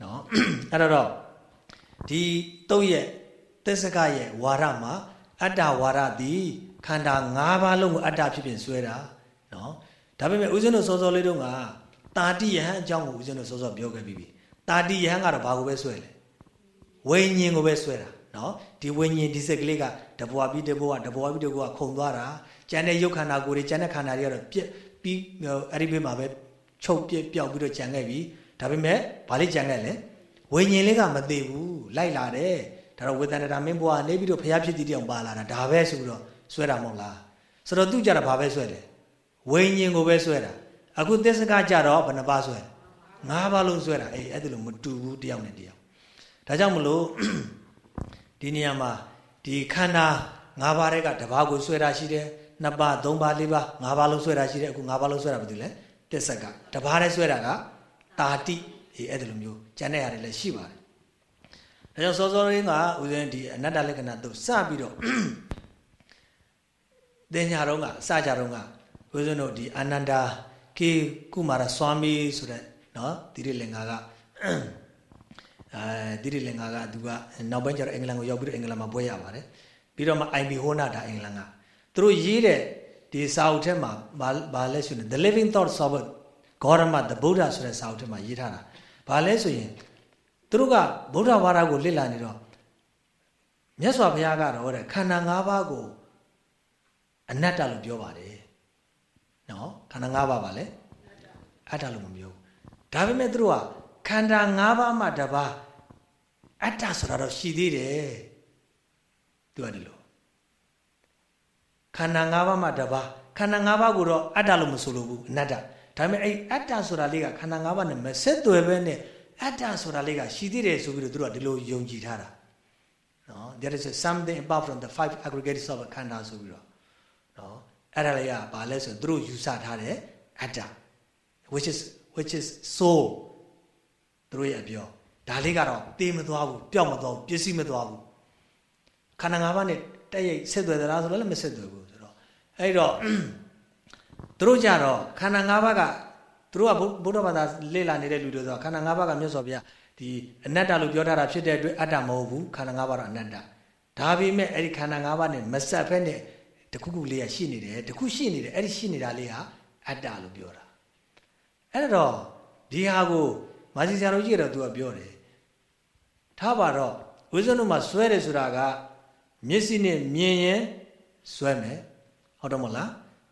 เนาะအဲ့တော့ဒီတုတ်ရဲ့သစ္စကရဲ့ဝါရမှာအတ္တဝါရသည်ခန္ဓာ၅ပါးလုံးကိုအတ္တဖြစ်ဖြစ်ဆွဲတာနော်ဒါပေမဲ့ဦးဇင်းတို့စောစောလေးတုန်းက တာတိယဟန်အကြောင်းကိုဦးဇင်းတို့စောစောပြောခဲ့ပြီးပြီတာတိယဟန်ကတော့ဘာကိုပဲဆွဲလဲဝိညာဉ်ကိုပဲဆွဲတာနော်ဒီဝိညာဉ်ဒီစက်ကလေးကတဘွားပြီးတဘွားတဘွားပြီးတဘွားခုံသွားတာကျန်တဲ့ရုပ်ခန္ဓာကိုယ်တွေကျန်တဲ့ခန္ဓာတွေကတော့ပြက်ပြီးအဲ့ဒီဘေးမှာပဲချုပ်ပြက်ပြောက်ပြီးတော့ကြံခဲ့ပြီဒါပေမဲ့ဘာလေးကြံခဲ့လဲဝိညာဉ်လေးကမသေးဘူးလိုက်လာတယ်ဒါတော့ဝေဒနာမင်းဘွားနေပြီးတော့ဖျားဖြစ်တည်တောင်ပါလာတာဒါပဲဆိုပြီးတော့ဆွဲတာမဟုတ်လားဆိုတော့သူကြတာဘာပဲဆွဲတယ်ဝိညာဉ်ကိုပဲဆွဲတာ အခုသစ္စကကြတော့ဘယ်နှပါဆွဲငါးပါးလုံးဆွဲတာအေးအဲ့ဒါလို့မတူဘူးတယောက်နဲ့တယောက်ဒါကြောင့်မလို့ဒီနေရာမှာဒီခန္ဓာငါးပါးတဲ့ကတစ်ပါးကိုဆွဲတာရှိတယ်နှစ်ပါးသုံးပါးလေးပါးငါးပါးလုံးဆွဲတာရှိတယ်အခုငါးပါးလုံးဆွဲတာဘာလို့လဲသစ္စကတစ်ပါးနဲ့ဆွဲတာကတာတိအေးအဲ့ဒါလိုမျိုးကျန်တဲ့ဟာတွေလည်းရှိပါတယ်ဒါကြောင့်စောစောရင်းကဦးဇင်းဒီအနတ္တလက္ခဏာသူစပြီးတော့သင်ညာတော့ကစကြတော့ကဦးဇင်းတို့ဒီအာနန္ဒာ ကေကုမာရဆွာမီဆိုတဲ့နော်တိရိလင်္ကာကအဲဒီရိလင်္ကာကသူကနောက်ပိုင်းကျတော့အင်္ဂလန်ကိုရောက်ပြီးတော့အင်္ဂလန်မှာပွဲရပါတယ်ပြီးတော့မှ IB ဟိုနာတာအင်္ဂလန်ကသူတို့ရေးတဲ့ဒီစာအုပ်ထဲမှာဘာလဲဆိုရင် The Living Thoughts of Gautama the Buddha ဆိုတဲ့စာအုပ်ထဲမှာရေးထားတာဘာလဲဆိုရင်သူတို့ကဗုဒ္ဓဘာသာကိုလစ်လာနေတော့မြတ်စွာဘုရားကတော့တဲ့ခန္ဓာ၅ပါးကိုအနတ္တလို့ပြောပါတယ် နော်ခန္ဓာ၅ပါးပါလေအတ္တလို့မပြောဘူးဒါပေမဲ့သူတို့ကခန္ဓာ၅ပါးမှတပါးအတ္တဆိုတာတော့ရှိသေးတယ်သူကဒီလိုခန္ဓာ၅ပါးမှတပါးခန္ဓာ၅ပါးကိုတော့အတ္တလို့မဆိုလိုဘူးအနတ္တဒါပေမဲ့အဲ့အတ္တဆိုတာလေးကခန္ဓာ၅ပါးနဲ့မဆက်သွယ်ပဲနဲ့အတ္တဆိုတာလေးကရှိသေးတယ်ဆိုပြီးတော့သူတို့ကဒီလိုယုံကြည်ထားတာနော် there is something apart from the five aggregates of ခန္ဓာဆိုပြီးတော့နော် အဲ့ဒါလေးကဘာလဲဆိုသူတို့ယူဆထားတဲ့အတ္တ which is which is soul သူတို့ရဲ့အပြောဒါလေးကတော့တေးမသွားဘူးပျောက်မသွားဘူးပျက်စီးမသွားဘူးခန္ဓာ၅ပါးနဲ့တက်ရိုက်ဆက်သွယ်သလားဆိုတော့လည်းမဆက်သွယ်ဘူးဆိုတော့အဲ့တော့သူတို့ကြတော့ခန္ဓာ၅ပါးကသူတို့ကဗုဒ္ဓဘာသာလေ့လာနေတဲ့လူတွေဆိုတော့ခန္ဓာ၅ပါးကမြတ်စွာဘုရားဒီအနတ္တလို့ပြောထားတာဖြစ်တဲ့အတွက်အတ္တမဟုတ်ဘူးခန္ဓာ၅ပါးတော့အနတ္တဒါပေမဲ့အဲ့ဒီခန္ဓာ၅ပါးနဲ့မဆက်ဖက်နဲ့ တခုခုလေးကရှိနေတယ်တခုရှိနေတယ်အဲ့ဒီရှိနေတာလေးဟာအတ္တလို့ပြောတာအဲ့တော့ဒီဟာကိုမာစီဆရာတော်ကြီးကတော့သူကပြောတယ်ထားပါတော့ဝိဇ္ဇနုမှာဆွဲတယ်ဆိုတာကမျက်စိနဲ့မြင်ရင်ဆွဲမယ်ဟုတ်တော့မလား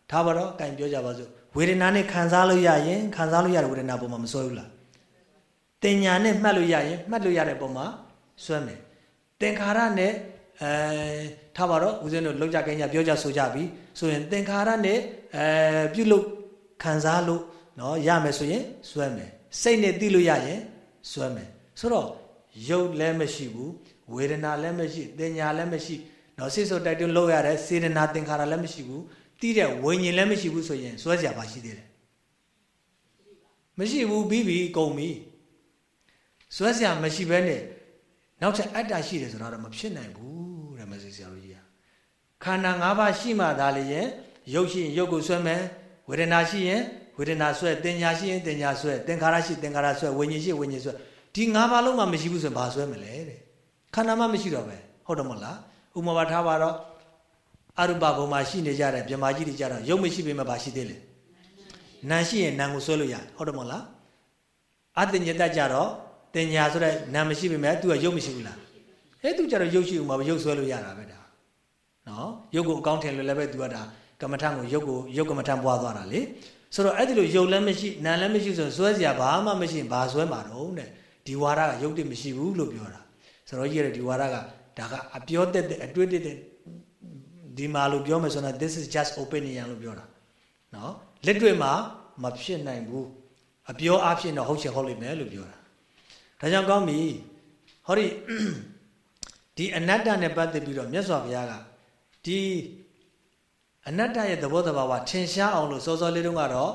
ထားပါတော့ကင်ပြောကြပါစို့ဝေဒနာနဲ့ခံစားလို့ရရင်ခံစားလို့ရတဲ့ဝေဒနာပုံမှာမဆွဲဘူးလားတင်ညာနဲ့မှတ်လို့ရရင်မှတ်လို့ရတဲ့ပုံမှာဆွဲမယ်သင်္ခါရနဲ့ အဲထားပါတော့ဦးဇင်းတို့လောက်ကြကိန်းကြပြောကြဆိုကြပြီဆိုရင်သင်္ခါရနဲ့အဲပြုလုပ်ခံစားလို့เนาะရမယ်ဆိုရင်ဆွဲမယ်စိတ်နဲ့သိလို့ရရင်ဆွဲမယ်ဆိုတော့ရုပ်လည်းမရှိဘူးဝေဒနာလည်းမရှိတင်ညာလည်းမရှိเนาะစိတ်ဆိုတိုက်တွန်းလို့ရတဲ့စေဒနာသင်္ခါရလည်းမရှိဘူးတိတဲ့ဝိညာဉ်လည်းမရှိဘူးဆိုရင်စွဲစရာပါရှိသေးတယ်မရှိဘူးပြီးပြီကုန်ပြီစွဲစရာမရှိဘဲနဲ့နောက်ထပ်အတ္တရှိတယ်ဆိုတော့မဖြစ်နိုင်ဘူးတဲ့မသိဆရာတို့ကြီးက ခန္ဓာ၅ပါးရှိမှသာလေရင်ရုပ်ရှိရင်ရုပ်ကိုဆွဲမယ်ဝေဒနာရှိရင်ဝေဒနာဆွဲတင်ညာရှိရင်တင်ညာဆွဲသင်္ခါရရှိသင်္ခါရဆွဲဝိညာဉ်ရှိဝိညာဉ်ဆွဲဒီ၅ပါးလုံးမှမရှိဘူးဆိုရင်ဘာဆွဲမလဲတဲ့ခန္ဓာမှမရှိတော့ပဲဟုတ်တယ်မဟုတ်လားဥပမာထားပါတော့အရုပဘုံမှာရှိနေကြတဲ့မြမာကြီးတွေကြတော့ရုပ်မရှိပေမဲ့ဘာရှိသေးလဲနာရှိရင်နာကိုဆွဲလို့ရဟုတ်တယ်မဟုတ်လားအတ္တညတကြတော့တင်ညာဆိုတဲ့နာမရှိပေမဲ့ तू ကရုပ်မရှိဘူးလားဟဲ့ तू ကြတော့ရုပ်ရှိဦးမှာရုပ်ဆွဲလို့ရတာပဲဒါ နော်ရုပ်ကိုအကောင်းထင်လို့လည်းပဲ तू ကဒါကမ္မထံကိုရုပ်ကိုရုပ်ကမ္မထံပွားသွားတာလေဆိုတော့အဲ့ဒီလိုရုပ်လည်းမရှိနာလည်းမရှိဆိုဆွဲစရာဘာမှမရှိဘာဆွဲမှာတော့တဲ့ဒီဝါဒကရုပ်တည်မရှိဘူးလို့ပြောတာဆိုတော့ကြီးရတဲ့ဒီဝါဒကဒါကအပြောတက်တဲ့အတွေ့တက်တဲ့ဒီမှာလို့ပြောမယ်ဆိုတော့ this is just opinion လို့ပြောတာနော်လက်တွေ့မှာမဖြစ်နိုင်ဘူးအပြောအဖြစ်တော့ဟုတ်ချင်ဟုတ်လိမ့်မယ်လို့ပြောတာဒါကြောင့်ကောင်းပြီဟောဒီဒီအနတ္တနဲ့ပတ်သက်ပြီးတော့မြတ်စွာဘုရားက ဒီအနတ္တရဲ့သဘောတဘာဝထင်ရှားအောင်လို့စောစောလေးတုန်းကတော့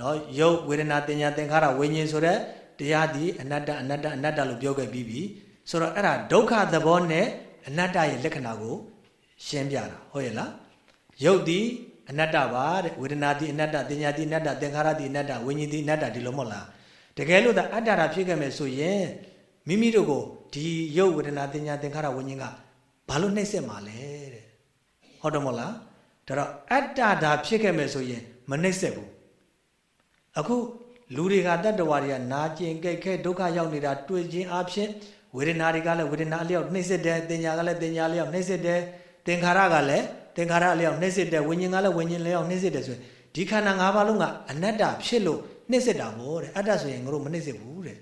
နော်ယုတ်ဝေဒနာတင်ညာသင်္ခါရဝိညာဉ်ဆိုတဲ့တရားဒီအနတ္တအနတ္တအနတ္တလို့ပြောခဲ့ပြီးပြီဆိုတော့အဲ့ဒါဒုက္ခသဘောနဲ့အနတ္တရဲ့လက္ခဏာကိုရှင်းပြတာဟုတ်ရဲ့လားယုတ်ဒီအနတ္တပါတဲ့ဝေဒနာဒီအနတ္တတင်ညာဒီအနတ္တသင်္ခါရဒီအနတ္တဝိညာဉ်ဒီအနတ္တဒီလိုမဟုတ်လားတကယ်လို့ဒါအတ္တတာဖြစ်ခဲ့မယ်ဆိုရင်မိမိတို့ကိုဒီယုတ်ဝေဒနာတင်ညာသင်္ခါရဝိညာဉ်ကဘာလို့နှိမ့်ဆက်မှာလဲတဲ့ ဟုတ်တယ်မဟုတ်လားဒါတော့အတ္တတာဖြစ်ခဲ့မယ်ဆိုရင်မနှိမ့်ဆက်ဘူးအခုလူတွေကတတ္တဝါတွေကနာကျင်ကြိတ်ခဲဒုက္ခရောက်နေတာတွေ့ခြင်းအဖြစ်ဝေဒနာတွေကလည်းဝေဒနာအလျောက်နှိမ့်ဆက်တယ်တင်ညာကလည်းတင်ညာလျောက်နှိမ့်ဆက်တယ်သင်္ခါရကလည်းသင်္ခါရအလျောက်နှိမ့်ဆက်တယ်ဝိညာဉ်ကလည်းဝိညာဉ်လျောက်နှိမ့်ဆက်တယ်ဆိုရင်ဒီခန္ဓာ၅ပါးလုံးကအနတ္တဖြစ်လို့နှိမ့်ဆက်တာပေါ့တဲ့အတ္တဆိုရင်ငါတို့မနှိမ့်ဆက်ဘူးတဲ့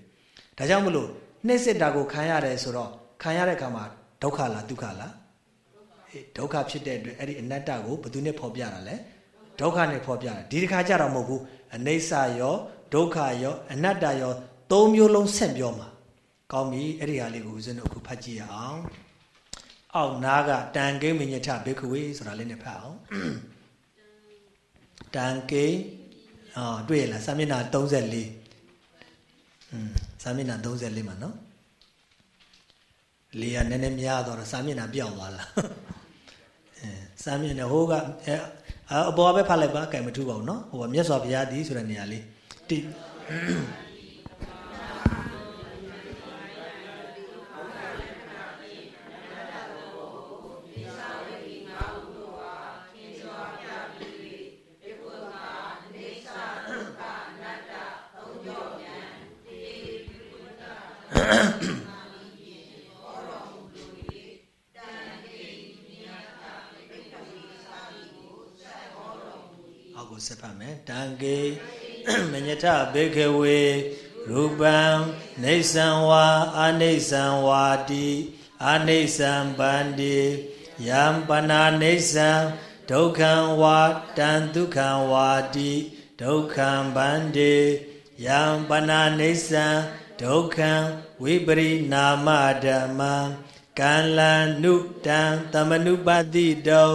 ဒါကြောင့်မလို့နှိမ့်ဆက်တာကိုခံရတယ်ဆိုတော့ခံရတဲ့အခါမှာဒုက္ခလားဒုက္ခလား ဒုက္ခဖြစ်တဲ့အတွက်အဲ့ဒီအနတ္တကိုဘယ်သူနဲ့ဖော်ပြတာလဲဒုက္ခနဲ့ဖော်ပြတာဒီတစ်ခါကြတော့မဟုတ်ဘူးအနိစ္စရောဒုက္ခရောအနတ္တရောသုံးမျိုးလုံးဆက်ပြောမှာကောင်းပြီအဲ့ဒီဟာလေးကိုဦးဇင်းတို့အခုဖတ်ကြည့်ရအောင်အောက်နားကတန်ကိမညထဘေခဝေဆိုတာလေးနဲ့ဖတ်အောင်တန်ကိအော်တွေ့ရလားစာမျက်နှာ34อืมစာမျက်နှာ34မှာနော်လေကနည်းနည်းများတော့စာမျက်နှာပြောင်းသွားလားအဲ စာမျက်နှာဟိုကအပေါ်ပဲဖတ်လိုက်ပါကဲမထူပါဘူးနော်ဟိုကမြတ်စွာဘုရားဒီဆိုတဲ့နေရာလေးတိ တ်မယ်တံကေမညထဘေခဝေရူပံနေသံဝါအာနေသံဝါတိအာနေသံဗန္တိယံပနာနေသံဒုက္ခံဝါတံဒုက္ခံဝါတိဒုက္ခံဗန္တိယံပနာနေသံဒုက္ခံဝိပရိနာမဓမ္မံကံလန္နုတံသမနုပတိတော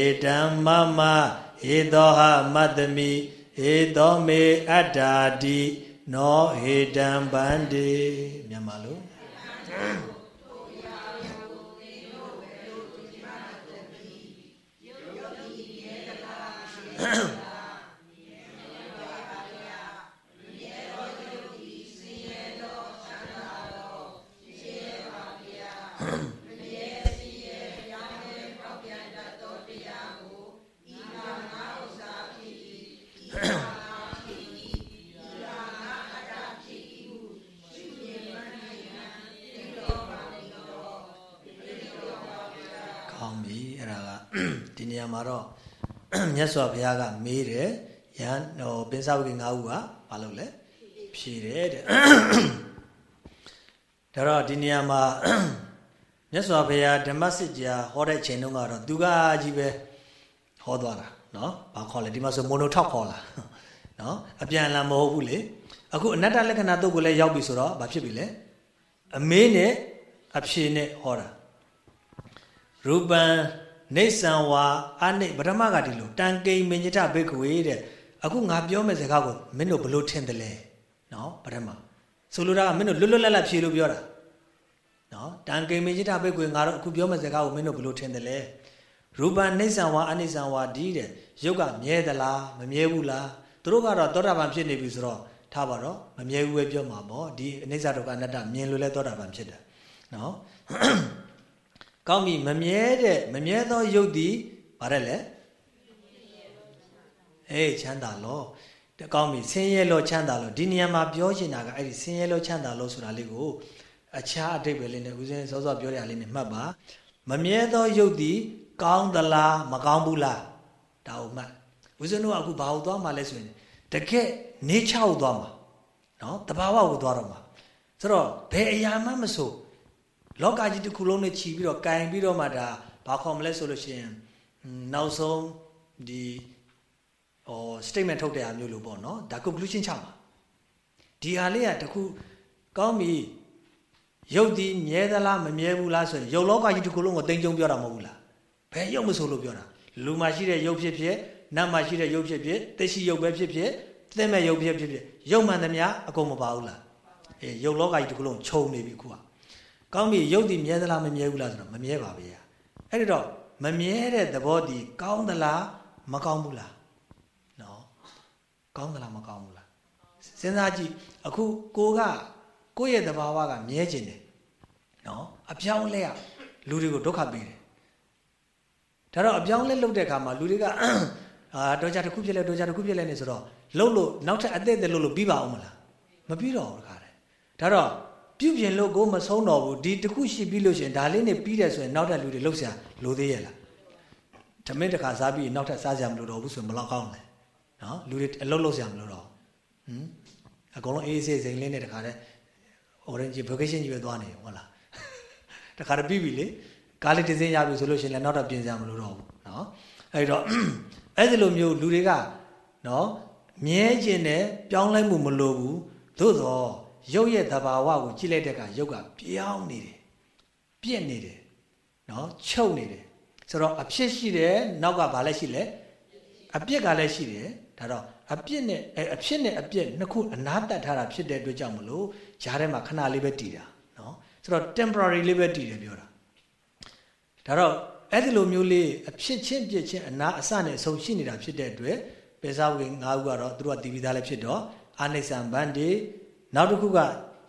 ဧတံမမ ဧသောဟမတ္တမိဧသောမေအတ္တာတိနောဟေတံဗန္တိမြန်မာလိုအ ဒီနေရာမှာတော့မြတ်စွာဘုရားကမေးတယ်ယဟန်ဟိုပင်စဝကိ၅ဦးကဘာလုပ်လဲဖြေတယ်တဲ့ဒါတော့ဒီနေရာမှာမြတ်စွာဘုရားဓမ္မစစ်ကြာဟောတဲ့ချိန်တုန်းကတော့သူကကြီးပဲဟောသွားတာနော်ဘာခေါ်လဲဒီမှာဆိုမိုနိုထောက်ခေါ်လာနော်အပြန်အလှန်မဟုတ်ဘူးလေအခုအနတ္တလက္ခဏာတုတ်ကိုလည်းရောက်ပြီဆိုတော့ဘာဖြစ်ပြီလဲအမေးနဲ့အဖြေနဲ့ဟောတာရူပံ နေဆံဝါအနိပထမကဒီလိုတန်ကိမင်ညတဘိကဝေတဲ့အခုငါပြောမယ့်စကားကိုမင်းတို့ဘလို့ထင်တယ်လဲနော်ပထမဆိုလိုတာကမင်းတို့လွတ်လွတ်လပ်လပ်ဖြေလို့ပြောတာနော်တန်ကိမင်ညတဘိကဝေငါတို့အခုပြောမယ့်စကားကိုမင်းတို့ဘလို့ထင်တယ်လဲရူပံနေဆံဝါအနိဆံဝါဒီတဲ့ရုပ်ကမြဲသလားမမြဲဘူးလားသူတို့ကတော့သောတာပန်ဖြစ်နေပြီဆိုတော့ထားပါတော့မမြဲဘူးပဲပြောမှာပေါ့ဒီအနိစ္စဒုက္ခအနတ္တမြင်လို့လဲသောတာပန်ဖြစ်တယ်နော် ကောင်းပြီမမြဲတဲ့မမြဲသောယုတ်ဒီဗါတယ်လေအေးချမ်းသာလို့တကောင်းပြီဆင်းရဲလို့ချမ်းသာလို့ဒီနေရာမှာပြောချင်တာကအဲ့ဒီဆင်းရဲလို့ချမ်းသာလို့ဆိုတာလေးကိုအခြားအတိတ်ပဲလေးနဲ့ဦးဇင်းစောစောပြောတဲ့အလေးနဲ့မှတ်ပါမမြဲသောယုတ်ဒီကောင်းသလားမကောင်းဘူးလားဒါဟုတ်မှတ်ဦးဇင်းတို့ကအခုဘာဟုတ်သွားမှလဲဆိုရင်တကယ်နေချောက်သွားမှာနော်တဘာဝကိုသွားတော့မှာဆိုတော့ဘယ်အရာမှမဆို လောကကြီးတစ်ခုလုံးနဲ့ခြီးပြီးတော့ကင်ပြီးတော့မှဒါဘာခေါ်မလဲဆိုလို့ရှိရင်နောက်ဆုံးဒီဟော statement ထုတ်တဲ့အမျိုးလို့ပေါ့နော်ဒါ conclusion ချမှာဒီဟာလေးကတခုကောင်းပြီရုပ်ဒီမြဲသလားမမြဲဘူးလားဆိုရင်ရုပ်လောကကြီးတစ်ခုလုံးကိုသိကြုံပြောတာမဟုတ်ဘူးလားဘယ်ရုပ်မဆိုလို့ပြောတာလူမှာရှိတဲ့ရုပ်ဖြစ်ဖြစ်နတ်မှာရှိတဲ့ရုပ်ဖြစ်ဖြစ်သိရှိရုပ်ပဲဖြစ်ဖြစ်သင်မဲ့ရုပ်ဖြစ်ဖြစ်ဖြစ်ရုပ်မှန်သမျှအကုန်မပါဘူးလားအေးရုပ်လောကကြီးတစ်ခုလုံးခြုံနေပြီခုက ကောင်းပြီရုပ်ဒီမြဲသလားမမြဲဘူးလားဆိုတော့မမြဲပါဗျာအဲ့ဒီတော့မမြဲတဲ့သဘောဒီကောင်းသလားမကောင်းဘူးလားနော်ကောင်းသလားမကောင်းဘူးလားစဉ်းစားကြည့်အခုကိုကကိုယ့်ရဲ့သဘာဝကမြဲခြင်းတယ်နော်အပြောင်းလဲရလူတွေကိုဒုက္ခပေးတယ်ဒါတော့အပြောင်းလဲလုပ်တဲ့အခါမှာလူတွေကအာတော်ကြတစ်ခုဖြစ်လဲတော်ကြတစ်ခုဖြစ်လဲနေဆိုတော့လှုပ်လို့နောက်ထပ်အသက်သက်လှုပ်လို့ပြီးပါအောင်မလားမပြီးတော့ဘူးခါတယ်ဒါတော့ ပြုပြင်လို့ကိုမဆုံးတော့ဘူးဒီတစ်ခုရှိပြီးလို့ရှိရင်ဒါလေးနဲ့ပြီးတယ်ဆိုရင်နောက်ထပ်လူတွေလှုပ်ရှားလိုသေးရဲ့လားဓမင်းတစ်ခါစားပြီးနောက်ထပ်စားကြမလို့တော့ဘူးဆိုရင်ဘလောက်ကောင်းလဲနော်လူတွေအလုပ်လုပ်ကြမလို့တော့ဟမ်အကုန်လုံးအေးအေးစိစိမ်လေးနဲ့တခါတည်း orange vacation ကြီးပဲသွားနေဟုတ်လားတခါတည်းပြီးပြီလေကားလေးတစ်စင်းရပြီဆိုလို့ရှိရင်လည်းနောက်တော့ပြင်ကြမလို့တော့ဘူးနော်အဲဒီတော့အဲ့ဒီလိုမျိုးလူတွေကနော်မြဲခြင်းနဲ့ပြောင်းလဲမှုမလိုဘူးသို့သော ရုပ်ရဲ့သဘာဝကိုကြည့်လိုက်တဲ့အခါရုပ်ကပြောင်းနေတယ်ပြက်နေတယ်နော်ချုပ်နေတယ်ဆိုတော့အဖြစ်ရှိတယ်နောက်ကဘာလဲရှိလဲအပြက်ကလည်းရှိတယ်ဒါတော့အပြစ်နဲ့အဖြစ်နဲ့အပြက်နှစ်ခုအနာတတ်ထားတာဖြစ်တဲ့အတွက်ကြောင့်မလို့ဈာထဲမှာခဏလေးပဲတည်တာနော်ဆိုတော့ temporary လေးပဲတည်တယ်ပြောတာဒါတော့အဲ့ဒီလိုမျိုးလေးအဖြစ်ချင်းပြစ်ချင်းအနာအစနဲ့အဆုံးရှိနေတာဖြစ်တဲ့အတွက်ပေစာဝေ၅ဦးကတော့သူတို့ကတည်ပြီးသားလည်းဖြစ်တော့အာနိစ္စံဗန္တိ နောက်တစ်ခုက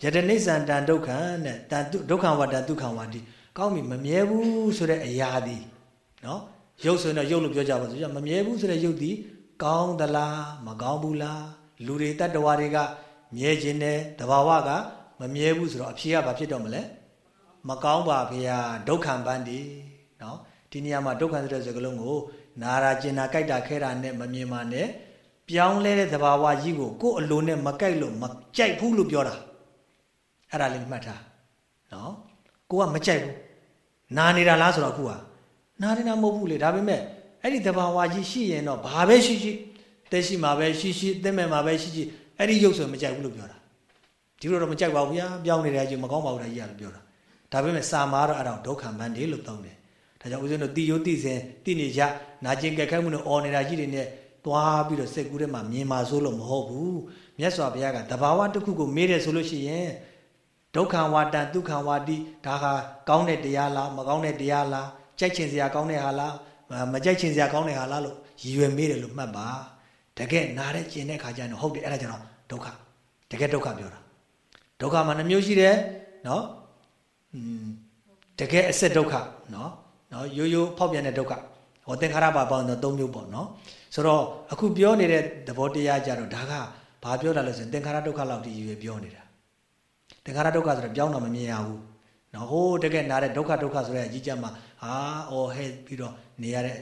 ယတနိစ္စံတန်ဒုက္ခံတဲ့တန်ဒုက္ခဝတ္တဒုက္ခဝါဒီကောင်းပြီမမြဲဘူးဆိုတဲ့အရာဒီနော်ရုပ်ဆိုရင်တော့ရုပ်လို့ပြောကြပါစို့မမြဲဘူးဆိုတဲ့ရုပ်ဒီကောင်းသလားမကောင်းဘူးလားလူတွေတတ္တဝါတွေကမြဲခြင်းနဲ့တဘာဝကမမြဲဘူးဆိုတော့အဖြေကဘာဖြစ်တော့မလဲမကောင်းပါဗျာဒုက္ခံပန်းဒီနော်ဒီနေရာမှာဒုက္ခံဆိုတဲ့စကားလုံးကိုနာရာကျင်နာကြိုက်တာခဲတာနဲ့မမြင်ပါနဲ့ ပြောင်းလဲတဲ့သဘာဝကြီးကိုကိုယ်အလိုနဲ့မကြိုက်လို့မကြိုက်ဘူးလို့ပြောတာအဲ့ဒါလေးမှတ်ထားနော်ကိုကမကြိုက်ဘူးနာနေတာလားဆိုတော့အခုကနာနေတာမဟုတ်ဘူးလေဒါပေမဲ့အဲ့ဒီသဘာဝကြီးရှိရင်တော့ဘာပဲရှိရှိတက်ရှိမှာပဲရှိရှိအသက်မဲ့မှာပဲရှိရှိအဲ့ဒီရုပ်ဆိုမကြိုက်ဘူးလို့ပြောတာဒီလိုတော့မကြိုက်ပါဘူးဗျာပြောင်းနေတဲ့အချိန်မကောင်းပါဘူးဒါကြီးကလို့ပြောတာဒါပေမဲ့စာမာတော့အဲ့ဒါဒုက္ခမန္တေလို့သုံးတယ်ဒါကြောင့်ဦးဇင်းတို့တိယတိစဉ်တိနေကြနာကျင်ကြက်ခိုက်မှုနဲ့အော်နေတာကြီးတွေနဲ့ သွားပြီးတော့စိတ်ကူးထဲမှာမြင်ပါဆိုလို့မဟုတ်ဘူးမြတ်စွာဘုရားကတဘာဝတစ်ခုကိုမေးတယ်ဆိုလို့ရှိရင်ဒုက္ခဝါတံဒုက္ခဝါတိဒါဟာကောင်းတဲ့တရားလားမကောင်းတဲ့တရားလားကြိုက်ချင်စရာကောင်းတဲ့ဟာလားမကြိုက်ချင်စရာကောင်းတဲ့ဟာလားလို့ရည်ရွယ်မေးတယ်လို့မှတ်ပါတကယ်နားတဲ့ကျင်တဲ့ခါကျရင်ဟုတ်တယ်အဲ့ဒါကျတော့ဒုက္ခတကယ်ဒုက္ခပြောတာဒုက္ခမှာနှမျိုးရှိတယ်နော်อืมတကယ်အစစ်ဒုက္ခနော်နော်ရိုးရိုးဖောက်ပြန်တဲ့ဒုက္ခဟောသင်္ခါရပါပေါင်းတော့၃မျိုးပေါ့နော် ဆိုတော့အခုပြောနေတဲ့သဘောတရားကြတော့ဒါကဘာပြောတာလဲဆိုရင်သင်္ခါရဒုက္ခလောက်တည်ရွယ်ပြောနေတာသင်္ခါရဒုက္ခဆိုတော့ပြောင်းတော့မမြင်ရဘူးနော်ဟိုးတကယ်နားတဲ့ဒုက္ခဒုက္ခဆိုတဲ့အကြီးကျမ်းမှာဟာအော်ဟဲ့ပြီးတော့နေရတဲ့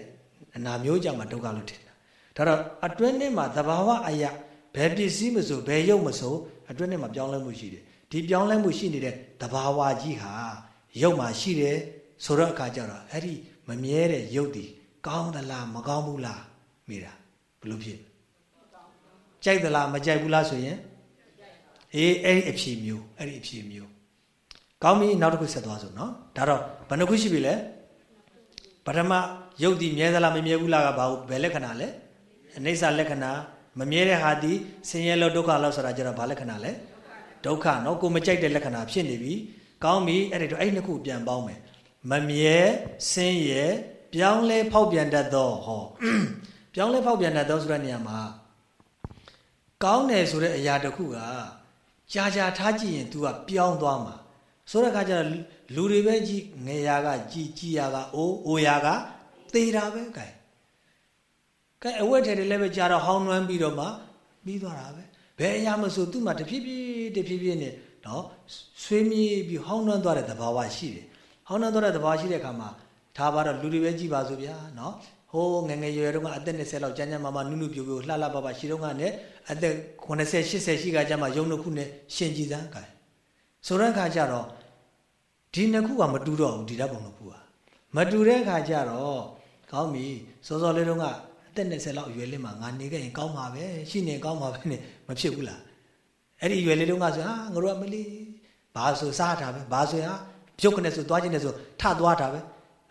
အနာမျိုးကြောင့်မှဒုက္ခလို့ထင်တာဒါတော့အတွင်းထဲမှာသဘာဝအရာဘယ်ပစ္စည်းမဆိုဘယ်ရုပ်မဆိုအတွင်းထဲမှာပြောင်းလဲမှုရှိတယ်ဒီပြောင်းလဲမှုရှိနေတဲ့သဘာဝကြီးဟာရုပ်မှာရှိတယ်ဆိုတော့အခါကျတော့အဲ့ဒီမမြဲတဲ့ရုပ်ဒီကောင်းသလားမကောင်းဘူးလား မိတာဘလို့ဖြစ်ကြိုက်သလားမကြိုက်ဘူးလားဆိုရင်အေးအဲ့ဒီအဖြေမျိုးအဲ့ဒီအဖြေမျိုးကောင်းပြီနောက်တစ်ခုဆက်သွားစို့နော်ဒါတော့ဘယ်နှခုရှိပြီလဲပထမရုပ်ဒီမြဲသလားမမြဲဘူးလားကဘာဘယ်လက္ခဏာလဲအနိစ္စလက္ခဏာမမြဲတဲ့ဟာဒီဆင်းရဲလို့ဒုက္ခလို့ဆိုတာကျတော့ဘာလက္ခဏာလဲဒုက္ခနော်ကိုမကြိုက်တဲ့လက္ခဏာဖြစ်နေပြီကောင်းပြီအဲ့ဒီတော့အဲ့နှစ်ခုပြန်ပေါင်းမယ်မမြဲဆင်းရဲပြောင်းလဲဖောက်ပြန်တတ်သောဟော ပြောင်းလဲဖောက်ပြန်တတ်သောဆိုတဲ့နေရာမှာကောင်းတယ်ဆိုတဲ့အရာတစ်ခုကကြာကြာထားကြည့်ရင် तू ကပြောင်းသွားမှာဆိုတဲ့အခါကျတော့လူတွေပဲကြည့်ငယ်ရာကကြည်ကြည်ရာကအိုးအိုရာကသေတာပဲကဲကဲအဝတ်ထဲတွေလည်းပဲကြာတော့ဟောင်းနှွမ်းပြီးတော့မှပြီးသွားတာပဲဘယ်အရာမဆိုသူ့မှာတဖြည်းဖြည်းတဖြည်းဖြည်းနဲ့နော်ဆွေးမြေ့ပြီးဟောင်းနှွမ်းသွားတဲ့သဘာဝရှိတယ်ဟောင်းနှွမ်းသွားတဲ့သဘာဝရှိတဲ့အခါမှာဒါပါတော့လူတွေပဲကြည်ပါစို့ဗျာနော် ဟိုးငငယ်ရွယ်တုန်းကအသက်20လောက်ကျန်းကျန်းမာမာနုနုပြိုပြိုလှလှပပရှိတုန်းကနဲ့အသက်80 80ရှိကကျမှယုံနှစ်ခုနဲ့ရှင်ကြည်စမ်းကဲဆိုတဲ့အခါကျတော့ဒီနှစ်ခုကမတူတော့ဘူးဒီဓာတ်ပုံနှစ်ခုကမတူတဲ့အခါကျတော့ကောင်းပြီစောစောလေးတုန်းကအသက်20လောက်အရွယ်လေးမှာငါနေခဲ့ရင်ကောင်းမှာပဲရှိနေကောင်းမှာပဲနဲ့မဖြစ်ဘူးလားအဲ့ဒီအရွယ်လေးတုန်းကဆိုဟာငါတို့ကမလီဘာဆိုစားတာပဲဘာဆိုဟာပြုတ်ကနေဆိုသွားခြင်းနဲ့ဆိုထသွားတာပဲ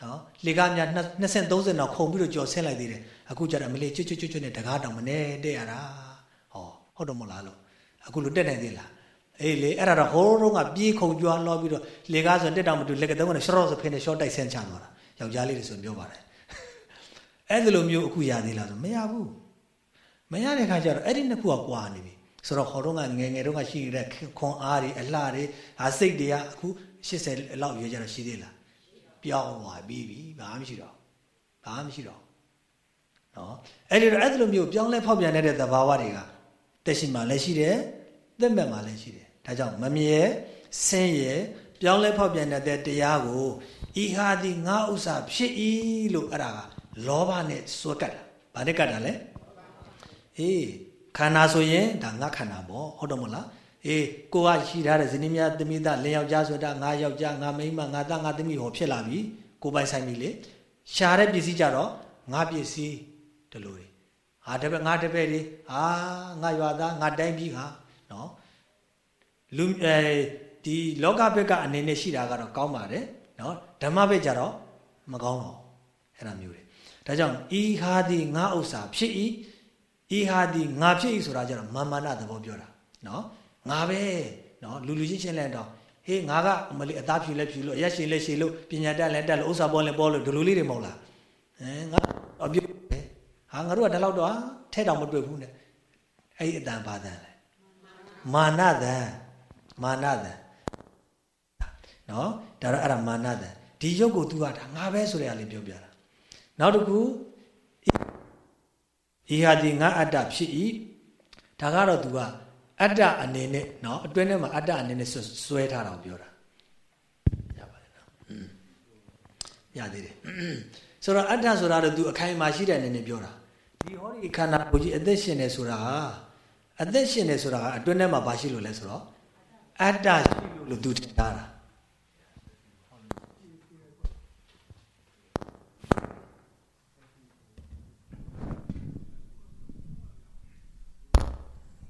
နော်လေကားများ20 30တော့ခုံပြီးတော့ကြော်ဆင်းလိုက်သေးတယ်အခုကျတော့မလီချွတ်ချွတ်ချွတ်ချွတ်နဲ့တကားတောင်မနေတဲ့ရတာဟောဟုတ်တော့မလားလို့အခုလိုတက်နိုင်သေးလားအေးလေအဲ့ဒါတော့ဟိုးတော့ကပြေးခုံကြွားလောပြီးတော့လေကားဆိုတက်တောင်မတူလက်ကတုံးကရှော့ဆိုဖင်းနဲ့ရှော့တိုက်ဆင်းချသွားတာယောက်ျားလေးတွေဆိုပြောပါတယ်အဲ့ဒီလိုမျိုးအခုရသေးလားဆိုမရဘူးမရတဲ့ခါကျတော့အဲ့ဒီနှစ်ခုကကွာနေပြီဆိုတော့ဟောတော့ကငယ်ငယ်တုန်းကရှိနေတဲ့ခွန်အားတွေအလှတွေဟာစိတ်တွေကအခု80လောက်ရွေးကြတော့ရှိသေးလား ပြောင်းသွားပြီးပြီဘာမှမရှိတော့ဘာမှမရှိတော့နော်အဲ့ဒီတော့အဲ့ဒီလိုမျိုးပြောင်းလဲဖောက်ပြန်နေတဲ့သဘာဝတွေကတက်ရှိမှလည်းရှိတယ်သက်မဲ့မှလည်းရှိတယ်ဒါကြောင့်မမြဲဆင်းရဲပြောင်းလဲဖောက်ပြန်တဲ့တရားကိုဤဟာသည်ငါဥစ္စာဖြစ်၏လို့အဲ့ဒါကလောဘနဲ့စွဲကတ်တာဘာနဲ့ကတ်တာလဲအေးခန္ဓာဆိုရင်ဒါငါခန္ဓာပေါ့ဟုတ်တော့မလား အေးကိုကရှိထားတဲ့ဇနီးများသမီးသားလင်ယောက်ျားဆိုတာငါယောက်ျားငါမိန်းမငါသားငါသမီးဟောဖြစ်လာပြီကိုပိုင်ဆိုင်ပြီလေရှားတဲ့ပစ္စည်းကြတော့ငါပစ္စည်းတလို့တွေဟာတပည့်ငါတပည့်တွေဟာငါရွာသားငါတိုင်းပြီးဟာနော်လူအဲဒီလောကဘက်ကအနေနဲ့ရှိတာကတော့ကောင်းပါတယ်နော်ဓမ္မဘက်ကြတော့မကောင်းတော့အဲ့ဒါမျိုးတွေဒါကြောင့်ဤဟာဒီငါဥစ္စာဖြစ်ဤဤဟာဒီငါဖြစ်ဤဆိုတာကြတော့မာမာနသဘောပြောတာနော် ငါပဲနော်လူလူချင်းချင်းလဲတော့ဟေးငါကအမလေးအသားဖြူလဲဖြူလို့ရက်ရှင်လဲရှင်လို့ပညာတတ်လဲတက်လို့ဥစ္စာပေါ်လဲပေါ်လို့ဒီလိုလေးတွေမဟုတ်လားအဲငါအပြည့်ဟာငါတို့ကဒီလောက်တော့ထဲတောင်မတွေ့ဘူးနဲ့အဲ့ဒီအတန်ပါတန်လဲမာနတန်မာနတန်နော်ဒါတော့အဲ့ဒါမာနတန်ဒီရုပ်ကို तू ကဒါငါပဲဆိုတဲ့အလေးပြောပြတာနောက်တစ်ခုဤဟာဒီငါအတ္တဖြစ်ဤဒါကတော့ तू က အတ္တအနေနဲ့เนาะအတွင်းထဲမှာအတ္တအနေနဲ့ဆွဲထားတာကိုပြောတာရပါတယ်နော်ရသေးတယ်ဆိုတော့အတ္တဆိုတာတော့ तू အခိုင်အမာရှိတဲ့အနေနဲ့ပြောတာဒီဟောဒီခန္ဓာကိုယ်ကြီးအသက်ရှင်နေဆိုတာအသက်ရှင်နေဆိုတာအတွင်းထဲမှာဘာရှိလို့လဲဆိုတော့အတ္တရှိလို့လို့ तू ထင်ထားတာ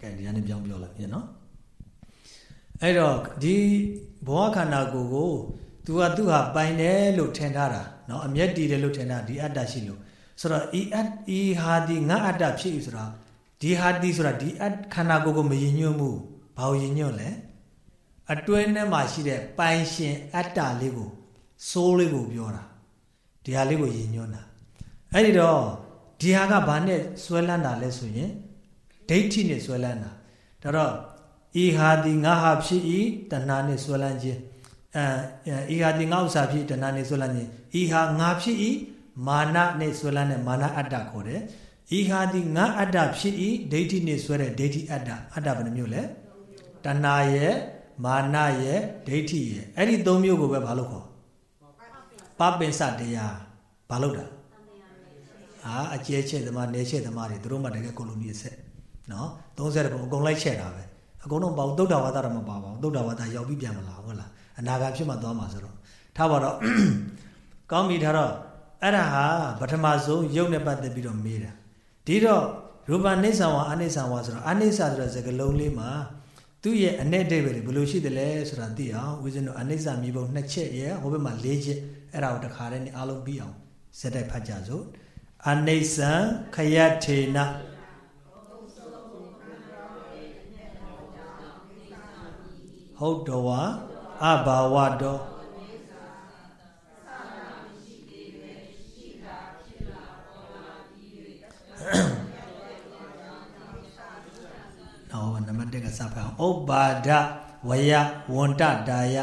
ကဲဒီကနေပြောင်းပြောလိုက်ပြန်နော်အဲ့တော့ဒီဘဝခန္ဓာကိုယ်ကို तू ကသူ့ဟာပိုင်တယ်လို့ထင်ထားတာเนาะအမျက်တည်တယ်လို့ထင်တာဒီအတ္တရှိလို့ဆိုတော့ဤအဤဟာဒီငါအတ္တဖြစ်ပြီဆိုတာဒီဟာဒီဆိုတာဒီအခန္ဓာကိုယ်ကိုမယဉ်ညွတ်မှုဘာကိုယဉ်ညွတ်လဲအတွင်းထဲမှာရှိတဲ့ပိုင်ရှင်အတ္တလေးကိုစိုးလေးကိုပြောတာဒီဟာလေးကိုယဉ်ညွတ်တာအဲ့ဒီတော့ဒီဟာကဘာနဲ့ဆွဲလန်းတာလဲဆိုရင် ဒိဋ္ဌိနဲ့ဆွဲလန်းတာဒါတော့ဤဟာဒီငါဟာဖြစ်ဤတဏှာနဲ့ဆွဲလန်းခြင်းအဲဤဟာဒီငါဥစ္စာဖြစ်တဏှာနဲ့ဆွဲလန်းခြင်းဤဟာငါဖြစ်ဤမာနနဲ့ဆွဲလန်းတဲ့မာနအတ္တခေါ်တယ်ဤဟာဒီငါအတ္တဖြစ်ဤဒိဋ္ဌိနဲ့ဆွဲတဲ့ဒိဋ္ဌိအတ္တအတ္တဘယ်နှမျိုးလဲတဏှာရဲ့မာနရဲ့ဒိဋ္ဌိရဲ့အဲ့ဒီသုံးမျိုးကိုပဲဘာလို့ခေါ်ပပင်စတရားဘာလို့တာအာအကျဲချက်သမားနေချက်သမားတွေသူတို့မှတကယ်ကိုလိုနီအဆက် နော်30ဘုံအကုန်လိုက်ချက်တာပဲအကုန်လုံးပေါ့သုဒ္ဓဝါဒတော့မပါပါဘူးသုဒ္ဓဝါဒရောက်ပြီးပြန်မလာဟုတ်လားအနာဂတ်ဖြစ်မှသွားမှာဆိုတော့ထားပါတော့ကောင်းပြီထားတော့အဲ့ဒါဟာပထမဆုံးယုတ်နဲ့ပတ်သက်ပြီးတော့မေးတာဒီတော့ရူပနိစ္စဝါအနိစ္စဝါဆိုတော့အနိစ္စဆိုတဲ့စကားလုံးလေးမှာသူ့ရဲ့အ내အတိတ်ပဲဘယ်လိုရှိတယ်လဲဆိုတာသိအောင်ဦးဇင်းတို့အနိစ္စမြေပုံနှစ်ချက်ရဲ့ဟိုဘက်မှာ၄ချက်အဲ့ဒါကိုတခါတည်းနဲ့အားလုံးပြီးအောင်စက်တိုက်ဖတ်ကြစို့အနိစ္စံခယထေန ဟုတ်တော်ဝါအဘာဝတော်နော်နံပါတ်1ကစဖတ်အောင်ဥပါဒဝယဝန္တဒါယ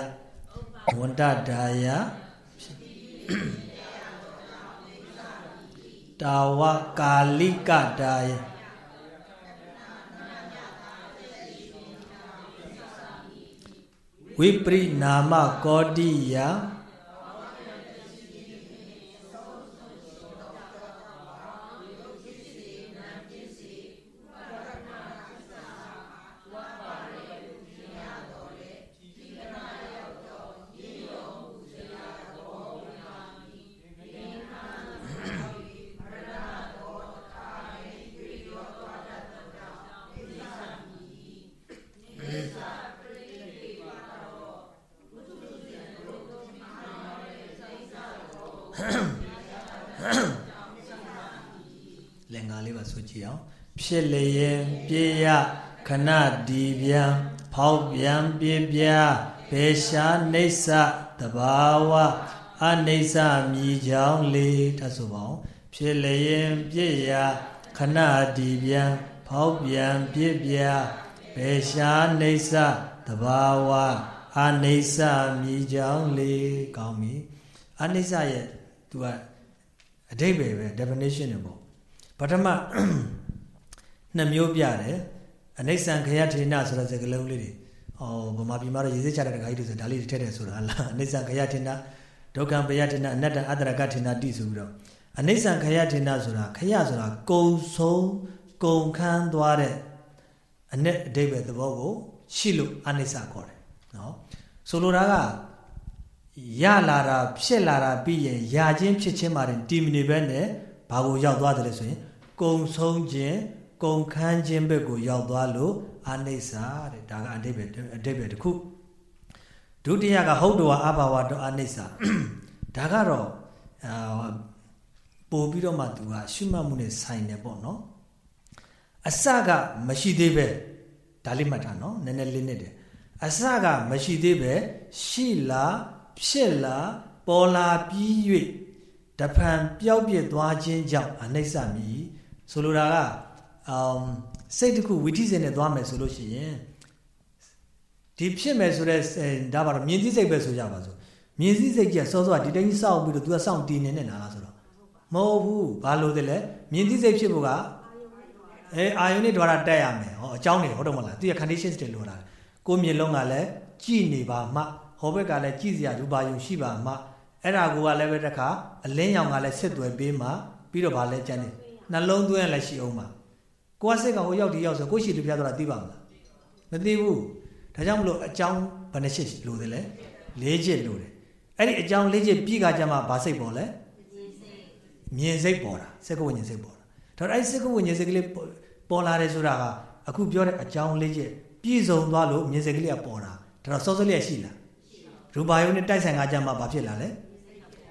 ဝန္တဒါယတာဝကာလိကဒါယ ဝိပရိနာမကောတိယ လက်ငါလေးပါဆိုကြည့်အောင်ဖြစ်လျင်ပြေရခဏဒီပြန်ဖောက်ပြန်ပြေပြဘေရှာနေဆတဘာဝအနိစ္စမြည်ကြောင်းလေးထပ်ဆိုပါအောင်ဖြစ်လျင်ပြေရခဏဒီပြန်ဖောက်ပြန်ပြေပြဘေရှာနေဆတဘာဝအနိစ္စမြည်ကြောင်းလေးကောင်းပြီအနိစ္စရဲ့သူကအဓိပ္ပာယ်ပဲ definition တွေပေါ့ ပထမနှစ်မျိုးပြတယ်အနိစ္စံခရထေနဆိုတဲ့စကားလုံးလေးတွေဟောဗမာပြည်မှာတော့ရေစက်ချတဲ့တခါကြီးတွေဆိုဒါလေးတွေထည့်တယ်ဆိုတာလားအနိစ္စံခရထေနဒုက္ခံပယထေနအနတ္တအတ္တရကထေနတိဆိုပြီးတော့အနိစ္စံခရထေနဆိုတာခရဆိုတာကုံဆုံးကုံခန်းသွားတဲ့အ내အဓိပ္ပာယ်သဘောကိုရှိလို့အနိစ္စခေါ်တယ်နော်ဆိုလိုတာကရလာတာဖြစ်လာတာပြီးရင်ယာချင်းဖြစ်ချင်းမှတင်တည်မနေပဲနဲ့ဘာကိုရောက်သွားတယ်လဲဆိုရင် ကုံဆုံးခြင်းကုံခန်းခြင်းဘက်ကိုရောက်သွားလို့အနိစ္စတဲ့ဒါကအတိပ္ပယ်အတိပ္ပယ်တစ်ခုဒုတိယကဟုတ်တော်အဘာဝတော်အနိစ္စဒါကတော့အာပို့ပြီးတော့မှသူကရှုမှတ်မှုနဲ့ဆိုင်တယ်ပေါ့နော်အစကမရှိသေးပဲဒါလေးမှတ်ထားနော်နည်းနည်းလေးနဲ့တယ်အစကမရှိသေးပဲရှိလာဖြစ်လာပေါ်လာပြီး၍တဖန်ပျောက်ပြစ်သွားခြင်းကြောင့်အနိစ္စမြည် ဆိုလိုတာကအမ်စိတ်တစ်ခုဝိသိစိတ်နဲ့သွားမယ်ဆိုလို့ရှိရင်ဒီဖြစ်မယ်ဆိုတဲ့ဒါပါတော့မြင်သိစိတ်ပဲဆိုကြပါစို့မြင်သိစိတ်ကြီးစောစောကဒီတိုင်းကြီးစောက်ပြီးတော့ तू ကစောင့်တည်နေနေတာလားဆိုတော့မဟုတ်ဘူးဘာလို့တလဲမြင်သိစိတ်ဖြစ်ဖို့ကအဲအာယုန်နဲ့ द्वार တက်ရမယ်ဟောအကြောင်းတွေဟုတ်တော့မလားသူရဲ့ conditions တွေလိုတာကိုမြင်လုံးကလည်းကြည်နေပါမှဟောဘက်ကလည်းကြည်စရာရူပါယုံရှိပါမှအဲ့ဒါကိုကလည်းပဲတခါအလင်းရောင်ကလည်းစစ်သွယ်ပေးမှပြီးတော့ဗာလဲကြမ်းနေ နှလုံးသွင်းလည်းရှိအောင်ပါကိုကစိတ်ကဟိုရောက်ဒီရောက်ဆိုကိုရှိလူပြသွားတာသိပါမလားမသိဘူးဒါကြောင့်မလို့အကြောင်းဘယ်နှချက်လိုတယ်လဲ၄ချက်လိုတယ်အဲ့ဒီအကြောင်း၄ချက်ပြီးကကြမှာဘာစိတ်ပေါ်လဲမြင်စိတ်ပေါ်တာစက္ကဝိညာဉ်စိတ်ပေါ်တာဒါတော့အဲ့စက္ကဝိညာဉ်စိတ်ကလေးပေါ်လာတယ်ဆိုတာကအခုပြောတဲ့အကြောင်း၄ချက်ပြည့်စုံသွားလို့မြင်စိတ်ကလေးကပေါ်တာဒါတော့စောစောလေးရှိလားရူပါယုံနဲ့တိုက်ဆိုင်ကကြမှာဘာဖြစ်လာလဲ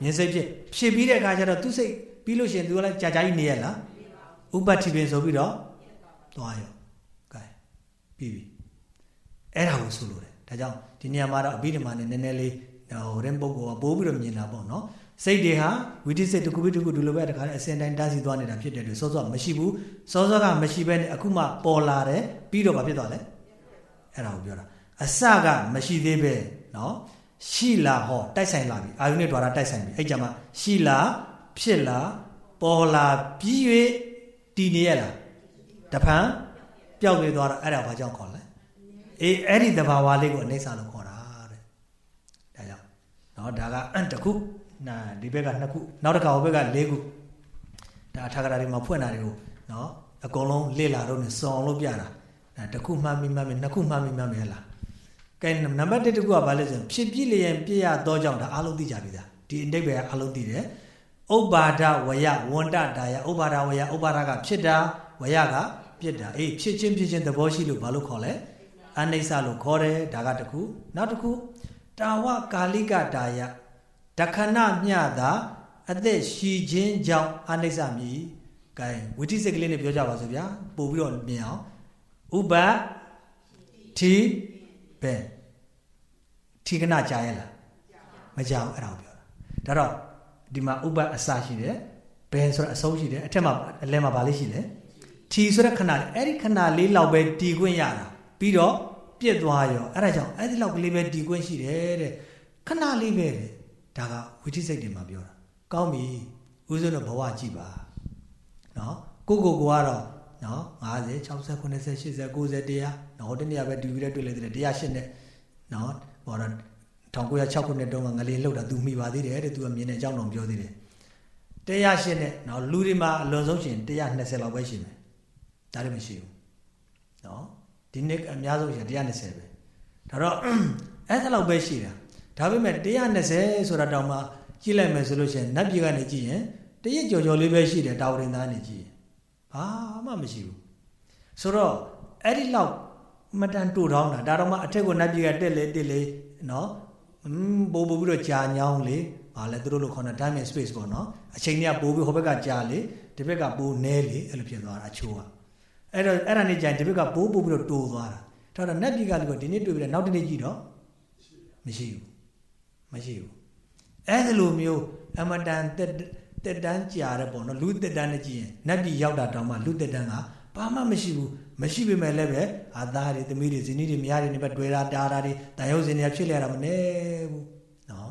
မြင်စိတ်ဖြစ်ဖြစ်ပြီးတဲ့အခါကျတော့သူစိတ် ပြီးလို့ရှိရင်သူကလည်းကြာကြာကြီးနေရလားဥပတိပင်ဆိုပြီးတော့သွားရောကဲပြီးပြီအဲ့ဒါကိုဆိုလိုတယ်ဒါကြောင့်ဒီနေရာမှာတော့အဘိဓမ္မာနဲ့နည်းနည်းလေးဟိုတဲ့ပုံကပိုးပြီးတော့မြင်တာပေါ့နော်စိတ်တွေဟာဝိတိစိတ်တစ်ခုပြီးတစ်ခုဒီလိုပဲတခါတည်းအစင်တိုင်းတားဆီးသွားနေတာဖြစ်တယ်လို့စောစောမရှိဘူးစောစောကမရှိဘဲနဲ့အခုမှပေါ်လာတယ်ပြီးတော့ဘာဖြစ်သွားလဲအဲ့ဒါကိုပြောတာအစကမရှိသေးပဲနော်ရှိလာဟောတိုက်ဆိုင်လာပြီအာယုနဲ့ द्वार တိုက်ဆိုင်ပြီအဲ့ကြမှာရှိလာ ဖြစ်လာပေါ်လာပြီး၍တည်နေရလားတဖန်ပျောက်နေသွားတာအဲ့ဒါဘာကြောင့်ခေါ်လဲအေးအဲ့ဒီတဘာဝလေးကိုအိဋ္ဌာလို့ခေါ်တာတဲ့ဒါကြောင့်เนาะဒါကတခုနာဒီဘက်ကနှစ်ခုနောက်တစ်ခါဟိုဘက်က၄ခု ဒါအထာဂရာတွေမှာဖွင့်တာတွေကိုနော်အကုန်လုံးလေ့လာတော့နေစုံအောင်လုပ်ပြတာဒါတစ်ခုမှတ်မိမှတ်မိနှစ်ခုမှတ်မိမှတ်မိဟလားကဲနံပါတ်1တခုကဘာလဲဆိုရင်ဖြစ်ပြလျင်ပြရတော့ကြောင့်ဒါအားလုံးသိကြပြီသားဒီအတိတ်ပဲအားလုံးသိတယ် ဥပ္ပါဒဝယဝန္တတာယဥပ္ပါဒဝယဥပ္ပါဒကဖြစ်တာဝယကပြစ်တာအေးဖြစ်ချင်းဖြစ်ချင်းသဘောရှိလို့ဘာလို့ခေါ်လဲအနိစ္စလို့ခေါ်တယ်ဒါကတခုနောက်တခုတာဝကာလိကတာယဒခဏမျှတာအသက်ရှိခြင်းကြောင့်အနိစ္စမြည်ကဲဝိသိစိတ်ကလေးနဲ့ပြောကြပါစို့ဗျာပို့ပြီးတော့မြင်အောင်ဥပတိပဲထီကနာကြာရလားမကြောက်အဲ့ဒါကိုပြောတာဒါတော့ ဒီမှာဥပအစရှိတယ်ဘယ်ဆိုတော့အဆုံးရှိတယ်အထက်မှာအလဲမှာဗာလေးရှိတယ်ထီဆိုတဲ့ခဏလေးအဲ့ဒီခဏလေးလောက်ပဲတီခွင့်ရတာပြီးတော့ပြစ်သွားရောအဲ့ဒါကြောင့်အဲ့ဒီလောက်ကလေးပဲတီခွင့်ရှိတယ်တဲ့ခဏလေးပဲတဲ့ဒါကဝိသိစိတ်တွေမှာပြောတာကောင်းပြီဦးဇင်းတို့ဘဝကြည့်ပါနော်ကိုကိုကိုကတော့နော်50 60 90 80 90 100နော်ဟိုတနေ့ကပဲဒီဗီဒီယိုတွေ့လိုက်တယ်108နဲ့နော်ဟောတော့ 1906ခုနှစ်တုန်းကငလေးလှုပ်တာ तू မိပါသေးတယ်တဲ့ तू ကမြင်တဲ့အကြောင်းတော်ပြောသေးတယ်108နဲ့နော်လူတွေမှာအလွန်ဆုံးရှင်120လောက်ပဲရှိမယ်ဒါလည်းမရှိဘူးနော်ဒီနှစ်အများဆုံးရှင်120ပဲဒါတော့အဲ့ဒါလောက်ပဲရှိတာဒါပေမဲ့120ဆိုတာတောင်မှကြည့်လိုက်မယ်ဆိုလို့ရှိရင်နတ်ပြည်ကနေကြည့်ရင်တရစ်ကြော်ကြော်လေးပဲရှိတယ်တာဝရင်သားနေကြည့်ရင်ဘာမှမရှိဘူးဆိုတော့အဲ့ဒီလောက်မတန်တူထောင်းတာဒါတော့မှအထက်ကိုနတ်ပြည်ကတက်လေတက်လေနော် อืมပို့ပို့ပြီးတော့ကြာညောင်းလေဘာလဲသူတို့လို့ခေါ်တာ time and space ပေါ့နော်အချိန်ကြီးပို့ပြီးဟိုဘက်ကကြာလေဒီဘက်ကပို့နဲလေအဲ့လိုဖြစ်သွားတာအချိုးကအဲ့တော့အဲ့ဒါနေကြာရင်ဒီဘက်ကပို့ပို့ပြီးတော့တိုးသွားတာဒါတော့နတ်ပြည်ကလည်းဒီနေ့တွေ့ပြီးတော့နောက်တနေ့ကြည့်တော့မရှိဘူးမရှိဘူးအဲ့ဒီလိုမျိုးအမတန်တက်တက်တန်းကြာတဲ့ပေါ့နော်လူတက်တန်းနဲ့ကြည့်ရင်နတ်ပြည်ရောက်တာတောင်မှလူတက်တန်းကဘာမှမရှိဘူး မရှိပေမဲ့လည်းပဲအာသားတွေသမီးတွေဇနီးတွေမယားတွေနေပဲတွေ့တာတာတာတွေတန်ရုပ်စင်တွေဖြစ်လဲတာမနေဘူးနော်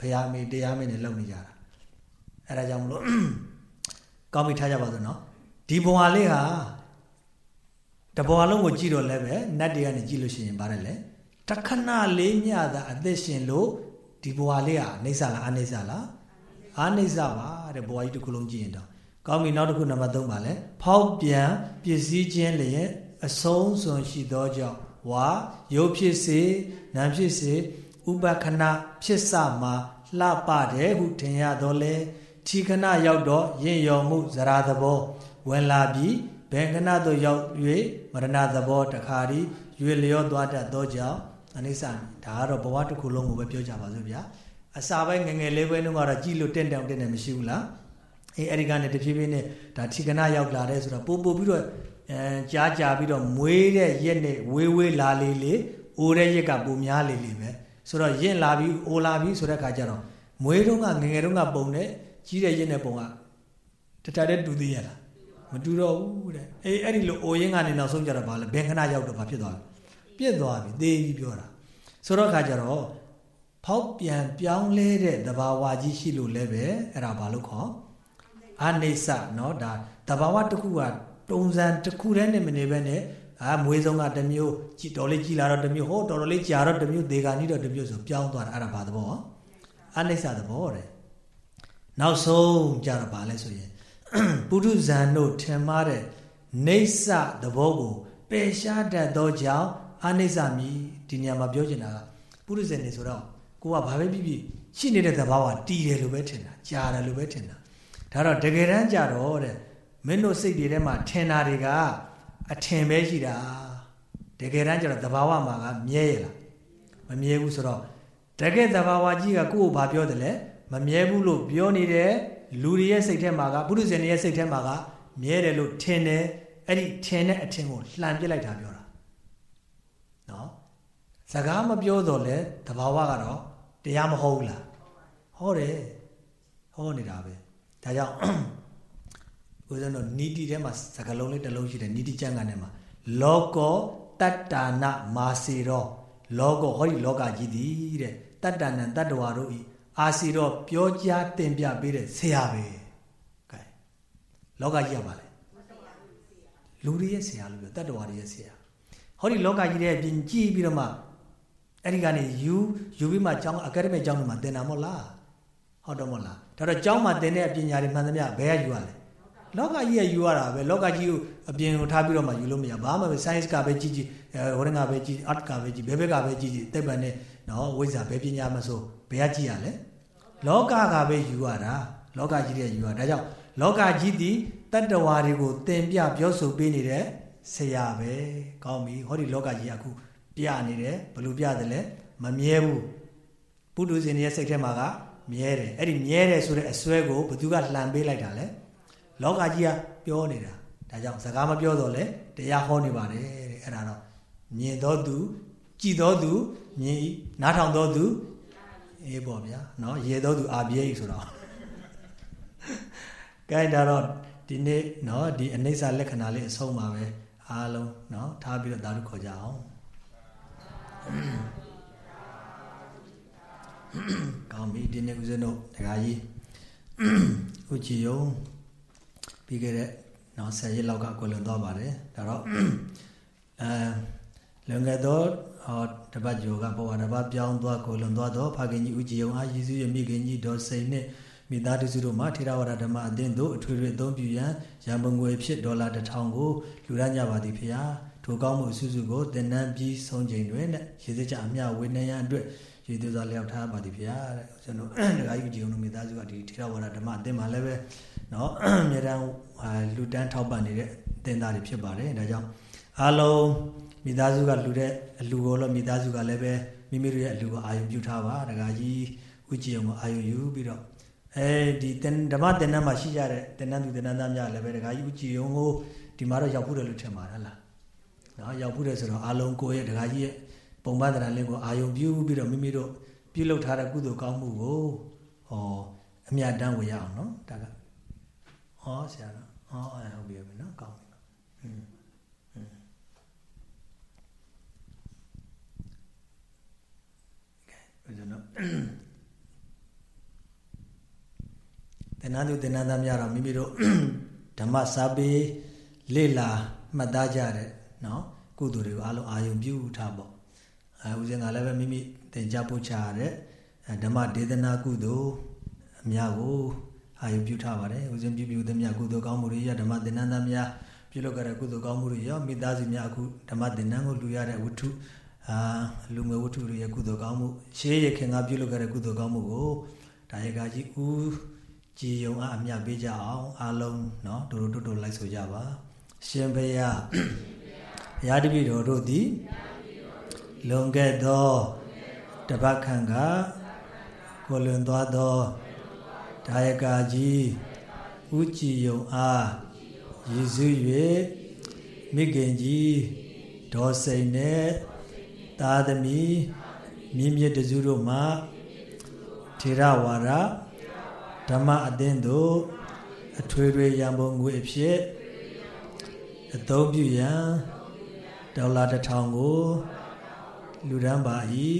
ဖရာမေတရားမေနဲ့လုံနေကြတာအဲဒါကြောင့်မလို့ကောင်းပြီထားကြပါစို့နော်ဒီဘဝလေးဟာတဘဝလုံးကိုကြည့်တော့လည်းပဲနတ်တွေကနေကြည့်လို့ရှိရင်ပါတယ်လေတခဏလေးမြတာအသက်ရှင်လို့ဒီဘဝလေးဟာအိဋ္ဌလားအနိစ္စလားအနိစ္စပါတဲ့ဘဝကြီးတစ်ခုလုံးကြည့်ရင်တော့ ကောင်းပြီနောက်တစ်ခုနံပါတ်3ပါလဲဖောက်ပြန်ပစ္စည်းချင်းလျက်အဆုံးစွန်ရှိသောကြောင့်ဝါရုပ်ဖြစ်စေနာမ်ဖြစ်စေဥပခဏဖြစ်စမှာလှပတယ်ဟုထင်ရတော့လေထီခဏရောက်တော့ရင့်ရော်မှုဇရာသဘောဝင်လာပြီးဘယ်ခဏသို့ရောက်၍မရဏသဘောတခါဒီရွေလျောသွားတတ်သောကြောင့်အနိစ္စဒါကတော့ဘဝတစ်ခုလုံးကိုပဲပြောကြပါစို့ဗျာအစာပိုင်းငငယ်လေးပဲနှုန်းကတော့ကြည်လို့တင့်တောင်တင့်တယ်မရှိဘူးလား အေးအဲ့ဒီကနေတဖြည်းဖြည်းနဲ့ဒါထီကနာရောက်လာတဲ့ဆိုတော့ပို့ပို့ပြီးတော့အဲကြားကြားပြီးတော့မွေးတဲ့ရက်နဲ့ဝေးဝေးလာလေးလေးအိုးတဲ့ရက်ကပုံများလေးလေးပဲဆိုတော့ရင့်လာပြီးအိုးလာပြီးဆိုတဲ့ခါကျတော့မွေးတုန်းကငငယ်တုန်းကပုံနဲ့ကြီးတဲ့ရက်နဲ့ပုံကတတတဲ့တူသေးရလားမတူတော့ဘူးတဲ့အေးအဲ့ဒီလိုအိုရင်းကနေနောက်ဆုံးကြတော့ဗာလဲဘယ်ခဏရောက်တော့ဗာဖြစ်သွားပြီပြစ်သွားပြီသေပြီးပြောတာဆိုတော့ခါကျတော့ဖောက်ပြန်ပြောင်းလဲတဲ့သဘာဝကြီးရှိလို့လည်းပဲအဲ့ဒါဘာလို့ခေါ် အနိစ္စเนาะဒါသဘာဝတစ်ခုကတုံစံတစ်ခုတည်းနဲ့မနေဘဲနဲ့အာမွေးဆုံးကတစ်မျိုးကြည်တော်လေးကြည်လာတော့တစ်မျိုးဟောတော်တော်လေးကြာတော့တစ်မျိုးဒေဂာနီးတော့တစ်မျိုးဆိုပြောင်းသွားတာအဲ့ဒါဘာသဘောအနိစ္စသဘောတဲ့နောက်ဆုံးကြတော့ဘာလဲဆိုရင်ပုထုဇဉ်တို့ထင်မှားတဲ့နေဆသဘောကိုပယ်ရှားတတ်သောကြောင့်အနိစ္စမြည်ဒီနေရာမှာပြောချင်တာကပုရုဇဉ်နေဆိုတော့ကိုကဘာပဲဖြစ်ဖြစ်ရှိနေတဲ့သဘာဝတည်တယ်လို့ပဲထင်တာကြာတယ်လို့ပဲထင်တာ ဒါတော့တကယ်တမ်းကြတော့တဲ့မင်းတို့စိတ်တွေထဲမှာထင်တာတွေကအထင်ပဲရှိတာတကယ်တမ်းကျတော့သဘာဝမှာကမြဲရလားမမြဲဘူးဆိုတော့တကယ်သဘာဝကြီးကကိုယ့်ကိုဘာပြောတယ်လဲမမြဲဘူးလို့ပြောနေတယ်လူတွေရဲ့စိတ်ထဲမှာကပုရုဇဉ်တွေရဲ့စိတ်ထဲမှာကမြဲတယ်လို့ထင်တယ်အဲ့ဒီထင်တဲ့အထင်ကိုလှန်ပစ်လိုက်တာပြောတာနော်စကားမပြောတော့လဲတဘာဝကတော့တရားမဟုတ်ဘူးလားဟောတယ်ဟောနေတာပဲ ဒါကြောင့်ဦးဇင်းတို့နီတိထဲမှာစကားလုံးလေးတစ်လုံးရှိတယ်နီတိကျမ်းကနေမှာလောကောတတ္တာနမာစီရောလောကောဟောဒီလောကကြီးသည်တဲ့တတ္တနံတတ္တဝါတို့ဤအာစီရောပြောကြားတင်ပြပေးတဲ့ဆရာပဲကဲလောကကြီးရပါလေလူတွေရဲ့ဆရာလို့ပြောတတ္တဝါတွေရဲ့ဆရာဟောဒီလောကကြီးရဲ့ပြင်ကြည့်ပြီးတော့မှအဲ့ဒီကနေယူယူပြီးမှကျောင်းအကယ်ဒမီကျောင်းတွေမှာသင်တာမဟုတ်လား ဟုတ်တော့မဟုတ်လားဒါတော့ကျောင်းမှာသင်တဲ့အပညာတွေမှန်သမျှဘယ်ကယူရလဲလောကကြီးကယူရတာပဲလောကကြီးကိုအပြင်ကိုထားပြီးတော့မှယူလို့မရဘာမှပဲ science ကပဲကြည့်ကြည့်ဟိုရင်းကပဲကြည့် art ကပဲကြည့်ဘယ်ဘက်ကပဲကြည့်ကြည့်သိပ္ပံနဲ့နော်ဝိဇ္ဇာဘယ်ပညာမဆိုဘယ်ကကြည့်ရလဲလောကကပဲယူရတာလောကကြီးတဲ့ယူရဒါကြောင့်လောကကြီးသည်တတ္တဝါတွေကိုသင်ပြပြောဆိုပေးနေတဲ့ဆရာပဲကောင်းပြီဟောဒီလောကကြီးအခုပြနေတယ်ဘယ်လိုပြတယ်လဲမမြဲဘူးပုထုဇဉ်ရဲ့စိတ်ထဲမှာက မြဲတယ်အဲ့ဒီမြဲတယ်ဆိုတဲ့အစွဲကိုဘသူကလှန်ပေးလိုက်တာလဲလောကကြီးကပြောနေတာဒါကြောင့်စကားမပြောတော့လဲတရားဟောနေပါတယ်တဲ့အဲ့ဒါတော့မြင်တော်သူကြည်တော်သူမြင်နားထောင်တော်သူအေးပေါ့ဗျာနော်ရေတော်သူအာပြဲဆိုတော့ကဲဒါတော့ဒီနေ့နော်ဒီအနိစ္စလက္ခဏာလေးအဆုံးပါပဲအားလုံးနော်ထားပြီးတော့ဒါတို့ခေါ်ကြအောင် ကောင်းပြီဒီနေ့ဦးဇင်းတို့ဒကာကြီးဥကြည်ယုံပြီးခဲ့တဲ့နော်10ရက်လောက်ကကွယ်လွန်သွားပါတယ်ဒါတော့အဲလွန်ခဲ့သောဟောတပတ်ကျော်ကဘဝတစ်ပတ်ပြောင်းသွားကွယ်လွန်သွားတော့ဖခင်ကြီးဥကြည်ယုံအားယေရှုရဲ့မိခင်ကြီးဒေါ်စိန်နဲ့မိသားစုတို့မှထေရဝါဒဓမ္မအသင်းတို့အထွေထွေအသုံးပြုရန်ရန်ပုံငွေဖြစ်ဒေါ်လာ1000ကိုလူရကြပါသည်ဖေဟာထိုကောင်းမှုအစုစုကိုတင်နန်းပြီးဆုံးချိန်တွင်နဲ့ရေစကြအမျှဝေနေရန်အတွက် ရေသေးစွာလျောက်ထားပါသည်ဖေဟာတဲ့ကျွန်တော်ဒကာကြီးကြည်ုံတို့မိသားစုကဒီထေရဝါဒဓမ္မအသင်းမှာလည်းပဲเนาะအမြဲတမ်းလူတန်းထောက်ပံ့နေတဲ့တင်သားတွေဖြစ်ပါတယ်ဒါကြောင့်အားလုံးမိသားစုကလူတဲ့အလူကိုလို့မိသားစုကလည်းပဲမိမိတို့ရဲ့အလူကိုအာယုံပြုထားပါဒကာကြီးဥကြည်အောင်အာယုံယူပြီးတော့အဲဒီတင်ဓမ္မတင်နန်းမှာရှိကြတဲ့တင်နန်းသူတင်နန်းသားများလည်းပဲဒကာကြီးဥကြည်အောင်ကိုဒီမှာတော့ရောက်ဖို့တယ်လို့ထင်ပါတယ်လားနော်ရောက်ဖို့တယ်ဆိုတော့အားလုံးကိုရဲ့ဒကာကြီးရဲ့ ပုံမှန်တရားလေးကိုအာယုံပြုပြီးတော့မိမိတို့ပြုလုပ်ထားတဲ့ကုသိုလ်ကောင်းမှုကိုဟောအမြတ်တမ်းဝေရအောင်နော်ဒါကဟောဆရာတော်ဟောအဲဟုတ်ပြီဟုတ်ပြီနော်ကောင်းပြီอืมอืมကဲဦးဇင်းတို့တဏ္ဍသူတဏ္ဍသားများတော့မိမိတို့ဓမ္မစာပေလေ့လာမှတ်သားကြတဲ့နော်ကုသိုလ်တွေကိုအားလုံးအာယုံပြုထားပေါ့ အဲဦးဇင်းကလည်းပဲမိမိသင်ကြားပို့ချရတဲ့ဓမ္မဒေသနာကုသိုလ်အများကိုအာယုပြုထားပါတယ်ဦးဇင်းပြုပြုသမျှကုသိုလ်ကောင်းမှုတွေရဓမ္မသင်္นานသားများပြုလုပ်ကြတဲ့ကုသိုလ်ကောင်းမှုတွေရောမိသားစုများအခုဓမ္မသင်္นานကိုလူရတဲ့ဝတ္ထုအာလူငွေဝတ္ထုတွေရဲ့ကုသိုလ်ကောင်းမှုရှေးရခင်ကပြုလုပ်ကြတဲ့ကုသိုလ်ကောင်းမှုကိုဒါရကကြီးဦးကြည်ယုံအားအမြပေးကြအောင်အားလုံးเนาะတို့တို့တို့လိုက်ဆိုကြပါရှင်ဘုရားဘုရားတပည့်တော်တို့သည် လွန်ခဲ့သောတပတ်ခန့်ကကိုလွန်သွားသောဒါယကာကြီးဥကြည်ယုံအားရည်စူး၍မိခင်ကြီးဒေါ်စိန်နဲ့သားသမီးမြင့်မြတ်တစုတို့မှထေရဝါဒဓမ္မအသင်းတို့အထွေထွေရန်ပုံငွေအဖြစ်အသုံးပြုရန်ဒေါ်လာတစ်ထောင်ကို လူဒန်းပါ၏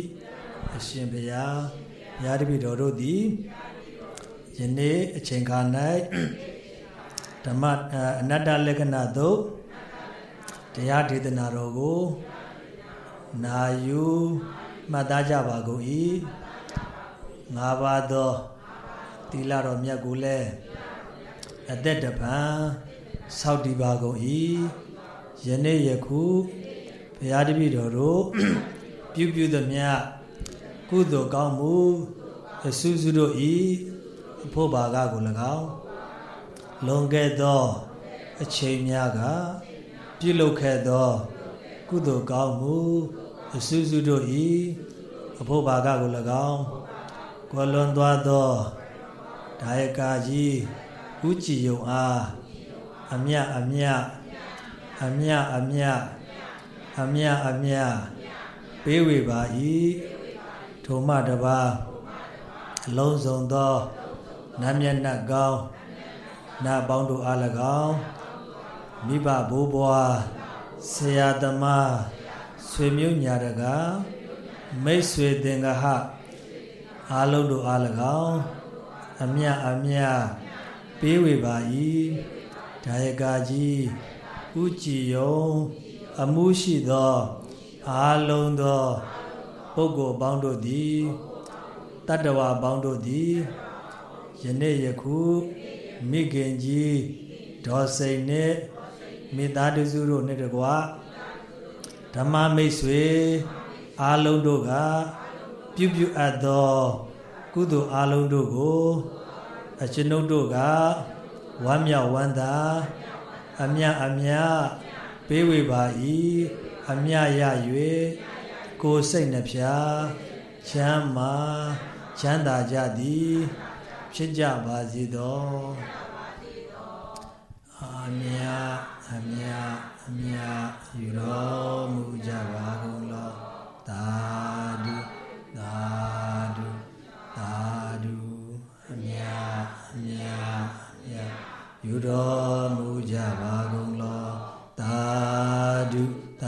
အရှင်ဘုရားဘုရားတပည့်တော်တို့သည်ယနေ့အချိန်ခါ၌ဓမ္မအနတ္တလက္ခဏာသို့တရားဒေသနာတော်ကိုနာယူမှတ်သားကြပါကုန်၏ငါးပါးသောသီလတော်မြတ်ကိုလည်းအသက်တပံဆောက်တည်ပါကုန်၏ယနေ့ယခုဘုရားတပည့်တော်တို့ ပြုပြုသမျှကုသိုလ်ကောင်းမှုအစုစုတို့ဤအဖို့ဘာကကို၎င်းလွန်ခဲ့သော အချိန်များက ပြုလုပ်ခဲ့သော ကုသိုလ်ကောင်းမှုအစုစုတို့ဤအဖို့ဘာကကို၎င်းကိုလွန်သွားသောဒါယကာကြီးဥကြည်ယုံအားအမြအမြအမြအမြအမြအမြ ပေးဝေပါ၏ထိုမှတပါအလုံးစုံသောနတ်မျက်နှာကောင်းနတ်ပေါင်းတို့အား၎င်းမိဘဘိုးဘွားဆရာသမားဆွေမျိုးညာတကာမိတ်ဆွေသင်္ကဟအားလုံးတို့အား၎င်းအမြအမြပေးဝေပါ၏ဒါယကာကြီးဥကြည်ယုံအမှုရှိသော အားလုံးသောပုဂ္ဂိုလ်ပေါင်းတို့သည်တတ္တဝါပေါင်းတို့သည်ယနေ့ယခုမိခင်ကြီးဒေါ်စိန်နှင့်မိသားတစုတို့နှင့်တကွဓမ္မမိတ်ဆွေအားလုံးတို့ကပြုပြုအပ်သောကုသိုလ်အားလုံးတို့ကိုအကျွန်ုပ်တို့ကဝမ်းမြောက်ဝမ်းသာအမြအမြပေးဝေပါ၏ အမြရ၍ကိုယ်စိတ်နှဖျားချမ်းမာချမ်းသာကြသည် ဖြစ်ကြပါစေသောအမြအမြအမြယူတော်မူကြပါကုန်လောသာဓုသာဓုသာဓုအမြအမြအမြယူတော်မူကြပါကုန်လောသာဓု